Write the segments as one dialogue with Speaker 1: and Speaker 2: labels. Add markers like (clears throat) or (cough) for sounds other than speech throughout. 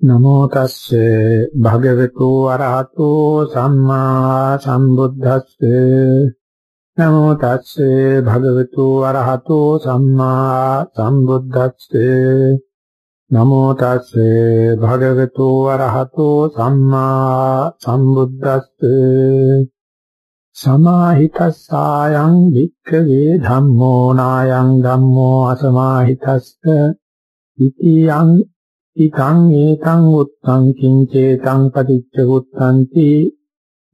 Speaker 1: නමෝ තස්සේ භගවතු අරහතෝ සම්මා සම්බුද්දස්සේ නමෝ තස්සේ භගවතු අරහතෝ සම්මා සම්බුද්දස්සේ නමෝ තස්සේ භගවතු අරහතෝ සම්මා සම්බුද්දස්සේ සමාහිතස්සායං වික්ඛවේ ධම්මෝ නායං ධම්මෝ අසමාහිතස්ස ඉතියං ඉතං ඒතං උත්තං කිංචේතං පටිච්ච උත්තන්ති.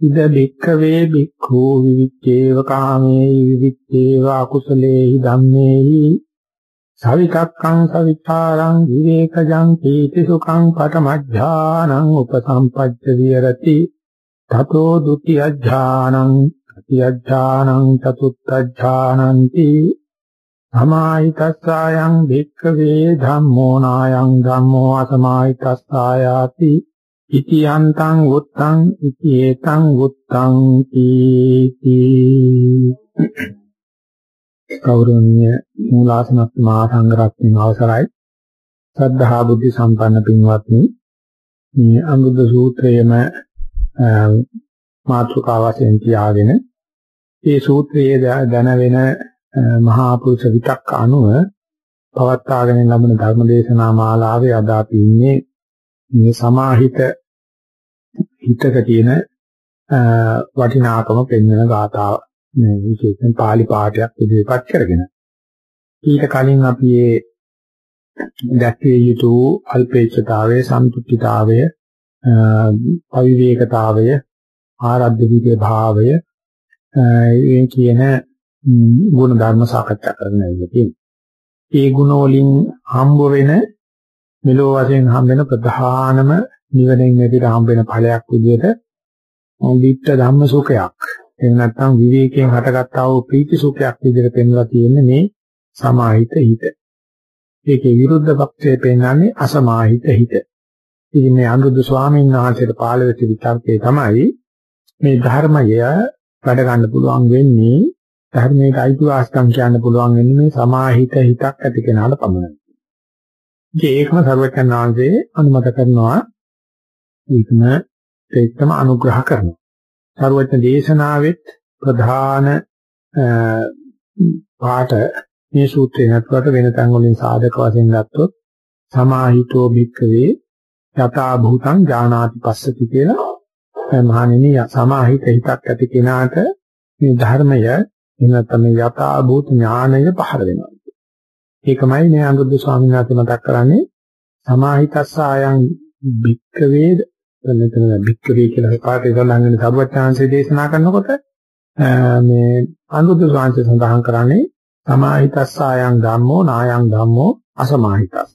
Speaker 1: ඉද බික්ඛවේ බික්ඛු විවිච්ඡේව කාමේ විවිච්ඡේව අකුසලේහි ධම්මේහි. සවිතක්කං සවිචාරං විවේකජං පීති සුඛං පඨමඥානං උපසම්පජ්ජ විරති තතෝ ဒ ුතිය ඥානං තතිය ඥානං චතුත්ථ ඥානಂತಿ සමාහිතස්සායං භික්ඛවේ ධම්මෝ නායං ධම්මෝ අසමාහිතස්සායාති ඉති යන්තං උත්තං ඉති ඒතං උත්තං කීති. කෞරණ්‍ය මූලාසනත් මහා සංඝරත්නයේ අවසරයි. සද්ධා බුද්ධ සම්පන්න පින්වත්නි මේ අනුරුද්ධ සූත්‍රයේම මාතෘකාව වශයෙන් තියාගෙන මේ සූත්‍රයේ දැන වෙන මහා පුරුෂ විතක්ක අනුව පවත්වාගෙන ලබන ධර්මදේශනා මාලාවේ අද අපි ඉන්නේ මේ සමාහිත හිතක තියෙන වටිනාකම පෙන්වන ගාථාව. මේ විශේෂයෙන් pāli පාඨයක් ඉදිරිපත් කරගෙන. ඊට කලින් අපි මේ දැක්විය යුතු අල්පේච්ඡතාවය සම්තුෂ්ඨිතාවය අවිවේකතාවය ආරද්ධ විදේ භාවය ඒ කියන ගුණ ධර්ම සාකච්ඡා කරන්න ඇවිල්ලා තියෙනවා. ඒ ගුණ වලින් හම්බ වෙන මෙලෝ වශයෙන් හම්බ වෙන ප්‍රධානම නිවනින් මෙදිට හම්බ වෙන ඵලයක් විදිහට මොදිට ධම්ම සුඛයක්. එහෙම නැත්නම් විවේකයෙන් හටගත්තා වූ ප්‍රීති සුඛයක් විදිහට පෙන්වලා තියෙන්නේ මේ සමාහිත හිත. ඒකේ විරුද්ධ පක්ෂයේ පෙන්වන්නේ අසමාහිත හිත. ඉතින් මේ අනුරුද්ධ ස්වාමීන් වහන්සේට පාළ වෙච්ච විචාරකේ තමයි මේ ධර්මය වැඩ ගන්න පුළුවන් වෙන්නේ ධර්මයට අයිතිවාසිකම් කියන්න පුළුවන් වෙන්නේ මේ සමාහිත හිතක් ඇති කෙනාට පමණයි. ඉතින් ඒකම සර්වඥාන් වහන්සේ අනුමත කරනවා ඒකම ඒකම අනුග්‍රහ කරනවා. සර්වඥ දේශනාවෙත් ප්‍රධාන පාට මේ සූත්‍රේ නැත්නම් වෙන තැන් වලින් සාධක වශයෙන් ගත්තොත් සමාහිතෝ භික්ඛවේ යථා භූතං ඥානාති පස්සති කියලා මහණෙනි සමාහිත හිතක් ඇති කෙනාට මේ ධර්මය එහෙම නැත්නම් යථා භූත ඥානය පහළ වෙනවා. ඒකමයි මේ අනුරුද්ධ ස්වාමීන් වහන්සේ මතක් කරන්නේ සමාහිතස්සායන් භික්කවේ මෙතන භික්කවේ කියලා පාඩේ සඳහන් වෙන සර්වඥාන්සේ දේශනා කරනකොට මේ අනුරුද්ධ ස්වාමීන් සඳහන් කරන්නේ සමාහිතස්සායන් ධම්මෝ නායං ධම්මෝ අසමාහිතස්ස.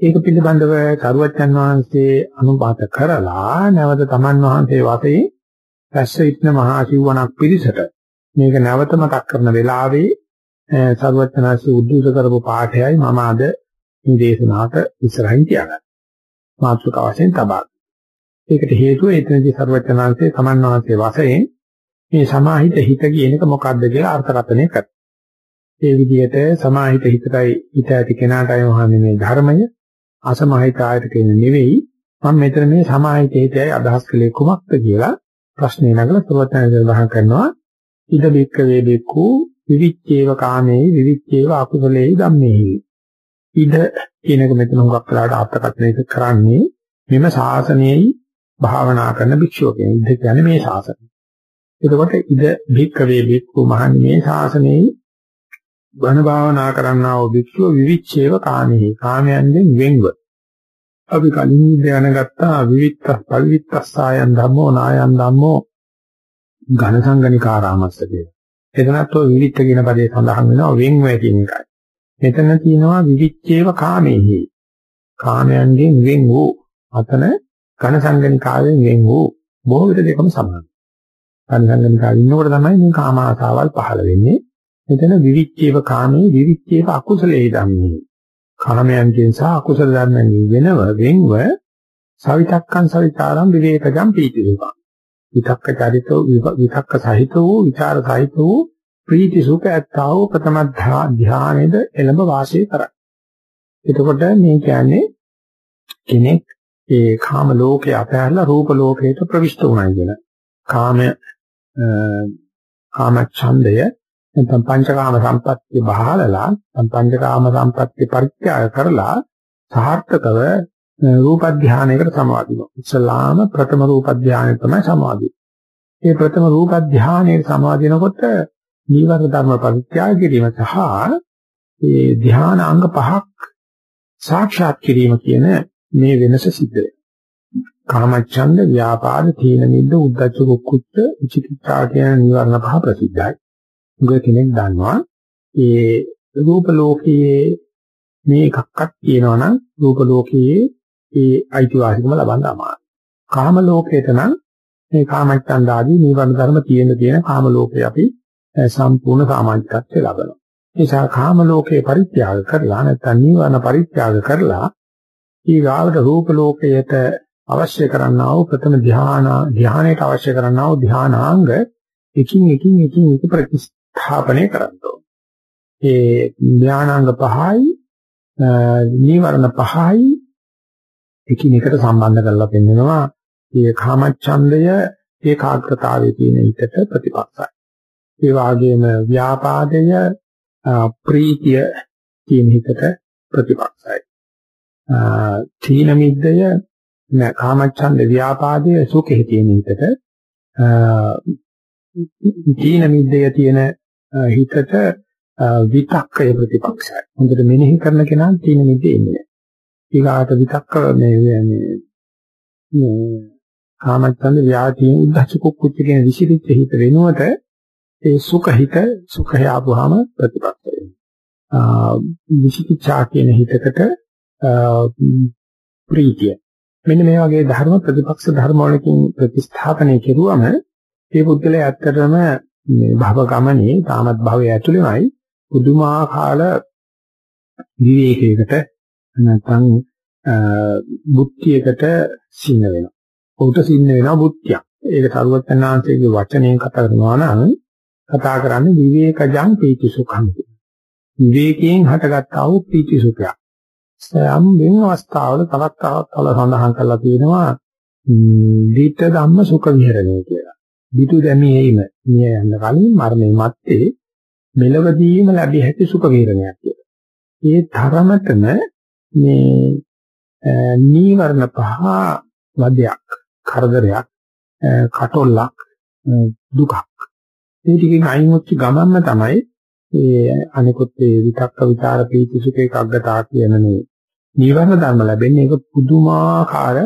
Speaker 1: ඒක පිළිබඳව සරුවච්චන් වහන්සේ අනුපාත කරලා නැවත තමන් වහන්සේ වාසේ රැස් ඉන්න මහා සිව්වණක් පිරිසට මේක නැවත මතක් කරන වෙලාවේ සර්වඥාසි උද්දූත කරපු පාඨයයි මම අද මේ දේශනාවට ඉස්සරහින් තියාගන්න. මාතෘකාව වශයෙන් තබා. ඒකට හේතුව එතනදී සර්වඥාන්සේ සමන් වහන්සේ වශයෙන් මේ සමාහිත හිත කියන එක මොකක්ද කියලා අර්ථකථනය කරා. ඒ විදිහට සමාහිත හිතයි හිත ඇති කෙනාටයි වහන්නේ මේ ධර්මය අසමාහිත ආයත කියන නෙවෙයි මම මෙතන මේ සමාහිත හිතයි අදහස් කළේ කුමක්ද කියලා ප්‍රශ්නේ නගලා සර්වඥාන්සේ සඳහන් කරනවා ඉද බික්ක වේ බික්කු විවිච්ඡේව කාමේ විවිච්ඡේව අකුසලේ ධම්මේ ඉද කියන එක මෙතන හුඟක් වෙලාට අර්ථකථනය කරන්නේ මෙම ශාසනයේයි භාවනා කරන භික්ෂුව කියන ඉද කියන්නේ මේ ශාසනය. එතකොට ඉද බික්ක වේ බික්කු මහන්නේ මේ ශාසනයේයි බණ භාවනා කරන්නා වූ භික්ෂුව විවිච්ඡේව කාමේ කාමයන්ගෙන් වෙන්ව. අපි කලින් දැනගත්තා විවිත්ත පරිවිත්තස්සායන් ධම්මෝ නායන් ධම්මෝ ඝන සංගනිකාරාමස්ස කියලා. එතනත් ඔය විවිච්ඡ කියන පදේ සඳහන් වෙනවා වෙන් වේ කියන එකයි. මෙතන තියෙනවා විවිච්ඡේව කාමේහි. කාමයන්ගෙන් වෙන් වූ අතන ඝන සංගනිකාවෙන් වෙන් වූ බොහෝ විට දෙකම සමානයි. ඝන සංගනිකාවෙ ඉන්නකොට තමයි මේ කාම ආසාවල් පහළ වෙන්නේ. මෙතන විවිච්ඡේව කාමේ විවිච්ඡේව අකුසලේ ධම්මේ. කාමයන්ගෙන් සහ අකුසල ධර්මයන් වෙනව වෙන්ව සවිතක්කං සවිතාරම් විවේකජම් පීතිසුඛං විතක්ක චරිතෝ විතක්ක සහිත වූ විචාර සහිත වූ ප්‍රීති සුඛ ඇත්තා වූ ප්‍රථම ධානයේද එළඹ වාසය කරයි. එතකොට මේ කියන්නේ කෙනෙක් ඒ කාම ලෝකේ අපහැරලා රූප ලෝකයට ප්‍රවිෂ්ඨ වුණා කියන. කාම කාම ඡන්දය නැත්නම් පංචකාම සම්පත්තිය බහලලා පංචකාම සම්පත්තිය පරිත්‍යාග කරලා සාර්ථකව රූප ධානයකට සමාදිනවා. ඉස්ලාම ප්‍රථම රූප ධානය තමයි සමාදිය. මේ ප්‍රථම රූප ධානයේ සමාදිනකොට නීවර ධර්ම පරිත්‍යාග කිරීම සහ මේ ධාන අංග පහක් සාක්ෂාත් කිරීම කියන මේ වෙනස සිද්ධ වෙනවා. කාමච්ඡන්ද, ව්‍යාපාද, තීන මිද්ද, උද්ධච්ච කුක්කුච්ච, විචිකිච්ඡා කියන නිවර්ණ පහ ප්‍රසිද්ධයි. උග කෙනෙක් දන්නවා ඒ රූප ලෝකයේ මේ එකක්වත් කියනවනම් රූප ලෝකයේ ඒ අයිතිවාසිකම ලබන්න අමාරුයි. කාම ලෝකයට නම් මේ කාමච්ඡන්ද ආදී නිවර්ණ ධර්ම තියෙන තියෙන කාම ලෝකේ අපි සම්පූර්ණ සාමාජිකත්වය ලබනවා. නිසා කාම ලෝකේ පරිත්‍යාග කරලා නැත්නම් නිවර්ණ පරිත්‍යාග කරලා ඊගාවට රූප ලෝකයට අවශ්‍ය කරන්නා වූ ප්‍රථම ධාන ධානයට අවශ්‍ය කරන්නා වූ ධානාංග එකින් එකින් එකින් එක ප්‍රතිස්ථාපනය කරනවා. ඒ ඥානාංග පහයි නීවරණ පහයි එකිනෙකට සම්බන්ධ කරලා පෙන්නනවා. මේ කාමච්ඡන්දය ඒකාග්‍රතාවයේ තියෙන හිතට ප්‍රතිපක්ෂයි. ඒ වගේම ව්‍යාපාදය ප්‍රීතිය තියෙන හිතට ප්‍රතිපක්ෂයි. තීන මිද්දය කාමච්ඡන්ද ව්‍යාපාදයේ සුඛෙහි තියෙන හිතට තීන මිද්දේ තියෙන හිතට විතක්කය ප්‍රතිපක්ෂයි. හොඳට මෙනෙහි කරන කෙනා තීන මිද්දේ ඉන්නේ. ඊගාට විතක්ක මේ මේ කාමච්ඡන්ද ව්‍යාධීන උද්දච්ච කුක්කුච්ච කියන විසිරිච්ච හිත වෙනුවට ඒ සුඛ හිත සුඛය ආපුවාම ප්‍රතිපක්ෂ වෙනවා. විචිකිච්ඡා කියන හිතකට ප්‍රීතිය මෙන්න මේ වගේ ධර්ම ප්‍රතිපක්ෂ ධර්ම වලකින් ප්‍රතිස්ථාපනය කෙරුවම මේ පුද්ගලයා ඇත්තටම මේ භව ගමනේ තාමත් භවයේ ඇතුළෙමයි පුදුමාකාර විවේකයකට නැත්නම් බුද්ධියකට සින්න වෙනවා. උට සින්න වෙනවා බුද්ධියක්. ඒක සරුවචනාංශයේ වචනයෙන් කතා කරනවා නම් කතා කරන්නේ විවේකජං පීති සුඛං. විවේකයෙන් හටගත්තා වූ පීති සුඛයක්. සෑම වෙන අවස්ථාවල තවත් අවස්ථාවල සඳහන් කරලා තියෙනවා දීත ධම්ම සුඛ විහරණය කියලා. දීතු දැමීම මිය යන කලින් මරණය මැත්තේ මෙලවදීම ලැබිය හැකි සුඛ විහරණයක් කියලා. ඒ තරමටම මේ නීවරණ පහ වදයක් කරදරයක් කටොල්ලක් දුකක් ඒ ටිකෙන් අයින් වෙච්ච ගමන්ම තමයි ඒ අනිකුත් ඒ විතක්ක විචාර පීති සුඛ ඒකග්ගතා කියන මේ නීවරණ ධර්ම ලැබෙන්නේ ඒක පුදුමාකාර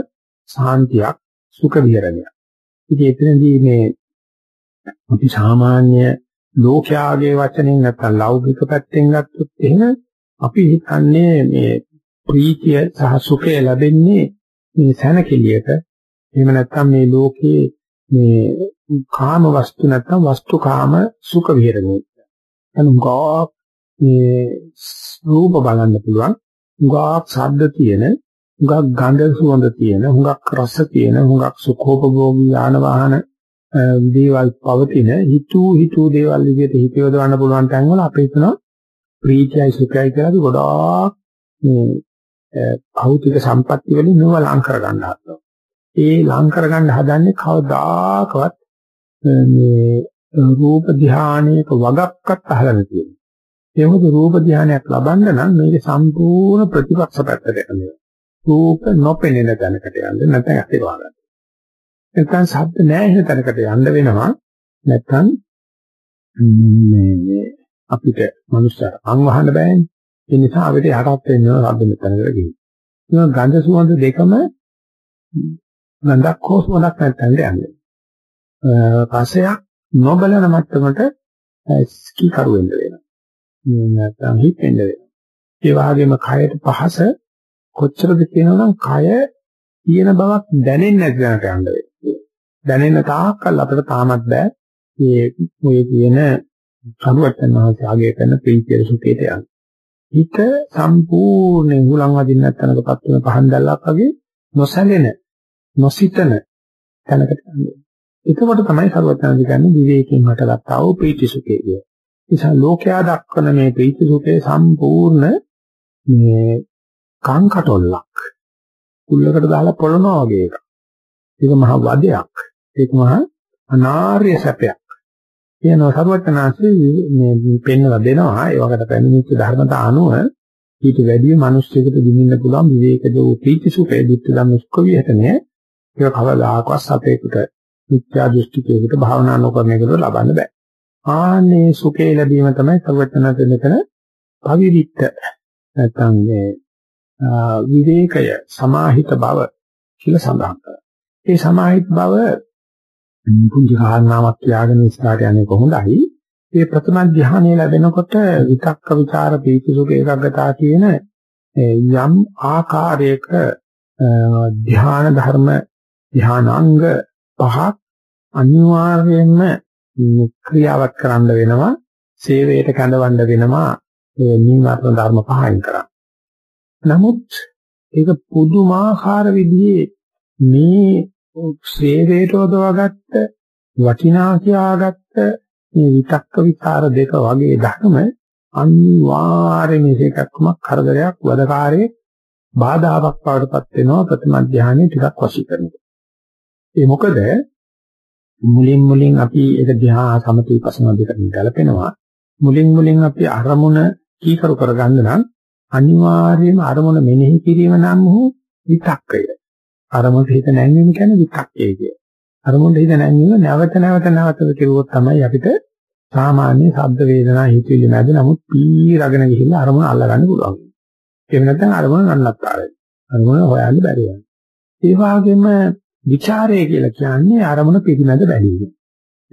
Speaker 1: සාන්තියක් සුඛ විහරණයක්. ඉතින් එතනදී මේ අපි සාමාන්‍ය ලෝකයාගේ වචනෙන් නැත්නම් ලෞකික පැත්තෙන් ගත්තොත් එහෙම අපි හිතන්නේ මේ ප්‍රීතිය සහ සුඛය ලැබෙන්නේ මේ සැනකෙලියට එහෙම නැත්නම් මේ ලෝකේ මේ කාම වස්තු නැත්නම් වස්තු කාම සුඛ විහරණය. අනුගා මේ රූප බලන්න පුළුවන් හුඟක් ශබ්ද තියෙන, හුඟක් ගඳ සුවඳ තියෙන, හුඟක් රස තියෙන, හුඟක් සුඛෝපභෝගී යාන වාහන දේවල් පවතින හිතූ හිතූ දේවල් විදිහට හිතවදවන්න පුළුවන් තැන්වල අපේ හිතන ප්‍රීතියයි සුඛයයි කියලා ගොඩාක් මේ භෞතික සම්පatti වලින් මේව ලං කර ගන්න හදනවා. ඒ ලං කර ගන්න හදන්නේ කවදාකවත් මේ රූප ධානයක වගක්වත් අහලා නැති ඒ මොකද රූප ධානයක් ලබන්න නම් මේක සම්පූර්ණ ප්‍රතිපක්ෂ පැත්තට යනවා. රූප නොපෙනෙන තැනකට යන්න නැත්නම් ඇති වහගන්න. නැත්නම් ශබ්ද නැහැ තැනකට යන්න වෙනවා. නැත්නම් මේ අපිට මනුස්සයර අං වහන්න බෑනේ. ඒ නිසා අපිට යටත් වෙනවා ශබ්ද තැනකට ගිහින්. මේ ගන්ධ සුවඳ දෙකම ගඳක් හෝ සුවඳක් නැත්නම් යන්නේ. රසයක් නොබලන මට්ටමට ස්කී කරු වෙන්න වෙනවා. නැත්නම් හිතෙන්න වෙනවා. ඒ වගේම කයට පහස කොච්චරද කියනවනම් කය තියෙන බවක් දැනෙන්නේ නැති දැනට යන්න වෙනවා. දැනෙන තාක්කල් අපිට තාමත් බෑ මේ ඔය කියන සරුවත්යන් වහන්සේ ආගේ කරන ප්‍රීතිය සුඛයට යන්න. හිත සම්පූර්ණයෙන් හුලං වදින්න නැත්නම්කපත් වෙන පහන් දැල්ලක් වගේ නොසැලෙන නොසිතන තැනකට යන්නේ. එතකොට තමයි සරුවත්යන් කියන්නේ විවේකයෙන් හටගත්තා වූ ප්‍රීති සුඛය කියන්නේ. නිසා ලෝකයා දක්වන මේ ප්‍රීති සුඛේ සම්පූර්ණ මේ කංකටොල්ලක් කුල්ලකට දාලා පොළනවා වගේ එකක්. ඒක මහා වදයක්. ඒක මහා අනාර්ය සැපයක්. කියනවා සර්වඥාන්සේ මේ පෙන්වලා දෙනවා ඒ වගේ පැමිණිච්ච ධර්මතා අනුව ඊට වැඩිය මිනිස්සුෙකුට දිනින්න පුළුවන් විවේකද වූ ප්‍රීති සුඛේ දිට්ඨ ධම්ම සුඛ විහතනේ ඒක කවදාකවත් සතේකට මිත්‍යා දෘෂ්ටිකයකට භාවනා නොකරනයකට ලබන්න බෑ. ආන්නේ සුඛේ ලැබීම තමයි සර්වඥාන්සේ මෙතන පවිවිත්ත නැත්නම් මේ විවේකය සමාහිත බව කියලා සඳහන් කරනවා. ඒ සමාහිත බව පුංචි කාරණාවක් කියාගෙන ඉස්සරහට යන්නේ කොහොමදයි? මේ ප්‍රථම ධ්‍යානය ලැබෙනකොට විතක්ක ਵਿਚාර පීතිසුඛ ඒකග්ගතා කියන යම් ආකාරයක ධ්‍යාන ධර්ම ධ්‍යානාංග පහක් අනිවාර්යයෙන්ම ක්‍රියාවක් කරන්න වෙනවා සේවයට කැඳවන්න වෙනවා මේ නීවරණ ධර්ම පහෙන් කරා. නමුත් ඒක පුදුමාකාර විදිහේ මේ සේවයට යොදවාගත්ත වටිනා කියාගත්ත මේ විතක්ක විචාර දෙක වගේ ධර්ම අනිවාර්යයෙන් එකක්ම කරදරයක් වදකාරයේ බාධාවක් බවටපත් වෙනවා ප්‍රථම ධානයේ ටිකක් වශී කරනකොට. ඒ මොකද මුලින් මුලින් අපි ඒක ධ්‍යාන සමති විපස්සනා දෙකකින් ගලපෙනවා. මුලින් මුලින් අපි අරමුණ කීකරු කරගන්න නම් අනිවාර්යයෙන්ම අරමුණ මෙනෙහි කිරීම නම් වූ විතක්කය. අරමුණ හිත නැංවීම කියන්නේ විතක්කය කිය. අරමුණ හිත නැංවීම නැවත නැවත නැවතද කෙරුවොත් තමයි අපිට සාමාන්‍ය ශබ්ද වේදනා හිතවිලි නැද නමුත් පීරගෙන ගිහිල්ලා අරමුණ අල්ලගන්න පුළුවන්. එහෙම නැත්නම් අරමුණ නන්නත්තරයි. අරමුණ හොයන්න බැරි වෙනවා. ඒ වගේම ਵਿਚාරය කියලා කියන්නේ අරමුණ පිළිමැද බැලීම.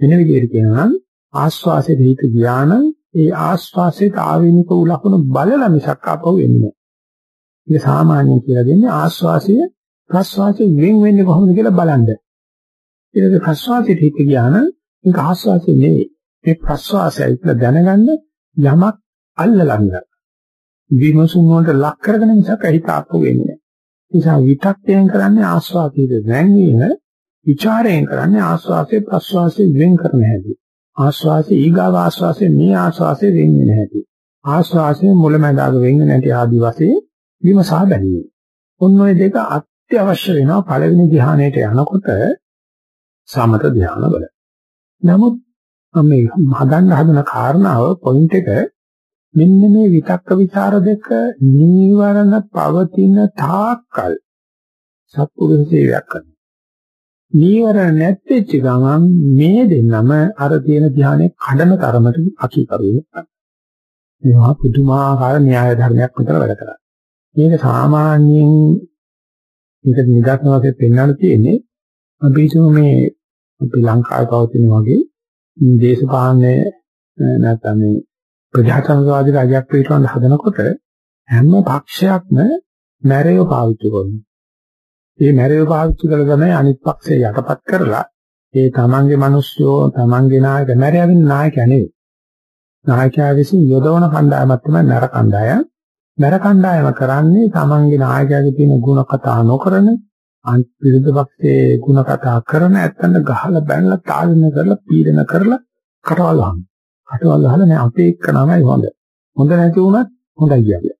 Speaker 1: වෙන විදිහට කියනවා නම් ආස්වාසයේ හිත ගියානම් ඒ ආස්වාසයට ආවෙනික වූ ලක්ෂණ බලලා මිසක් ආපහු එන්නේ නැහැ. ඒක සාමාන්‍යයෙන් කියලා දෙන්නේ ආස්වාසය ප්‍රස්වාසයෙන් වෙන් වෙන්නේ කොහොමද කියලා බලන්න. ඊට ප්‍රස්වාසයට හිත ගියානම් ඒක ආස්වාසය නෙවෙයි. මේ ප්‍රස්වාසයයි කියලා දැනගන්න යමක් අල්ලලන්න. විමසුම් වලට ලක් කරගෙන මිසක් හිත ආපහු එන්නේ නැහැ. නිසා විතක්යෙන් කරන්නේ ආස්වාදයේ දැන්වීම, ਵਿਚාරයෙන් කරන්නේ ආස්වාදයේ ප්‍රස්වාසයේ වෙන් කරන හැටි. ආස්වාදයේ ඊගාව ආස්වාදයේ මේ ආස්වාදයේ වෙන් වෙන හැටි. ආස්වාදයේ මුලැමැදාග වෙන් වෙන හැටි ආදි වශයෙන් විමසා බැලීම. ඔන්න ඔය දෙක අත්‍යවශ්‍ය වෙනවා පළවෙනි ධ්‍යානයට යනකොට සමත ධ්‍යානවල. නමුත් මේ හදන්න හදන කාරණාව පොයින්ට් එක මෙන්න මේ විතක්ක ਵਿਚාර දෙක නීවරණ පවතින තාක්කල් සත්පුරුෂ සේවයක් කරනවා. නීවරණ නැත්ෙච්ච ගමන් මේ දෙන්නම අර තියෙන ධ්‍යානයේ කඩන තරමට අකීකරු වෙනවා. මේවා පුදුමාකාර න්‍යාය ධර්මයක් විතර වැඩ කරා. මේක සාමාන්‍යයෙන් මේක නිදර්ශන වශයෙන් පෙන්වන්න තියෙන්නේ අපි හිතමු මේ අපි ලංකාවේ පවතින වගේ දේශපාලන නැත්නම් මේ ප්‍රජාතන්ත්‍රවාදී රාජ්‍යයක් පිටවන්න හදනකොට හැම පක්ෂයක්ම මැරයව පාවිච්චි කරනවා. මේ මැරයව පාවිච්චි කරලා තමයි අනිත් පක්ෂය යටපත් කරලා ඒ තමන්ගේ මිනිස්සුયો තමන්ගේ නායක මැරයවින් නායකයා නෙවෙයි. නායකයා විසින් යොදවන කණ්ඩායමක් තමයි මැර කණ්ඩායම. මැර කණ්ඩායම කරන්නේ තමන්ගේ නායකයාගේ තියෙන ಗುಣ කතා නොකරන අන් විරුද්ධ පක්ෂයේ ಗುಣ කතා කරන ඇත්තට ගහලා බැනලා තාලන කරලා පීඩන කරලා කටවල් වහන. කටවල් වහලා නෑ අපේ එක නමයි හොඳ. හොඳ නැති වුණත් හොඳයි කියන්නේ.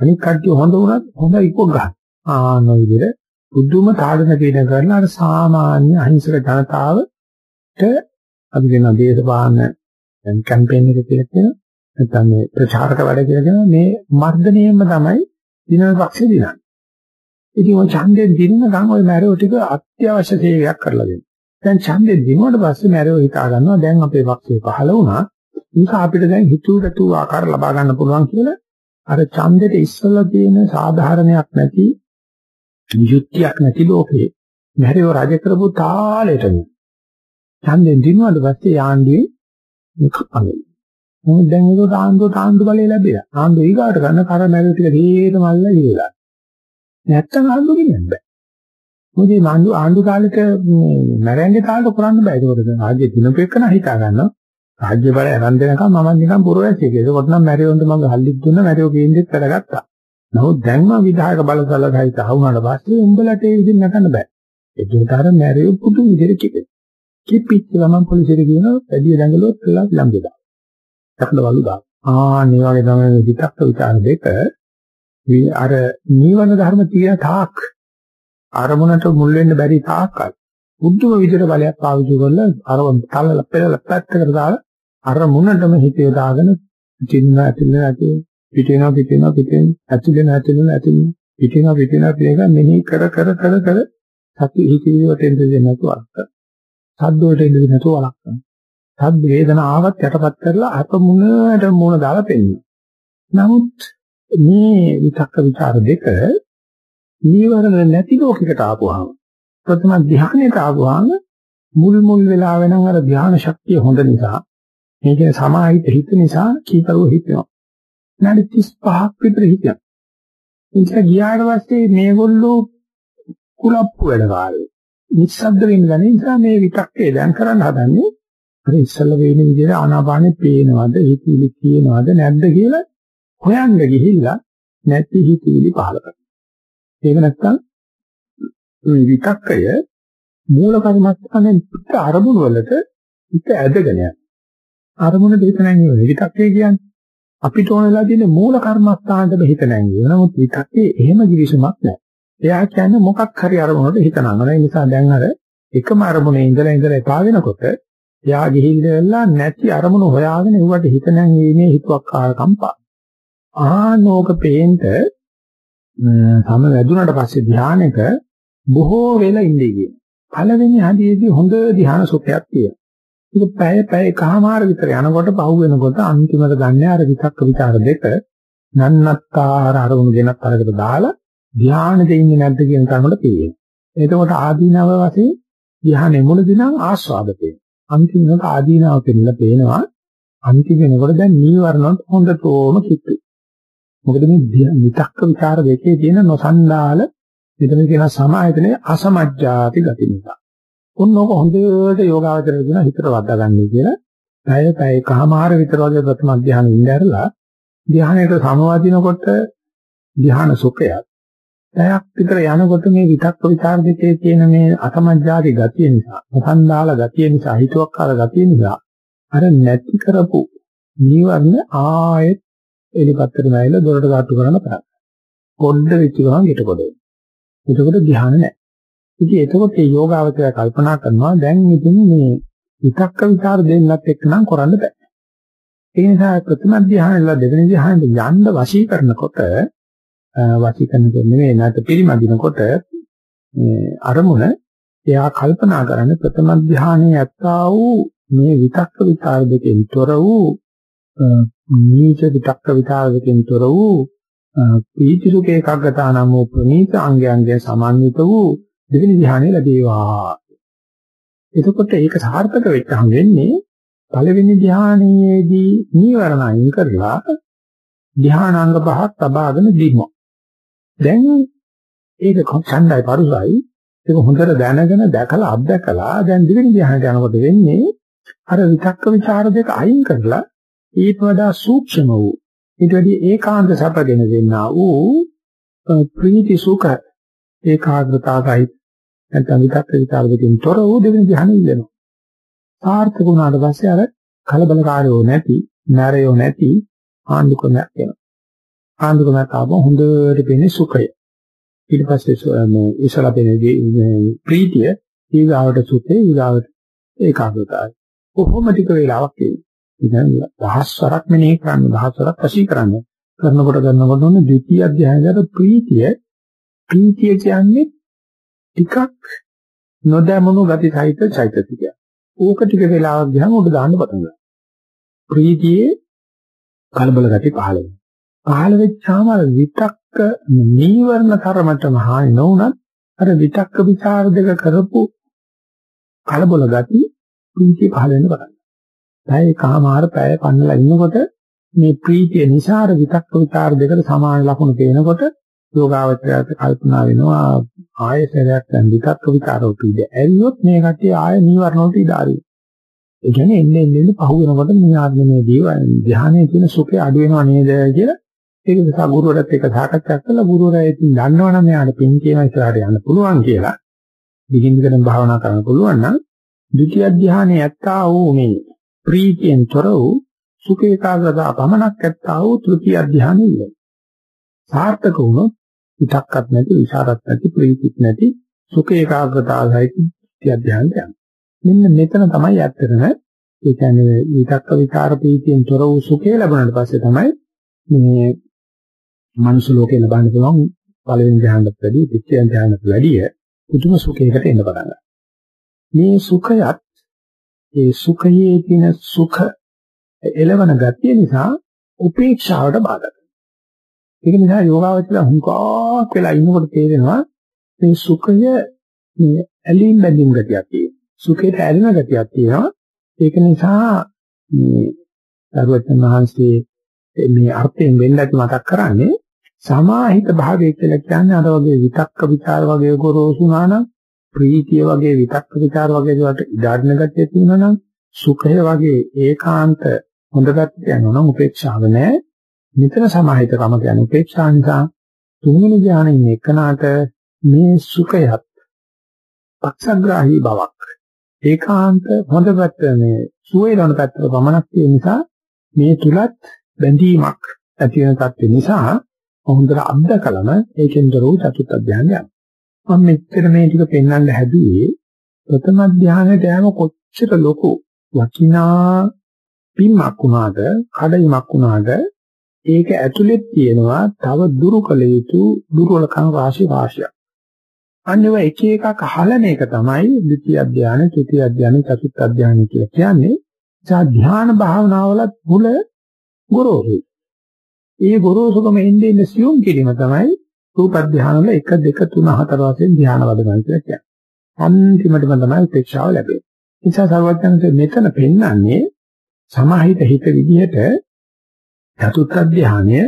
Speaker 1: අනිත් කට්ටිය හොඳ වුණත් හොඳයි ඉක්ක ගන්න. ආන විදිහට බුදුම තාඩන කියන කරලා අර සාමාන්‍ය අහිංසක ජනතාවට අපි කියන දේශපාලන කැම්පේන් එක කියලා කියන නැත්නම් මේ ප්‍රචාරක වැඩ කියලා කියන මේ මර්ධනයෙන්ම තමයි දිනන පක්ෂේ දිනන්නේ. ඉතින් ඔය ඡන්දයෙන් දිනන ගම් ඔය මැරෝ ටික අත්‍යවශ්‍ය සේවයක් කරලා දෙනවා. දැන් ඡන්දෙන් දිනුවට පස්සේ මැරෙව හිතා ගන්නවා දැන් අපේ පක්ෂේ පහළ වුණා. ඒක අපිට දැන් හිතුවටතු ආකාර ලබා ගන්න පුළුවන් කියලා අර ඡන්දෙට ඉස්සලා තියෙන සාධාරණයක් නැති යුක්තියක් නැති ලෝකේ මැරෙව රජ කරපු තාලෙට ඡන්දෙන් දිනුවට පස්සේ යාන්දුවේ මේක පළවෙනි. මොකද දැන් ඒක ආන්දෝ තාන්දු බලය ලැබිලා. ආන්දෝ ඊගාට ගන්න කර මැරෙව ටික දීරම අල්ල ඉවරලා. නැත්තම් ආන්දෝ කියන්නේ බෑ. මොකද මේ ආණ්ඩු ආණ්ඩු කාලෙක මැරෙන්ගේ තාලට කරන්න බෑ. ඒකෝට රාජ්‍ය දිනපෙකන හිතා ගන්නවා. රාජ්‍ය බලය අරන් දෙනකම් මම නිකන් පුරවැසියෙක්. ඒකෝට නම් මැරියොන්ට මම හල්ලිත් දුන්නා මැරියෝ කේන්දෙත් වැඩගත්තා. නමුත් දැන් මම විධායක බලසල සහිත ආවුණාට පස්සේ උඹලට ඒ විදිහ නටන්න බෑ. ඒකට අර මැරියෝ පුදු විදිහට කිපෙන. කිපිච්ච ගමන් පොලිසියට කියනවා වැඩි දඟලුවොත් කියලා ළඟදා. දක්නවලු දා. ආ මේ වගේ තමයි විතක්ක විචාර දෙක අර නීවන ධර්ම තියෙන තාක් අරමුණට මුල් වෙන්න බැරි තාක්කල් බුද්ධම විදිහට බලයක් පාවිච්චි කරලා අර තල්ලලා පෙරලා පැත්තකට දාලා අරමුණටම හිත යොදාගෙන චින්න ඇතුළේ ඇති පිටිනවා පිටිනවා පිටින ඇතුළේ ඇතුළේ ඇතුළේ පිටිනවා පිටිනවා පිටිනවා මෙහි කර කර කර කර සති හිතේවට එන්න දෙන්නේ නැතුව අර්ථ. සද්ද වලට එන්න දෙන්නේ නැතුව වළක්වන. සද්ද වේදනාවත් යටපත් කරලා අරමුණට මුණ දාලා පෙන්නනවා. නමුත් මේ විතක්ක ਵਿਚාර දෙක නීවරණ නැති ලෝකයකට ආපුවාම ප්‍රථම ධ්‍යානයට ආපුවාම මුල් මුල් වෙලා වෙනම් අර ධ්‍යාන ශක්තිය හොඳ නිසා මේ කියන සමාහිත හිත නිසා කීකරුව හිතෙනවා. විනාඩි 35ක් විතර හිටියා. ඉතින් ගියාට පස්සේ මේගොල්ලෝ කුලප්පු වැඩ කාලේ. නිස්සද්ද වෙන්න දැන නිසා මේ විතක්කේ දැන් කරන්න හදන්නේ අර ඉස්සල්ල වේන විදිහට ආනාපානෙ පේනවද හිතවිලි තියෙනවද නැද්ද කියලා හොයන්න ගිහිල්ලා නැති හිතවිලි පහල කරනවා. ඒක නැත්තම් මේ විතක්කය මූල කර්මස්ථානේ පිට අරමුණු වලට හිත ඇදගෙන යනවා. අරමුණට හිත නැංගෙන්නේ විතක්කේ කියන්නේ. අපිට ඕන වෙලා තියෙන මූල කර්මස්ථානට හිත නැංගෙන්නේ. නමුත් විතක්කේ එහෙම කිවිසුමක් නැහැ. එයා කියන්නේ මොකක් හරි අරමුණකට හිත නංගන. ඒ නිසා දැන් අර එකම අරමුණේ ඉඳලා ඉඳලා එපා වෙනකොට එයා ගිහිල්ලා නැති අරමුණු හොයාගෙන ඒවට හිත නැංගීමේ හිතුවක් ආකම්පා. ආනෝක පේන්ට සම වැදුනට පස්සේ ධානයක බොහෝ වෙලා ඉඳී කියන. පළවෙනි හදියේදී හොඳ ධාන සුඛයක් තියෙනවා. ඒක පැය පැය එකමාර විතර යනකොට පහු වෙනකොට අන්තිමට ගන්න අර විතක්ක ਵਿਚාර දෙක නන්නත්තාර අරමුණු දෙනත් අරකට දාලා ධානයේ ඉන්නේ නැද්ද කියන තරමට තියෙනවා. එතකොට ආදීනව වශයෙන් ධානයේ මුලදී නම් ආස්වාද පේනවා. අන්තිමට ආදීනව පෙන්නලා පේනවා. අන්තිම වෙනකොට දැන් නීවරණත් හොඳටම කිත්තු. මොකද මේ විතක්ක ਵਿਚාර දෙකේ තියෙන නොසන්ඩාල මෙතන කියන සමායතනේ අසමජ්ජාති ගති නිසා. උන්නෝක හොඳට යෝගාවචරය කියන හිතට වද්දාගන්නේ කියලා. පැය පැය කහමාර විතර වගේ ප්‍රථම අධ්‍යානෙ ඉඳලා ධ්‍යානයට සමවදිනකොට ධ්‍යාන සුඛයත් පැයක් විතර යනකොට මේ විතක්ක ਵਿਚාර දෙකේ තියෙන මේ අසමජාති ගතිය නිසා, මොකන්දාල ගතිය නිසා, හිතුවක්කාර ගතිය නිසා අර නැති කරපු නිවර්ණ ආයෙත් එලිපත්තට නැයිලා දොරට ගාට්ටු කරන්න පටන් පොඩ්ඩ වෙච්ච ගමන් ඊට පොඩේ. එතකොට ධ්‍යාන නැහැ. ඉතින් එතකොට මේ යෝගාවචරය කල්පනා කරනවා දැන් ඉතින් මේ විතක්ක ਵਿਚාර දෙන්නත් එක්ක නම් කරන්න බෑ. ඒ නිසා ප්‍රථම ධ්‍යානෙලා දෙවෙනි ධ්‍යානෙට යන්න වශී කරනකොට වශී කරන නෙමෙයි නැත පිළිමදිනකොට මේ අරමුණ එයා කල්පනා කරන්නේ ප්‍රථම ධ්‍යානයේ ඇත්තා වූ මේ විතක්ක විචාර දෙකෙන් තොර වූ නීච විතක්ක විචාර දෙකෙන් තොර වූ පීති සුඛ ඒකග්ගතා නම් වූ ප්‍රණීත අංගයන්ගේ සමන්විත වූ දෙවෙනි ධ්‍යානෙ ලැබේවා. එතකොට ඒක සාර්ථක වෙච්චහම වෙන්නේ පළවෙනි ධ්‍යානයේදී නීවරණ අයින් කරලා ධ්‍යානාංග පහක් තබාගෙන දිනුවා. දැන් ඒක ඡන්දයි පරුසයි ඒක හොඳට දැනගෙන දැකලා අත්දැකලා දැන් දෙවෙනි ධ්‍යානට යනකොට වෙන්නේ අර විතක්ක ਵਿਚාර දෙක අයින් කරලා ඊට වඩා සූක්ෂම වූ ඊට වැඩි ඒකාන්ත සැපගෙන දෙන්නා වූ ප්‍රීති සුඛ ඒකාග්‍රතාවයි නැත්නම් විතක්ක විචාර දෙකෙන් තොර වූ දෙවෙනි ධ්‍යානෙ ඉල්ලනවා. සාර්ථක වුණාට පස්සේ අර කලබලකාරයෝ නැති, නැරයෝ නැති ආන්දුකමක් වෙනවා. ආන්දුකමක් ආව හොඳට පේන්නේ සුඛය. ඊට පස්සේ මේ ඉස්සලා පේන්නේ ප්‍රීතිය, ඊගාවට සුඛය, ඊගාවට ඒකාග්‍රතාවය. කොහොම ටික වෙලාවක් තියෙනවා. ඉතින් දහස්වරක් මෙනේ කරන්න, දහස්වරක් වශී කරන්න. කරනකොට කරනකොට ඔන්න ද්විතීයි අධ්‍යයනයේ ප්‍රීතිය ප්‍රීතිය කියන්නේ ටිකක් නොදැමුණු ගති සහිත චෛතසිකය. ඕක ටික වෙලාවක් ගියාම උඩ දාන්න පටන් ගන්නවා. ප්‍රීතියේ කලබල ගති පහළ වෙනවා. පහළ වෙච්චාම අර විතක්ක නීවරණ තරමටම හානි නොවුනත් අර විතක්ක ਵਿਚාර දෙක කරපු කලබල ගති ප්‍රීතිය පහළ වෙන බලන්න. පැය එකමාර පැය පන්නලා ඉන්නකොට මේ ප්‍රීතිය නිසා අර විතක්ක ਵਿਚාර දෙකට සමාන ලක්ෂණ පේනකොට යෝගාවචරයට කල්පනා වෙනවා ආයසරයක් දැන් විතක්ක ਵਿਚාරෝට ඉඳ ඇරියොත් මේ කටේ ආය නීවරණ වලට ඉඩාරියි. ඒ කියන්නේ එන්නේ එන්නේ පහු වෙනකොට මේ ආත්මයේදී ධ්‍යානයේ තියෙන සුඛය අඩු වෙනව නේද කියලා ඒක නිසා ගුරුවරයාත් එක්ක සාකච්ඡා කරලා ගුරුවරයා ඉතින් දන්නවනම් මෙයාට පින් කියන ඉස්සරහට යන්න පුළුවන් කියලා. දිගින් දිගටම භාවනා කරන්න පුළුවන් නම් ද්විතිය ධ්‍යානයේ ඇත්තා වූ මේ ප්‍රීතියෙන් තොර වූ සුඛ ඒකාග්‍රතාව පමණක් ඇත්තා වූ තෘතිය ධ්‍යානෙ ඉන්නේ. සාර්ථක වුණොත් විතක්කත් නැති, විචාරත් නැති, ප්‍රීතිත් නැති සුඛ ඒකාග්‍රතාවයි ධ්‍යානට යනවා. මෙන්න මෙතන තමයි ඇත්තටම ඒ කියන්නේ විතක්ක විචාර ප්‍රීතියෙන් තොර වූ සුඛය ලැබුණාට පස්සේ තමයි මේ මනුෂ්‍ය ලෝකේ ලබන්න පුළුවන් පළවෙනි ධ්‍යානකට වැඩි, දෙවෙනි ධ්‍යානකට වැඩිය පුදුම සුඛයකට එන්න පටන් ගන්නවා. මේ සුඛයත් ඒ සුඛයේ තියෙන සුඛ එළවන ගතිය නිසා උපේක්ෂාවට බාධා කරනවා. ඒක නිසා යෝගාවචර හුඟක් වෙලා ඉන්නකොට තේරෙනවා මේ සුඛය මේ ඇලීම් බැඳීම් ගතියක් තියෙනවා. සුඛයට ඇලෙන ගතියක් තියෙනවා. ඒක නිසා මේ දරුවචන් වහන්සේ මේ අර්ථයෙන් වෙන්න ඇති මතක් කරන්නේ සමාහිත භාවය කියලා කියන්නේ අර වගේ විතක්ක ਵਿਚාර වගේ ගොරෝසුනා නම් ප්‍රීතිය වගේ විතක්ක ਵਿਚාර වගේ දේවල්ට ඉඩාඩන ගැටේ තියෙනවා නම් සුඛය වගේ ඒකාන්ත හොඳකට යනවා නම් උපේක්ෂාව නැහැ. මෙතන සමාහිතකම කියන්නේ උපේක්ෂා නිසා තුන්වෙනි ඥානයෙන් එකනාට මේ සුඛයත් පක්ෂග්‍රාහී බවක් ඒකාන්ත හොඳකට මේ සුවේ ලොන පැත්තට පමණක් තියෙන නිසා මේ තුලත් බැඳීමක් ඇති වෙන තත්ත්ව නිසා හොඳට අත්දකලම ඒකෙන් දරෝ චතුත් අධ්‍යානය යනවා. මම මෙච්චර මේ ටික පෙන්වන්න හැදුවේ ප්‍රථම ධානයට යෑම කොච්චර ලොකු වටිනා පින්මක් වුණාද කඩයිමක් වුණාද ඒක ඇතුළේ තියෙනවා තව දුරු කළ යුතු දුර්වලකම් රාශි රාශියක්. අන්නේව එක එකක් අහලන එක තමයි ද්විතිය අධ්‍යාන, තෘතිය අධ්‍යාන, චතුර්ථ අධ්‍යාන කියලා කියන්නේ. ඒ ධ්‍යාන භාවනාවලත් මුල ගොරෝසුයි. ඒ ගොරෝසුකම එන්නේ ඉන්න සියුම් කිරීම තමයි රූප ධ්‍යාන වල 1 2 3 4 වශයෙන් ධ්‍යාන වදගන්න කියලා කියන්නේ. අන්තිමටම තමයි උපේක්ෂාව ලැබෙන්නේ. නිසා සර්වඥන්සේ මෙතන පෙන්වන්නේ සමාහිත හිත විදිහට චතුත්ථ ධ්‍යානය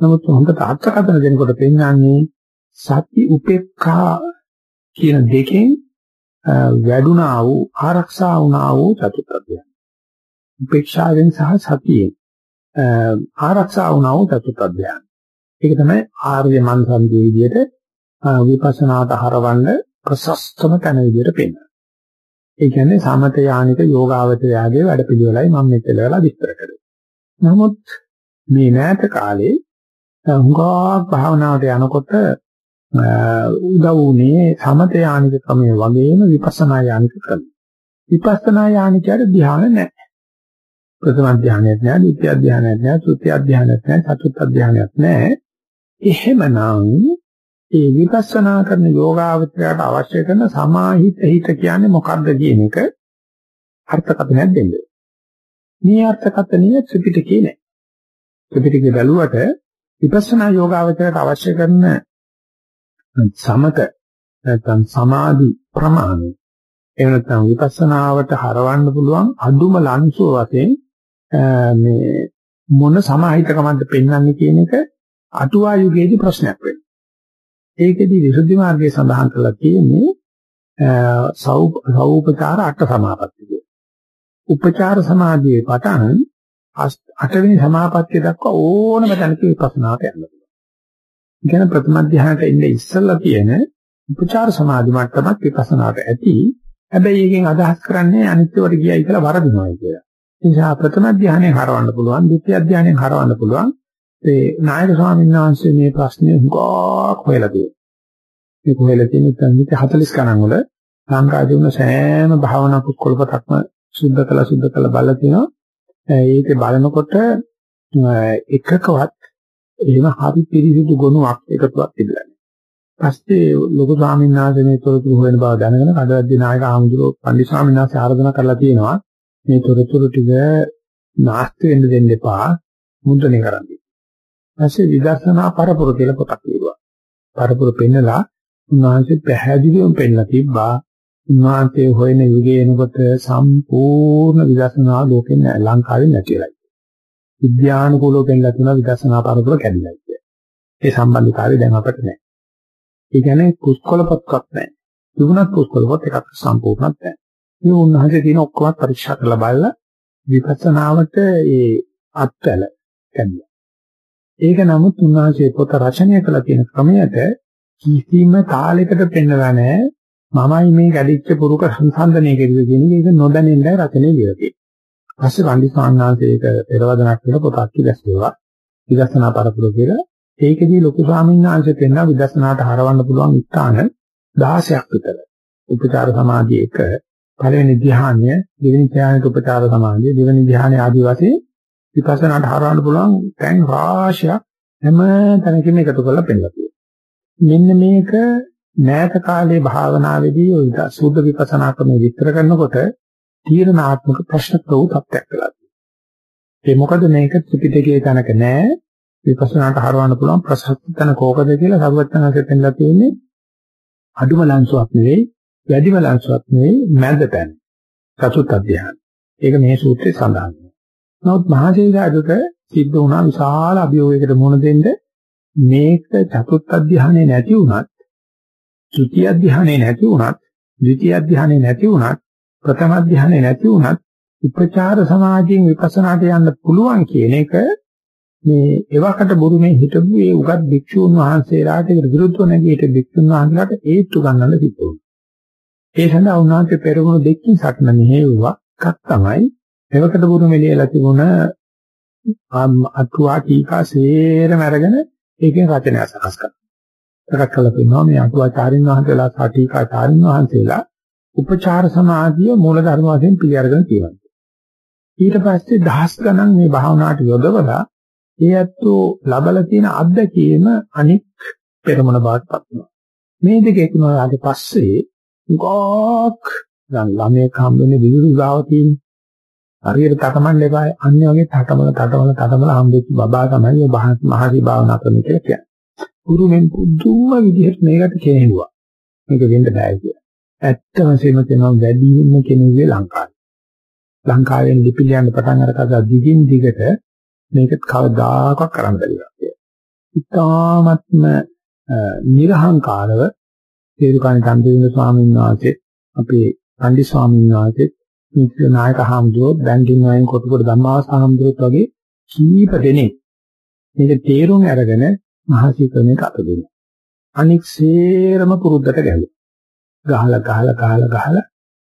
Speaker 1: නමුත් හොඳට අර්ථකථන දෙනකොට පෙන්වන්නේ සති උපේක්ඛා කියන දෙකෙන් වැඩුණා වූ ආරක්ෂා වුණා වූ චතුත්ථ ධ්‍යාන. උපේක්ෂාවෙන් සහ සතියෙන් ආරක්ෂා වුණා වූ චතුත්ථ ධ්‍යාන. ඒක තමයි ආර්ය මන්සන්දී විදිහට විපස්සනාට හරවන්න ප්‍රශස්තම තැන විදිහට පෙන්වන්නේ. ඒ කියන්නේ සමත යානික යෝගාවචරයාගේ වැඩපිළිවෙලයි මම මෙතන වෙලා විස්තර කරේ. නමුත් මේ නැත කාලේ හුඟක් භාවනාවට යනකොට උදව් වුණේ සමත යානික ක්‍රමයේ වගේම විපස්සනා යානික ක්‍රමය. විපස්සනා යානිකයට ධ්‍යාන නැහැ. ප්‍රථම ධ්‍යානයක් නැහැ, ද්විතිය ධ්‍යානයක් නැහැ, තෘතිය ධ්‍යානයක් නැහැ, චතුර්ථ ධ්‍යානයක් නැහැ. එහෙමනම් ඒ විපස්සනා කරන යෝගාවචරයට අවශ්‍ය කරන සමාහිත හිත කියන්නේ මොකක්ද කියන එක අර්ථකථනයක් දෙන්න. මේ අර්ථකථනය ත්‍රිපිටකේ නෑ. ත්‍රිපිටකේ බැලුවට විපස්සනා යෝගාවචරයට අවශ්‍ය කරන සමත නැත්නම් සමාධි ප්‍රමාණය එහෙම නැත්නම් විපස්සනාවට හරවන්න පුළුවන් අදුම ලන්සුව වශයෙන් මේ මොන සමාහිතකමක්ද පෙන්වන්නේ කියන එක අටුවා යුගයේදී ප්‍රශ්නයක් වෙනවා. ඒකෙදී විසුද්ධි මාර්ගයේ සඳහන් කරලා තියෙන්නේ සෞපචාර අට සමාපatti උපචාර සමාධියේ පටන් අටවෙනි සමාපත්තිය දක්වා ඕනම තැනක විපස්සනාට යන්න පුළුවන්. ඉගෙන ප්‍රථම ධ්‍යානට ඉන්නේ ඉස්සල්ලා තියෙන උපචාර සමාධි මට්ටමක් විපස්සනාට ඇති. හැබැයි එකෙන් අදහස් කරන්නේ අනිත්‍යවට ගියයි කියලා වරදිනවා කියලා. ඒ නිසා ප්‍රථම ධ්‍යානෙන් හරවන්න පුළුවන්, ද්විතිය ධ්‍යානෙන් හරවන්න පුළුවන්. ඒ නායක ස්වාමීන් වහන්සේ මේ ප්‍රශ්නේ හුඟක් හොයලා තියෙනවා. මේ කොහෙලා තියෙන ඉතින් 40 ගණන් වල ලංකාවේ වුණ සෑම භාවනා පුස්කොළපතක්ම සුද්ධ කළා සුද්ධ කළා බලලා තිනවා. ඒක බලනකොට එකකවත් එහෙම හරි පිරිසිදු ගුණයක් එකතුවක් තිබුණා නෑ. පස්සේ ලොකු ස්වාමීන් වහන්සේ මේ තොරතුරු හොයන බව දැනගෙන කඩවැද්දි නායක ආමඳුරෝ පන්දි ස්වාමීන් වහන්සේ ආරාධනා කරලා තියෙනවා මේ තොරතුරු ටික නාස්ති වෙන්න දෙන්න එපා මුද්‍රණය කරන්න. ඊපස්සේ විදර්ශනා පරපුර කියලා පොතක් ලියුවා. පරපුර පෙන්නලා උන්වහන්සේ පැහැදිලිවම පෙන්නලා තිබ්බා උන්වහන්සේ හොයන යුගයේ එනකොට සම්පූර්ණ විදර්ශනා ලෝකෙන් ලංකාවේ නැතිලයි. විද්‍යානුකූලව පෙන්නලා තුන විදර්ශනා පරපුර කැඩිලා ඉන්නේ. ඒ සම්බන්ධතාවය දැන් අපිට නැහැ. ඒ කියන්නේ පුස්කොළ පොත්කක් නැහැ. තිබුණත් පුස්කොළ පොත් එකක් සම්පූර්ණත් නැහැ. මේ උන්වහන්සේ තියෙන ඔක්කොම පරීක්ෂා කරලා බලලා විපස්සනාවට ඒ අත්වල කැඩිලා. ඒක නමුත් උන්වහන්සේ පොත රචනය කළ තියෙන ක්‍රමයට කිසිම තාලයකට පෙන්නලා නැහැ. මමයි මේ ගැඩිච්ච පුරුක සංසන්දනය කෙරුවේ කියන එක නොදැනෙන්නයි රචනය ලියලා තියෙන්නේ. පස්සේ වන්දි සාන්නාංශයක පෙරවදනක් කියලා පොතක් ඉලස්සුවා. විදර්ශනා පරපුර කියලා ඒකෙදී ලොකු ස්වාමීන් වහන්සේ පෙන්නා විදර්ශනාට හරවන්න පුළුවන් ස්ථාන 16ක් විතර. උපචාර සමාධිය එක පළවෙනි ධ්‍යානය, දෙවෙනි ධ්‍යානයේ උපචාර සමාධිය, දෙවෙනි ධ්‍යානයේ ආදි වශයෙන් විපස්සනාට හරවන්න පුළුවන් තැන් රාශියක් හැම තැනකින්ම එකතු කරලා පෙන්නලා තියෙනවා. මෙන්න මේක මෑත කාලේ භාවනාවේදී ඔය සුද්ධ විපස්සනා ක්‍රම විස්තර කරනකොට තීරණාත්මක ප්‍රශ්න ප්‍රවු තත්ත්වයක් වෙලා තියෙනවා. ඒ මොකද මේක ත්‍රිපිටකයේ තැනක නෑ විපස්සනාට හරවන්න පුළුවන් ප්‍රසස්ත තැන කෝකද කියලා සරුවචනanse පෙන්නලා තියෙන්නේ අඩුම ලංසුවක් නෙවෙයි වැඩිම ලංසුවක් නෙවෙයි මැද තැන. චතුත් අධ්‍යාන. ඒක මේ සූත්‍රයේ සඳහන් වෙනවා. නමුත් මහසීසාදුක සිද්ධ වුණා විශාල අභියෝගයකට මුහුණ දෙන්න මේක චතුත් අධ්‍යානෙ නැති වුණත් ත්‍ෘතිය අධ්‍යානෙ නැති වුණත් ද්විතිය අධ්‍යානෙ නැති වුණත් ප්‍රථම අධ්‍යානෙ නැති වුණත් උපචාර සමාධියෙන් විපස්සනාට යන්න පුළුවන් කියන එක මේ එවකට බුරුමේ හිටපු ඒ උගත් භික්ෂුන් වහන්සේලාට ඒකට විරුද්ධව නැගී හිට භික්ෂුන් වහන්සේලාට ඒත්තු ගන්නන්න සිද්ධ වුණා. ඒ සඳහා උන්වහන්සේ පෙරමුණු දෙකකින් සටන මෙහෙවුවා. එකක් තමයි එවකට බුරුමේ ලියලා තිබුණ අටුවා ටීකා සේරම අරගෙන ඒකෙන් රචනය සකස් කරනවා. සකස් කළා කියනවා මේ අටුවාචාරින් වහන්සේලා සහ ටීකාචාරින් වහන්සේලා උපචාර සමාධිය මූල ධර්ම වශයෙන් පිළිඅරගෙන තියෙනවා. ඊට පස්සේ දහස් ගණන් මේ භාවනාවට යොදවලා ඒ ඇත්තෝ ලබලා තියෙන අත්දැකීම අනික් පෙරමන බාටපත් වෙනවා. මේ දෙක එකිනෙකාට පස්සේ ගොක් දැන් ළමයේ හම්බෙන්නේ විදුලි ගාව තියෙන හරියට තටමන්න එපා අන්න වගේ තටමන තටමන තටමන හම්බෙච්ච බබා තමයි ඔය මහසි භාවනා කරන කියලා කියන්නේ. ගුරුමෙන් පුදුම විදිහට මේකට කෙනෙහුවා. මේක වෙන්න බෑ කියලා. ඇත්ත වශයෙන්ම කියනවා වැඩිම කෙනෙකුගේ ලංකාවේ. ලංකාවෙන් ලිපි ලියන්න පටන් අරගත්තා දිගින් දිගට මේක කවදාකවත් කරන්න බැරි එකක්. ඉතාමත්ම නිර්හංකාරව තේරුකාණී තන්තිවිඳ ස්වාමීන් වහන්සේ අපේ පන්දි ස්වාමීන් වහන්සේ මිත්‍ර නායක හාමුදුරුවෝ බැංකින් වයින් කොටුකොට ධම්මාස හාමුදුරුවෝත් වගේ කීප දෙනෙක් මේක තේරුම් අරගෙන මහසී ක්‍රමයක අත දුන්නා. අනික් සේරම පුරුද්දට ගැහුවා. ගහලා ගහලා ගහලා ගහලා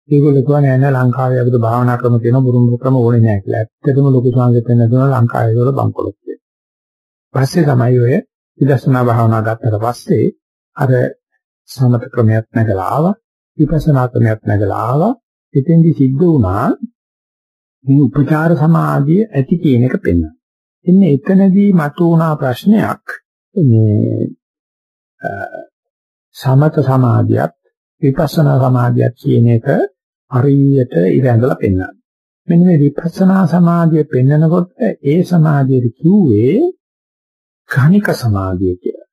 Speaker 1: ඒගොල්ලෝ කියවා නෑ නෑ ලංකාවේ අපිට භාවනා ක්‍රම තියෙනවා බුරුම ක්‍රම ඕනේ නෑ කියලා. ඇත්තටම ලොකු සංගත වෙන දුන ලංකාවේ වල බංකොලොත් වෙනවා. පස්සේ තමයි ඔය විදර්ශනා භාවනා ගත්තට පස්සේ අර සමත ක්‍රමයක් නැගලා ආවා. විපස්සනා ක්‍රමයක් නැගලා ආවා. එතෙන්දි සිද්ධ වුණා මේ උපචාර සමාධිය ඇති කියන එක පෙන්වනවා. ඉන්නේ එතනදී මතුවුණා ප්‍රශ්නයක් මේ සමත සමාධියත් විපස්සනා සමාධියත් කියන එක හරියට ඉර ඇඳලා පෙන්වනවා. මෙන්න මේ විපස්සනා සමාධිය පෙන්නකොට ඒ සමාධියට කිව්වේ කණික සමාධිය කියලා.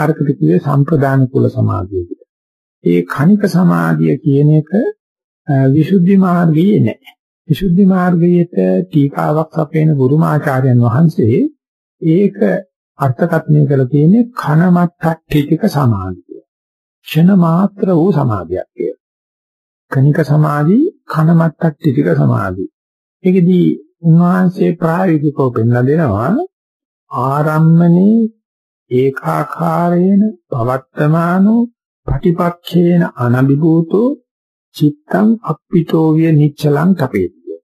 Speaker 1: අරකට කිව්වේ සම්ප්‍රදාන කුල සමාධිය කියලා. ඒ කණික සමාධිය කියන එක විසුද්ධි මාර්ගයේ නැහැ. විසුද්ධි මාර්ගයේට ටීකාවක් අපේන ගුරුමාචාර්යන් වහන්සේ ඒක අර්ථකථනය කරලා තියෙන්නේ කනමත්ත්‍ටික සමාධිය. ක්ෂණ මාත්‍ර වූ සමාධියක් කියලා. කනික සමාධි කනමත්ත්‍ටික සමාධි. ඒකෙදී උන්වහන්සේ ප්‍රායෝගිකව පෙන්ලා දෙනවා ආරම්මනේ ඒකාකාරේන පවත්තමානෝ පටිපක්ඛේන අනබිභූතෝ චිත්තං අප්පිතෝ විය නිච්චලං තපේති.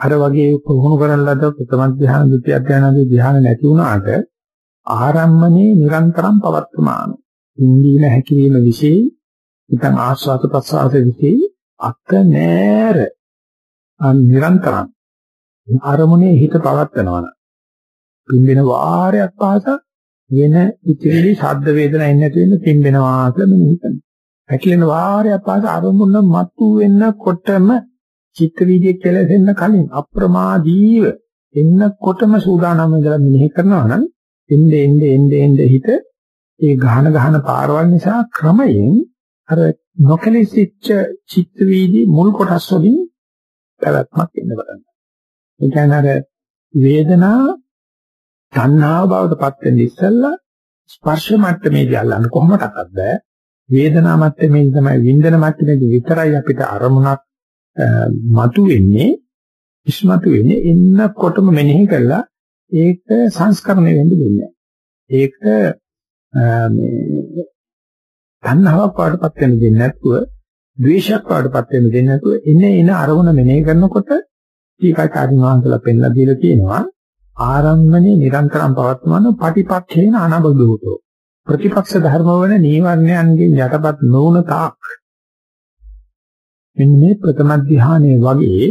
Speaker 1: අර වගේ පුහුණු කරන ලද ප්‍රථම ධ්‍යාන දෙති අධ්‍යානදී ධ්‍යාන නැති වුණාට ආරම්මනේ නිරන්තරම් පවත්තමානෝ. ඉන්දීන හැකිරීම વિશે නිකන් ආස්වාද ප්‍රසආද විසේ අත නෑර නිරන්තරම් අරමුණේ හිත පවත්නවා නම් පින්බින වාරයක් පාසා වෙන ඉතිරි ශබ්ද වේදනා එන්නේ නැති වෙන පින්බෙනවා කියලා මම හිතන්නේ. පැකිලෙන වාරයක් පාස අරමුණ මතු වෙන්නකොටම චිත්ත වීදියේ කෙලෙසෙන්න කලින් අප්‍රමාදීව එන්නකොටම සූදානම් වෙලා මෙනෙහි කරනවා නම් එnde ende ende ende හිත ඒ ගහන ගහන පාරවල් නිසා ක්‍රමයෙන් අර නොකලෙසිච්ච චිත්ත වීදි මුල් කොටස් වලින් පැවැත්මක් එන්න පටන් ගන්නවා. ඒ කියන්නේ අර වේදනා තණ්හාව බවට පත් වෙන්න ඉස්සෙල්ලා ස්පර්ශ මට්ටමේදී අල්ලන්න කොහොමදක්වත් බෑ. වේදනා මට්ටමේ තමයි වින්දන මට්ටමේදී විතරයි අපිට අරමුණක් මතු වෙන්නේ ඉස්මතු වෙන්නේ එන්නකොටම මෙනෙහි කළා. ඒක සංස්කරණය වෙන්න දෙන්නේ ඒක මේ තණ්හාවක් වඩපත් වෙන්න දෙන්නේ නැතුව ද්වේෂයක් වඩපත් වෙන්න දෙන්නේ නැතුව එන එන අරමුණ මෙනෙහි කරනකොට ටීකාචාර්ය වහන්සේලා පෙන්ලා දීලා තියෙනවා. ආරම්මනේ නිරන්තරම් පවත්වන පටිපක්ඛේන අනබදූතෝ ප්‍රතිපක්ෂ ධර්ම වන නීවරණයන්ගෙන් යටපත් නොවන තාක් මෙන්න මේ ප්‍රථම ධ්‍යානයේ වගේ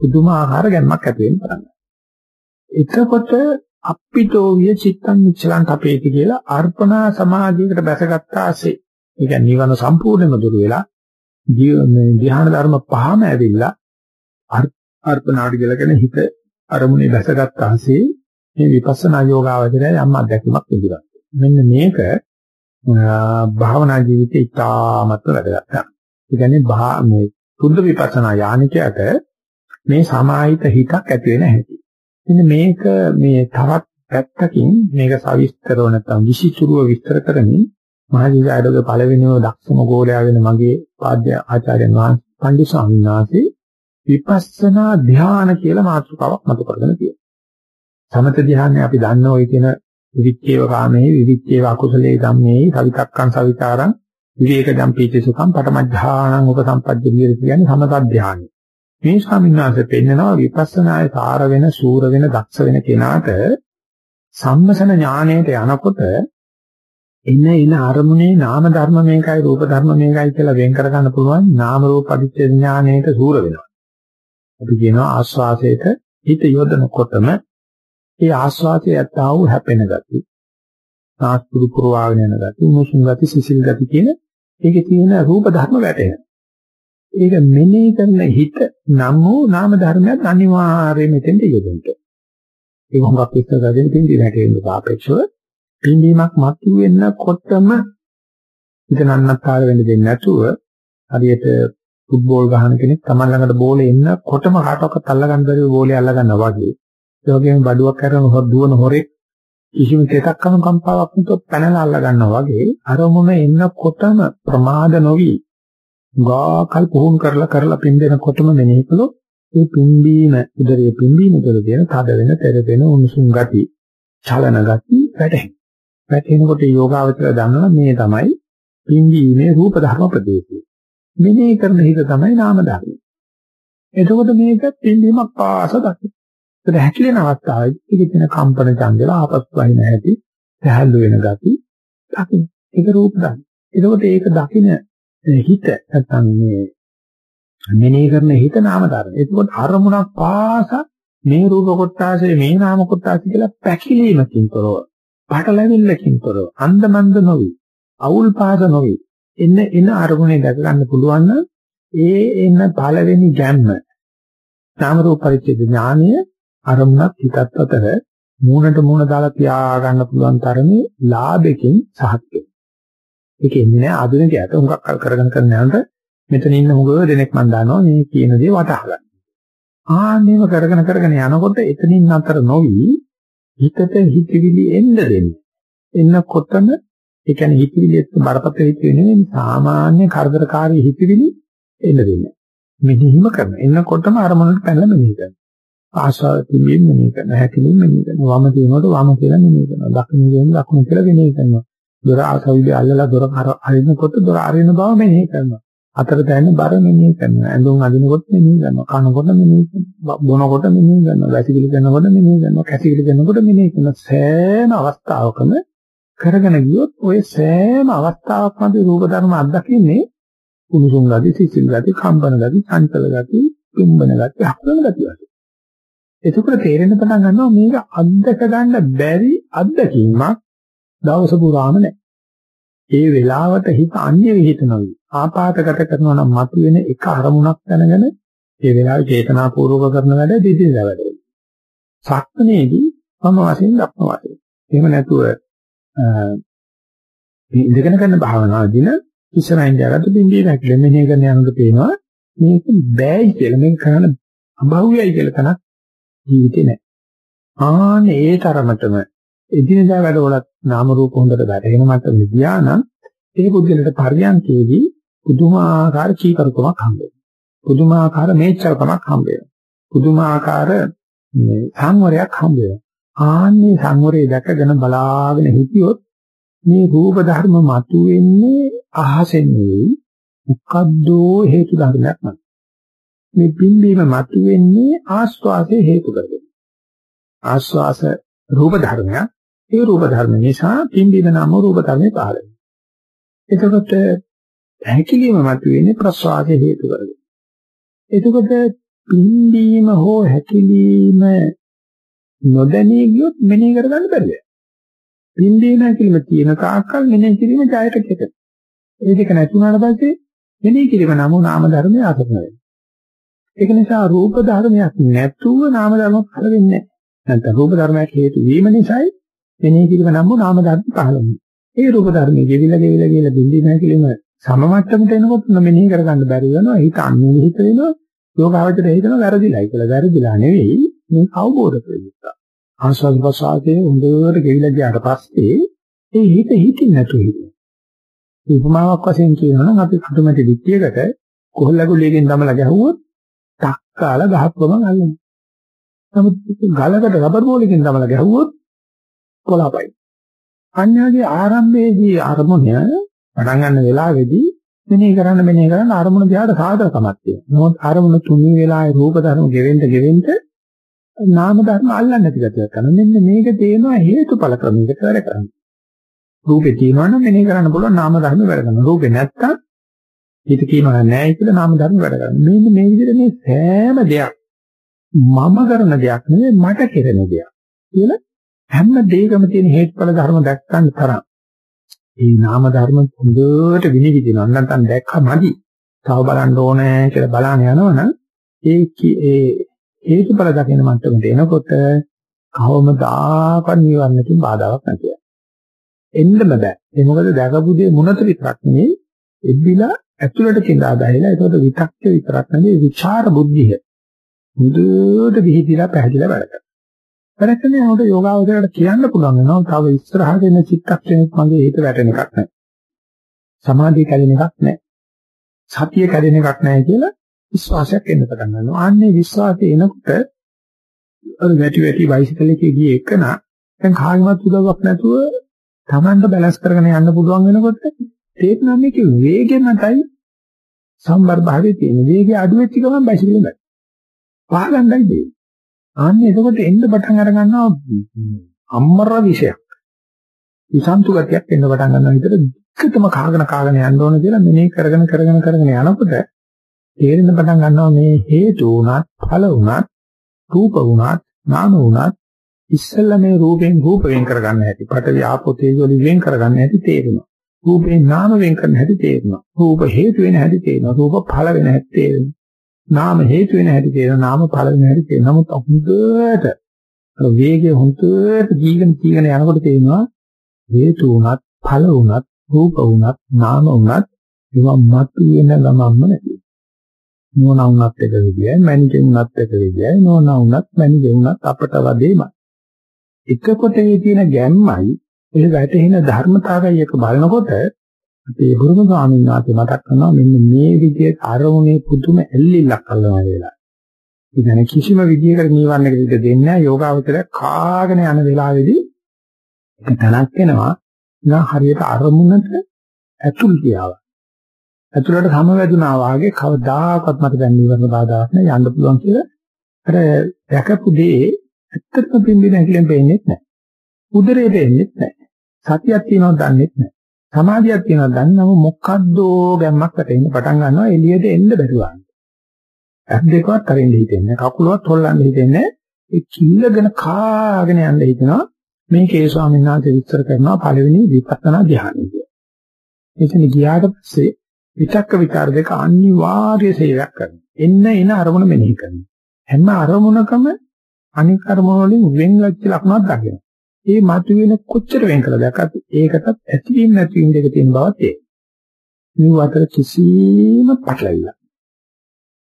Speaker 1: පුදුමාකාර ගැම්මක් ඇති වෙන්න පටන් ගන්නවා. එතකොට අප්පිතෝ විය චිත්තං නිච්චලං කපේති කියලා අර්පණා සමාධියකට බැසගත්තාසේ ඒ කියන්නේ නිවන සම්පූර්ණයෙන්ම දුර වෙලා ධ්‍යාන ධර්ම පහම ඇවිල්ලා අර්පණාට ගලගෙන හිත අරමුණේ බැසගත්තාසේ මේ විපස්සනා යෝගාවචරය යම් අත්දැකීමක් ලැබුණා. මෙන්න මේක භාවනා ජීවිතේ ඉතාමත් වැදගත්. ඒ කියන්නේ මේ සුද්ධ විපස්සනා යානිකයට මේ සමාහිත හිතක් ඇති වෙන හැටි. මෙන්න මේක මේ තවත් පැත්තකින් මේක සවිස්තරව නැත්නම් විශිෂ්ටුව විස්තර කරමින් මහජීජාඩගේ පළවෙනිම දක්ෂම ගෝලයා වෙන මගේ පාද්‍ය ආචාර්යන් වහන්සේ පණ්ඩිත ස්වාමීන් වහන්සේ විපස්සනා ධ්‍යාන කියලා මාතෘකාවක් මතු කරගෙන තියෙනවා. සමත ධ්‍යානය අපි දන්න ওই කියන විවිච්ඡේව කාමයේ විවිච්ඡේව අකුසලයේ ධම්මේ සවිතක්කං සවිතාරං විවේක ධම්පීචසුකම් පටමඥානං උපසම්පද්ද විහෙර කියන්නේ සමත ධ්‍යානය. මේ ස්වාමීන් වහන්සේ පෙන්නනවා විපස්සනායේ සාර වෙන, සූර වෙන, දක්ෂ වෙන කෙනාට සම්මසන ඥාණයට යනකොට එන එන අරමුණේ නාම ධර්ම මේකයි රූප ධර්ම මේකයි කියලා වෙන් කර ගන්න පුළුවන් නාම රූප පරිච්ඡේද ඥාණයට සූර වෙනවා. අපි කියනවා ආස්වාසයට හිත යොදනකොටම ඒ ආස්වාදයේ ඇත්තා වූ හැපෙන ගති, නාස්පුරු පුරවාගෙන යන ගති, උණුසුම් ගති, සිසිල් ගති කියන ඒකේ තියෙන රූප ධර්ම වැටෙනවා. ඒක මෙනෙහි කරන හිත නම් වූ නාම ධර්මයක් අනිවාර්යයෙන් මෙතෙන්ට යොදන්න. ඒක හොඟක් විස්තර කරගෙන පින්දි නැටෙන්න සාපේක්ෂව පින්දීමක් මතු වෙනකොටම හිත නන්නත්තර වෙන්න දෙන්නේ නැතුව හරියට ෆුට්බෝල් ගහන කෙනෙක් Taman ළඟට බෝලේ එන්නකොටම කාටවත් අල්ලගන්න බැරිව බෝලේ අල්ලගන්නවා වගේ. ඒ වගේම බඩුවක් කරන දුවන හොරෙක් කිසිම දෙයක් කම්පාවක් නැතුව පැනලා අල්ලගන්නවා වගේ අරමුණ එන්නකොටම ප්‍රමාද නොවි ගාකල් පුහුණු කරලා කරලා පින්දෙනකොටම මෙනෙහි කළොත් ඒ පිම්බීම උදරයේ පිම්බීම තුළ තියෙන තද වෙන, තෙරපෙන උණුසුම් ගති, චලන ගති වැටහෙන. වැටෙනකොට යෝගාවචර දන්නවා මේ තමයි පිම්බීමේ රූප ධර්ම ප්‍රදේශය. මෙනෙහි කරන හිත තමයි නාම ධර්ම. එතකොට මේක පිම්බීමක් පාස දකින්න. ඒක හැකිලෙන අවස්ථාවේදී ඒකේ තියෙන කම්පන චංගල ආපස් වහින හැටි, සහැල්ලු වෙන ගති දකින්න. ඒක රූප ධර්ම. එතකොට ඒක දකින්න හිත නැත්නම් මේ මෙනෙහි කරන හිත නාම ධර්ම. එතකොට අරමුණක් පාස මේ රූප කොටාසේ මේ නාම කොටාසේ කියලා පැකිලීමකින් තොරව, පාටලැවිල්ලකින් තොරව, අන්දමන්ද නොවි, අවුල් පාස නොවි එන්න එන අරමුණේ දැක ගන්න පුළුවන් නම් ඒ එන්න පළවෙනි ගැම්ම නාම රූප පරිච්ඡේද ඥානය අරමුණක් හිතත් අතර මූණට මූණ දාලා තියා ගන්න පුළුවන් තරමේ ලාභකින් සහත්කේ. ඒක එන්නේ නැහැ ආධුනිකයට හුඟක් කල් කරගෙන කරන යනකොට මෙතන ඉන්න හුඟව දෙනෙක් මම දන්නවා මේ කියන දේ වටහා ගන්න. ආන්නේම කරගෙන කරගෙන යනකොට එතනින් අතර නොවි හිතට හිතවිලි එන්න දෙන්න. එන්නකොටම ඒ කියන්නේ හිතවිලි එක්ක බරපතල හිතවිලි නෙවෙයි සාමාන්‍ය කරදරකාරී හිතවිලි එන්න දෙන්නේ. මෙහිම කරන. එන්නකොටම අරමුණට පැනලා මෙහෙය කරනවා. ආශාව තිබෙන්නේ මෙහෙය කරන. හැකිලින් මෙහෙය කරනවා. වම තියෙනකොට වම කියලා මෙහෙය කරනවා. දකුණු තියෙනකොට දකුණු කියලා මෙහෙය කරනවා. දොර ආසවිලි අල්ලලා දොර අරිනකොට දොර අරින බව මෙනෙහි කරනවා. අතර දැනෙන බර මෙනෙහි කරනවා. ඇඳුම් අදිනකොට මෙනෙහි කරනවා. කනකොට මෙනෙහි කරනවා. බොනකොට මෙනෙහි කරනවා. වැසිකිලි කරනකොට මෙනෙහි කරනවා. කැසිකිලි කරනකොට මෙනෙහි කරන සෑම අවස්ථාවකම කරගෙන ගියොත් ඔය සෑම අවස්ථාවකම රූප ධර්ම අත්දකින්නේ කුණුසුම් ගති, සිසිල් ගති, කම්පන ගති, චංචල ගති, පිම්බන ගති, හතරන ගති වගේ. එතකොට තේරෙන්න පටන් ගන්නවා මේක අත්දක ගන්න බැරි අත්දැකීමක් දවස පුරාම නැහැ. ඒ වෙලාවට හිත අන්‍ය විහිිත නොවි. ආපාතගත කරනවා නම් මතුවෙන එක අරමුණක් දැනගෙන ඒ වෙලාවේ චේතනාපූර්වක කරන වැඩ දෙදිනදා වැඩ. සක්මනේදී මම වශයෙන් දක්න වශයෙන්. එහෙම නැතුව මේ ඉඳගෙන කරන භාවනාවදීන ඉස්සරහින් දාගත්ත බින්දිය වැක්ලෙ මෙහෙ කරන යනකොට පේනවා මේක බෑයි කියලා මේක කරන්න අභෞවියයි කියලා තනක් ජීවිතේ නැහැ. ආනේ ඒ තරමටම එදිනදා වැඩවලත් නාම රූප හොඳට වැටහෙන මට විද්‍යා නම් ඒ පුද්ගලට පරියන්කේදී පුදුමාකාර චීකරුකමක් හම්බ වෙනවා. පුදුමාකාර මේචල්කමක් හම්බ වෙනවා. පුදුමාකාර සංවරයක් හම්බ වෙනවා. ආන්නේ සංවරය දැකගෙන බලාගෙන හිටියොත් මේ රූප ධර්ම මතුවෙන්නේ අහසෙන් නෙවෙයි මොකද්ද හේතු ධර්මයක් මත. මේ පින්බීම මතුවෙන්නේ ආස්වාදයේ හේතු කරගෙන. ආස්වාස රූප ධර්මයක්. ඒ රූප ධර්ම නිසා පිම්බීම නම් රූප ධර්මේ පහළ වෙනවා. එතකොට හැකිලිම මතුවෙන්නේ ප්‍රස්වාස හේතු කරගෙන. එතකොට පිම්බීම හෝ හැකිලිම නොදැනී ගියොත් මෙනෙහි කරගන්න බැහැ. පිම්බීම හැකිලිම තියෙන තාක්කල් මෙනෙහි කිරීම ජයට කෙටේ. ඒ දෙක නැති වුණාට පස්සේ මෙනෙහි කිරීම නම් නාම ධර්මයේ ආසන්න වෙනවා. ඒක නිසා රූප ධර්මයක් නැතුව නාම ධර්ම පහළ වෙන්නේ නැහැ. නැත්නම් රූප ධර්මයක් හේතු වීම නිසායි මෙනෙහි කිරීම නම් නාම ධර්ම පහළ වෙන්නේ. ඒ රූප ධර්මයේ ගෙවිලා ගෙවිලා ගෙවිලා බින්දි නැතිලෙම සම මට්ටමට එනකොට මෙනෙහි කරගන්න බැරි වෙනවා. හිත අන්නේ හිත වෙනවා. යෝගාවචරය හිතනවා වැරදිලායි කියලා. වැරදිලා නෙවෙයි මේ අවබෝධ කරගත්තා. ආස්වාද ප්‍රසආදයේ උඹට ගෙවිලා ගියාට පස්සේ ඒ හිත හිතින් නැතුව හිටිනවා. උපමාවක් වශයෙන් කියනවා නම් අපි කටුමැටි පිටියකට කොහොල්ලගුලියකින් දමලා ගැහුවොත් ටක්කාල ගහපුවම අල්ලනවා. නමුත් ගලකට රබර් බෝලකින් දමලා ගැහුවොත් කොලාපයි. අන්‍යගේ ආරම්භයේදී අරමුණ පටන් ගන්න වෙලාවේදී මෙනෙහි කරන්න මෙනෙහි කරන්න අරමුණ දිහාට සාධකමක් තියෙනවා. නමුත් අරමුණ තුනී වෙලාවේ රූප ධර්ම ගෙවෙන්න ගෙවෙන්න නාම ධර්ම අල්ලන්නේ නැති ගැටයක් කරනවා. මෙන්න මේක තේනවා හේතුඵල ක්‍රමයකට වැඩ කරන්නේ. රූපේ තියෙනවා නම් මෙනෙහි කරන්න පුළුවන් නාම ධර්ම වැඩ කරනවා. රූපේ නැත්තම් හිත කියනවා නැහැ කියලා නාම ධර්ම වැඩ කරනවා. මෙන්න මේ විදිහට මේ සෑම දෙයක් මම කරන දෙයක් නෙවෙයි මට කෙරෙන දෙයක් කියලා හැම දෙයකම තියෙන හේතුඵල ධර්ම දැක්කන් තරම් මේ නාම ධර්ම හොඳට විනිවිදිනවා නැත්නම් දැක්කමදි තව බලන්න ඕනේ කියලා බලන්න යනවනම් ඒ ඒ හේතුඵල දකින මට්ටමට එනකොට කවමදාකවත් නිවන්නකින් බාධාවක් නැතිව එන්නම බෑ ඒ මොකද දැකපු දේ මොනතර විතරක් නෙවෙයි එද්දිලා ඇතුළට කිඳා බැහැලා ඒකට විතක්ක විතරක් නෙවෙයි විචාර බුද්ධිය හොඳට විහිදිලා පැහැදිලා වැඩ කරනවා. වැඩ කරනකොට යෝගාවචරයට කියන්න පුළුවන් වෙනවා තව ඉස්සරහට එන චිත්තක්ෂණෙත් මගේ හිත වැටෙන එකක් නැහැ. සමාධිය කැඩෙන එකක් නැහැ. සතිය කැඩෙන එකක් නැහැ කියලා විශ්වාසයක් එන්න පටන් ගන්නවා. ආන්නේ විශ්වාසය එනකොට අර වැටි වැටි බයිසිකල් එකේ ගියේ එකන දැන් කාගෙවත් උදව්වක් නැතුව Tamanට බැලන්ස් කරගෙන යන්න පුළුවන් වෙනකොට තේරෙනවා මේකේ වේගෙ මතයි සම්බර භාවයේ තියෙන වේගය අඩු වෙච්ච ගමන් බයිසිකලෙන් බෑ. පහගන්නයි දෙන්නේ. ආන්නේ එතකොට එන්න පටන් අර ගන්නවා අම්මර විශයක්. විසන්තු ගතියක් එන්න පටන් ගන්නවා විතර දික්කටම කාගෙන කාගෙන යන්න ඕන කියලා මෙනේ කරගෙන කරගෙන කරගෙන යනකොට තේරෙන්න පටන් ගන්නවා මේ හේතු උනත් ඵල උනත් රූප උනත් නාම උනත් ඉස්සෙල්ලා මේ රූපෙන් රූප වෙන් කරගන්න හැටි පටවි ආපෝ තේජෝ වලින් වෙන් කරගන්න හැටි තේරෙනවා. රූපේ නාම වෙන් කරන හැටි තේරෙනවා. රූප හේතු වෙන හැටි තේරෙනවා. රූප ඵල වෙන හැටි තේරෙනවා. නාම හේතු වෙන හැටි තේරෙනවා. නාම ඵල වෙන හැටි තේරෙනවා. නමුත් හොඳට අර වේගය හොඳට දීගෙන දීගෙන යනකොට තේරෙනවා හේතු උනත් ඵල උනත් රූප උනත් නාම උනත් ඒවා මතු වෙන ගමන්ම නැති නෝන උනත් එක විදියයි මැනිකෙන් උනත් එක විදියයි නෝන උනත් මැනිකෙන් උනත් අපට වදේමයි එක කොටේ තියෙන ගැම්මයි ඒ වැටෙන ධර්මතාවය එක බලනකොට අපේ බුරුම ස්වාමීන් වහන්සේ මතක් කරනවා මෙන්න මේ විදිහට අරමුණේ පුදුම ඇල්ලිල්ලක් අල්ලනවා කියලා. ඉතින් කිසිම විදිහකට නිවන්නකට ඉඩ දෙන්නේ නැහැ යෝගාවචරය කාගෙන යන වෙලාවේදී එක තනක් වෙනවා නා හරියට අරමුණට ඇතුල් කියාව. ඇතුළට සමවැදුනා වාගේ කවදාකවත් මට දැන් නිවන්න බාධාක් නැහැ යන්න පුළුවන් කියලා අර දැකපු දේ ඇත්තටම පිම්බි නැතිලෙන් පේන්නේ නැහැ. උදරේ පේන්නේ නැහැ. සතියක් තියෙනවද දන්නේ නැහැ. සමාධියක් තියෙනවා දන්නව මොකද්දෝ ගැම්මක් වැටෙන්න පටන් ගන්නවා එළියට එන්න බැරුවා. ඇස් දෙකවත් අරින්න හිතෙන්නේ කකුලවත් හොල්ලන්න හිතෙන්නේ ඒ කිල්ලගෙන කාගෙන යන්න හිතනවා මේකේ ස්වාමීන් වහන්සේ විස්තර කරනවා පළවෙනි විපස්සනා ධ්‍යානය කියලා. එතන ගියාට පස්සේ විචක්ක විචාර දෙක අනිවාර්ය සේවයක් කරනවා. එන්න එන අරමුණ මෙනෙහි කරනවා. හැම අරමුණකම අනික් අරමුණ වලින් වෙන් වෙච්ච ලක්ෂණක් දකිනවා. ඒ මතුවෙන කොච්චර වෙන් කළා දැක්කත් ඒකටත් ඇතිවීම නැතිවීම දෙක තියෙන බව තේරෙනවා. මේ අතර කිසිම පටලවිල්ලක්.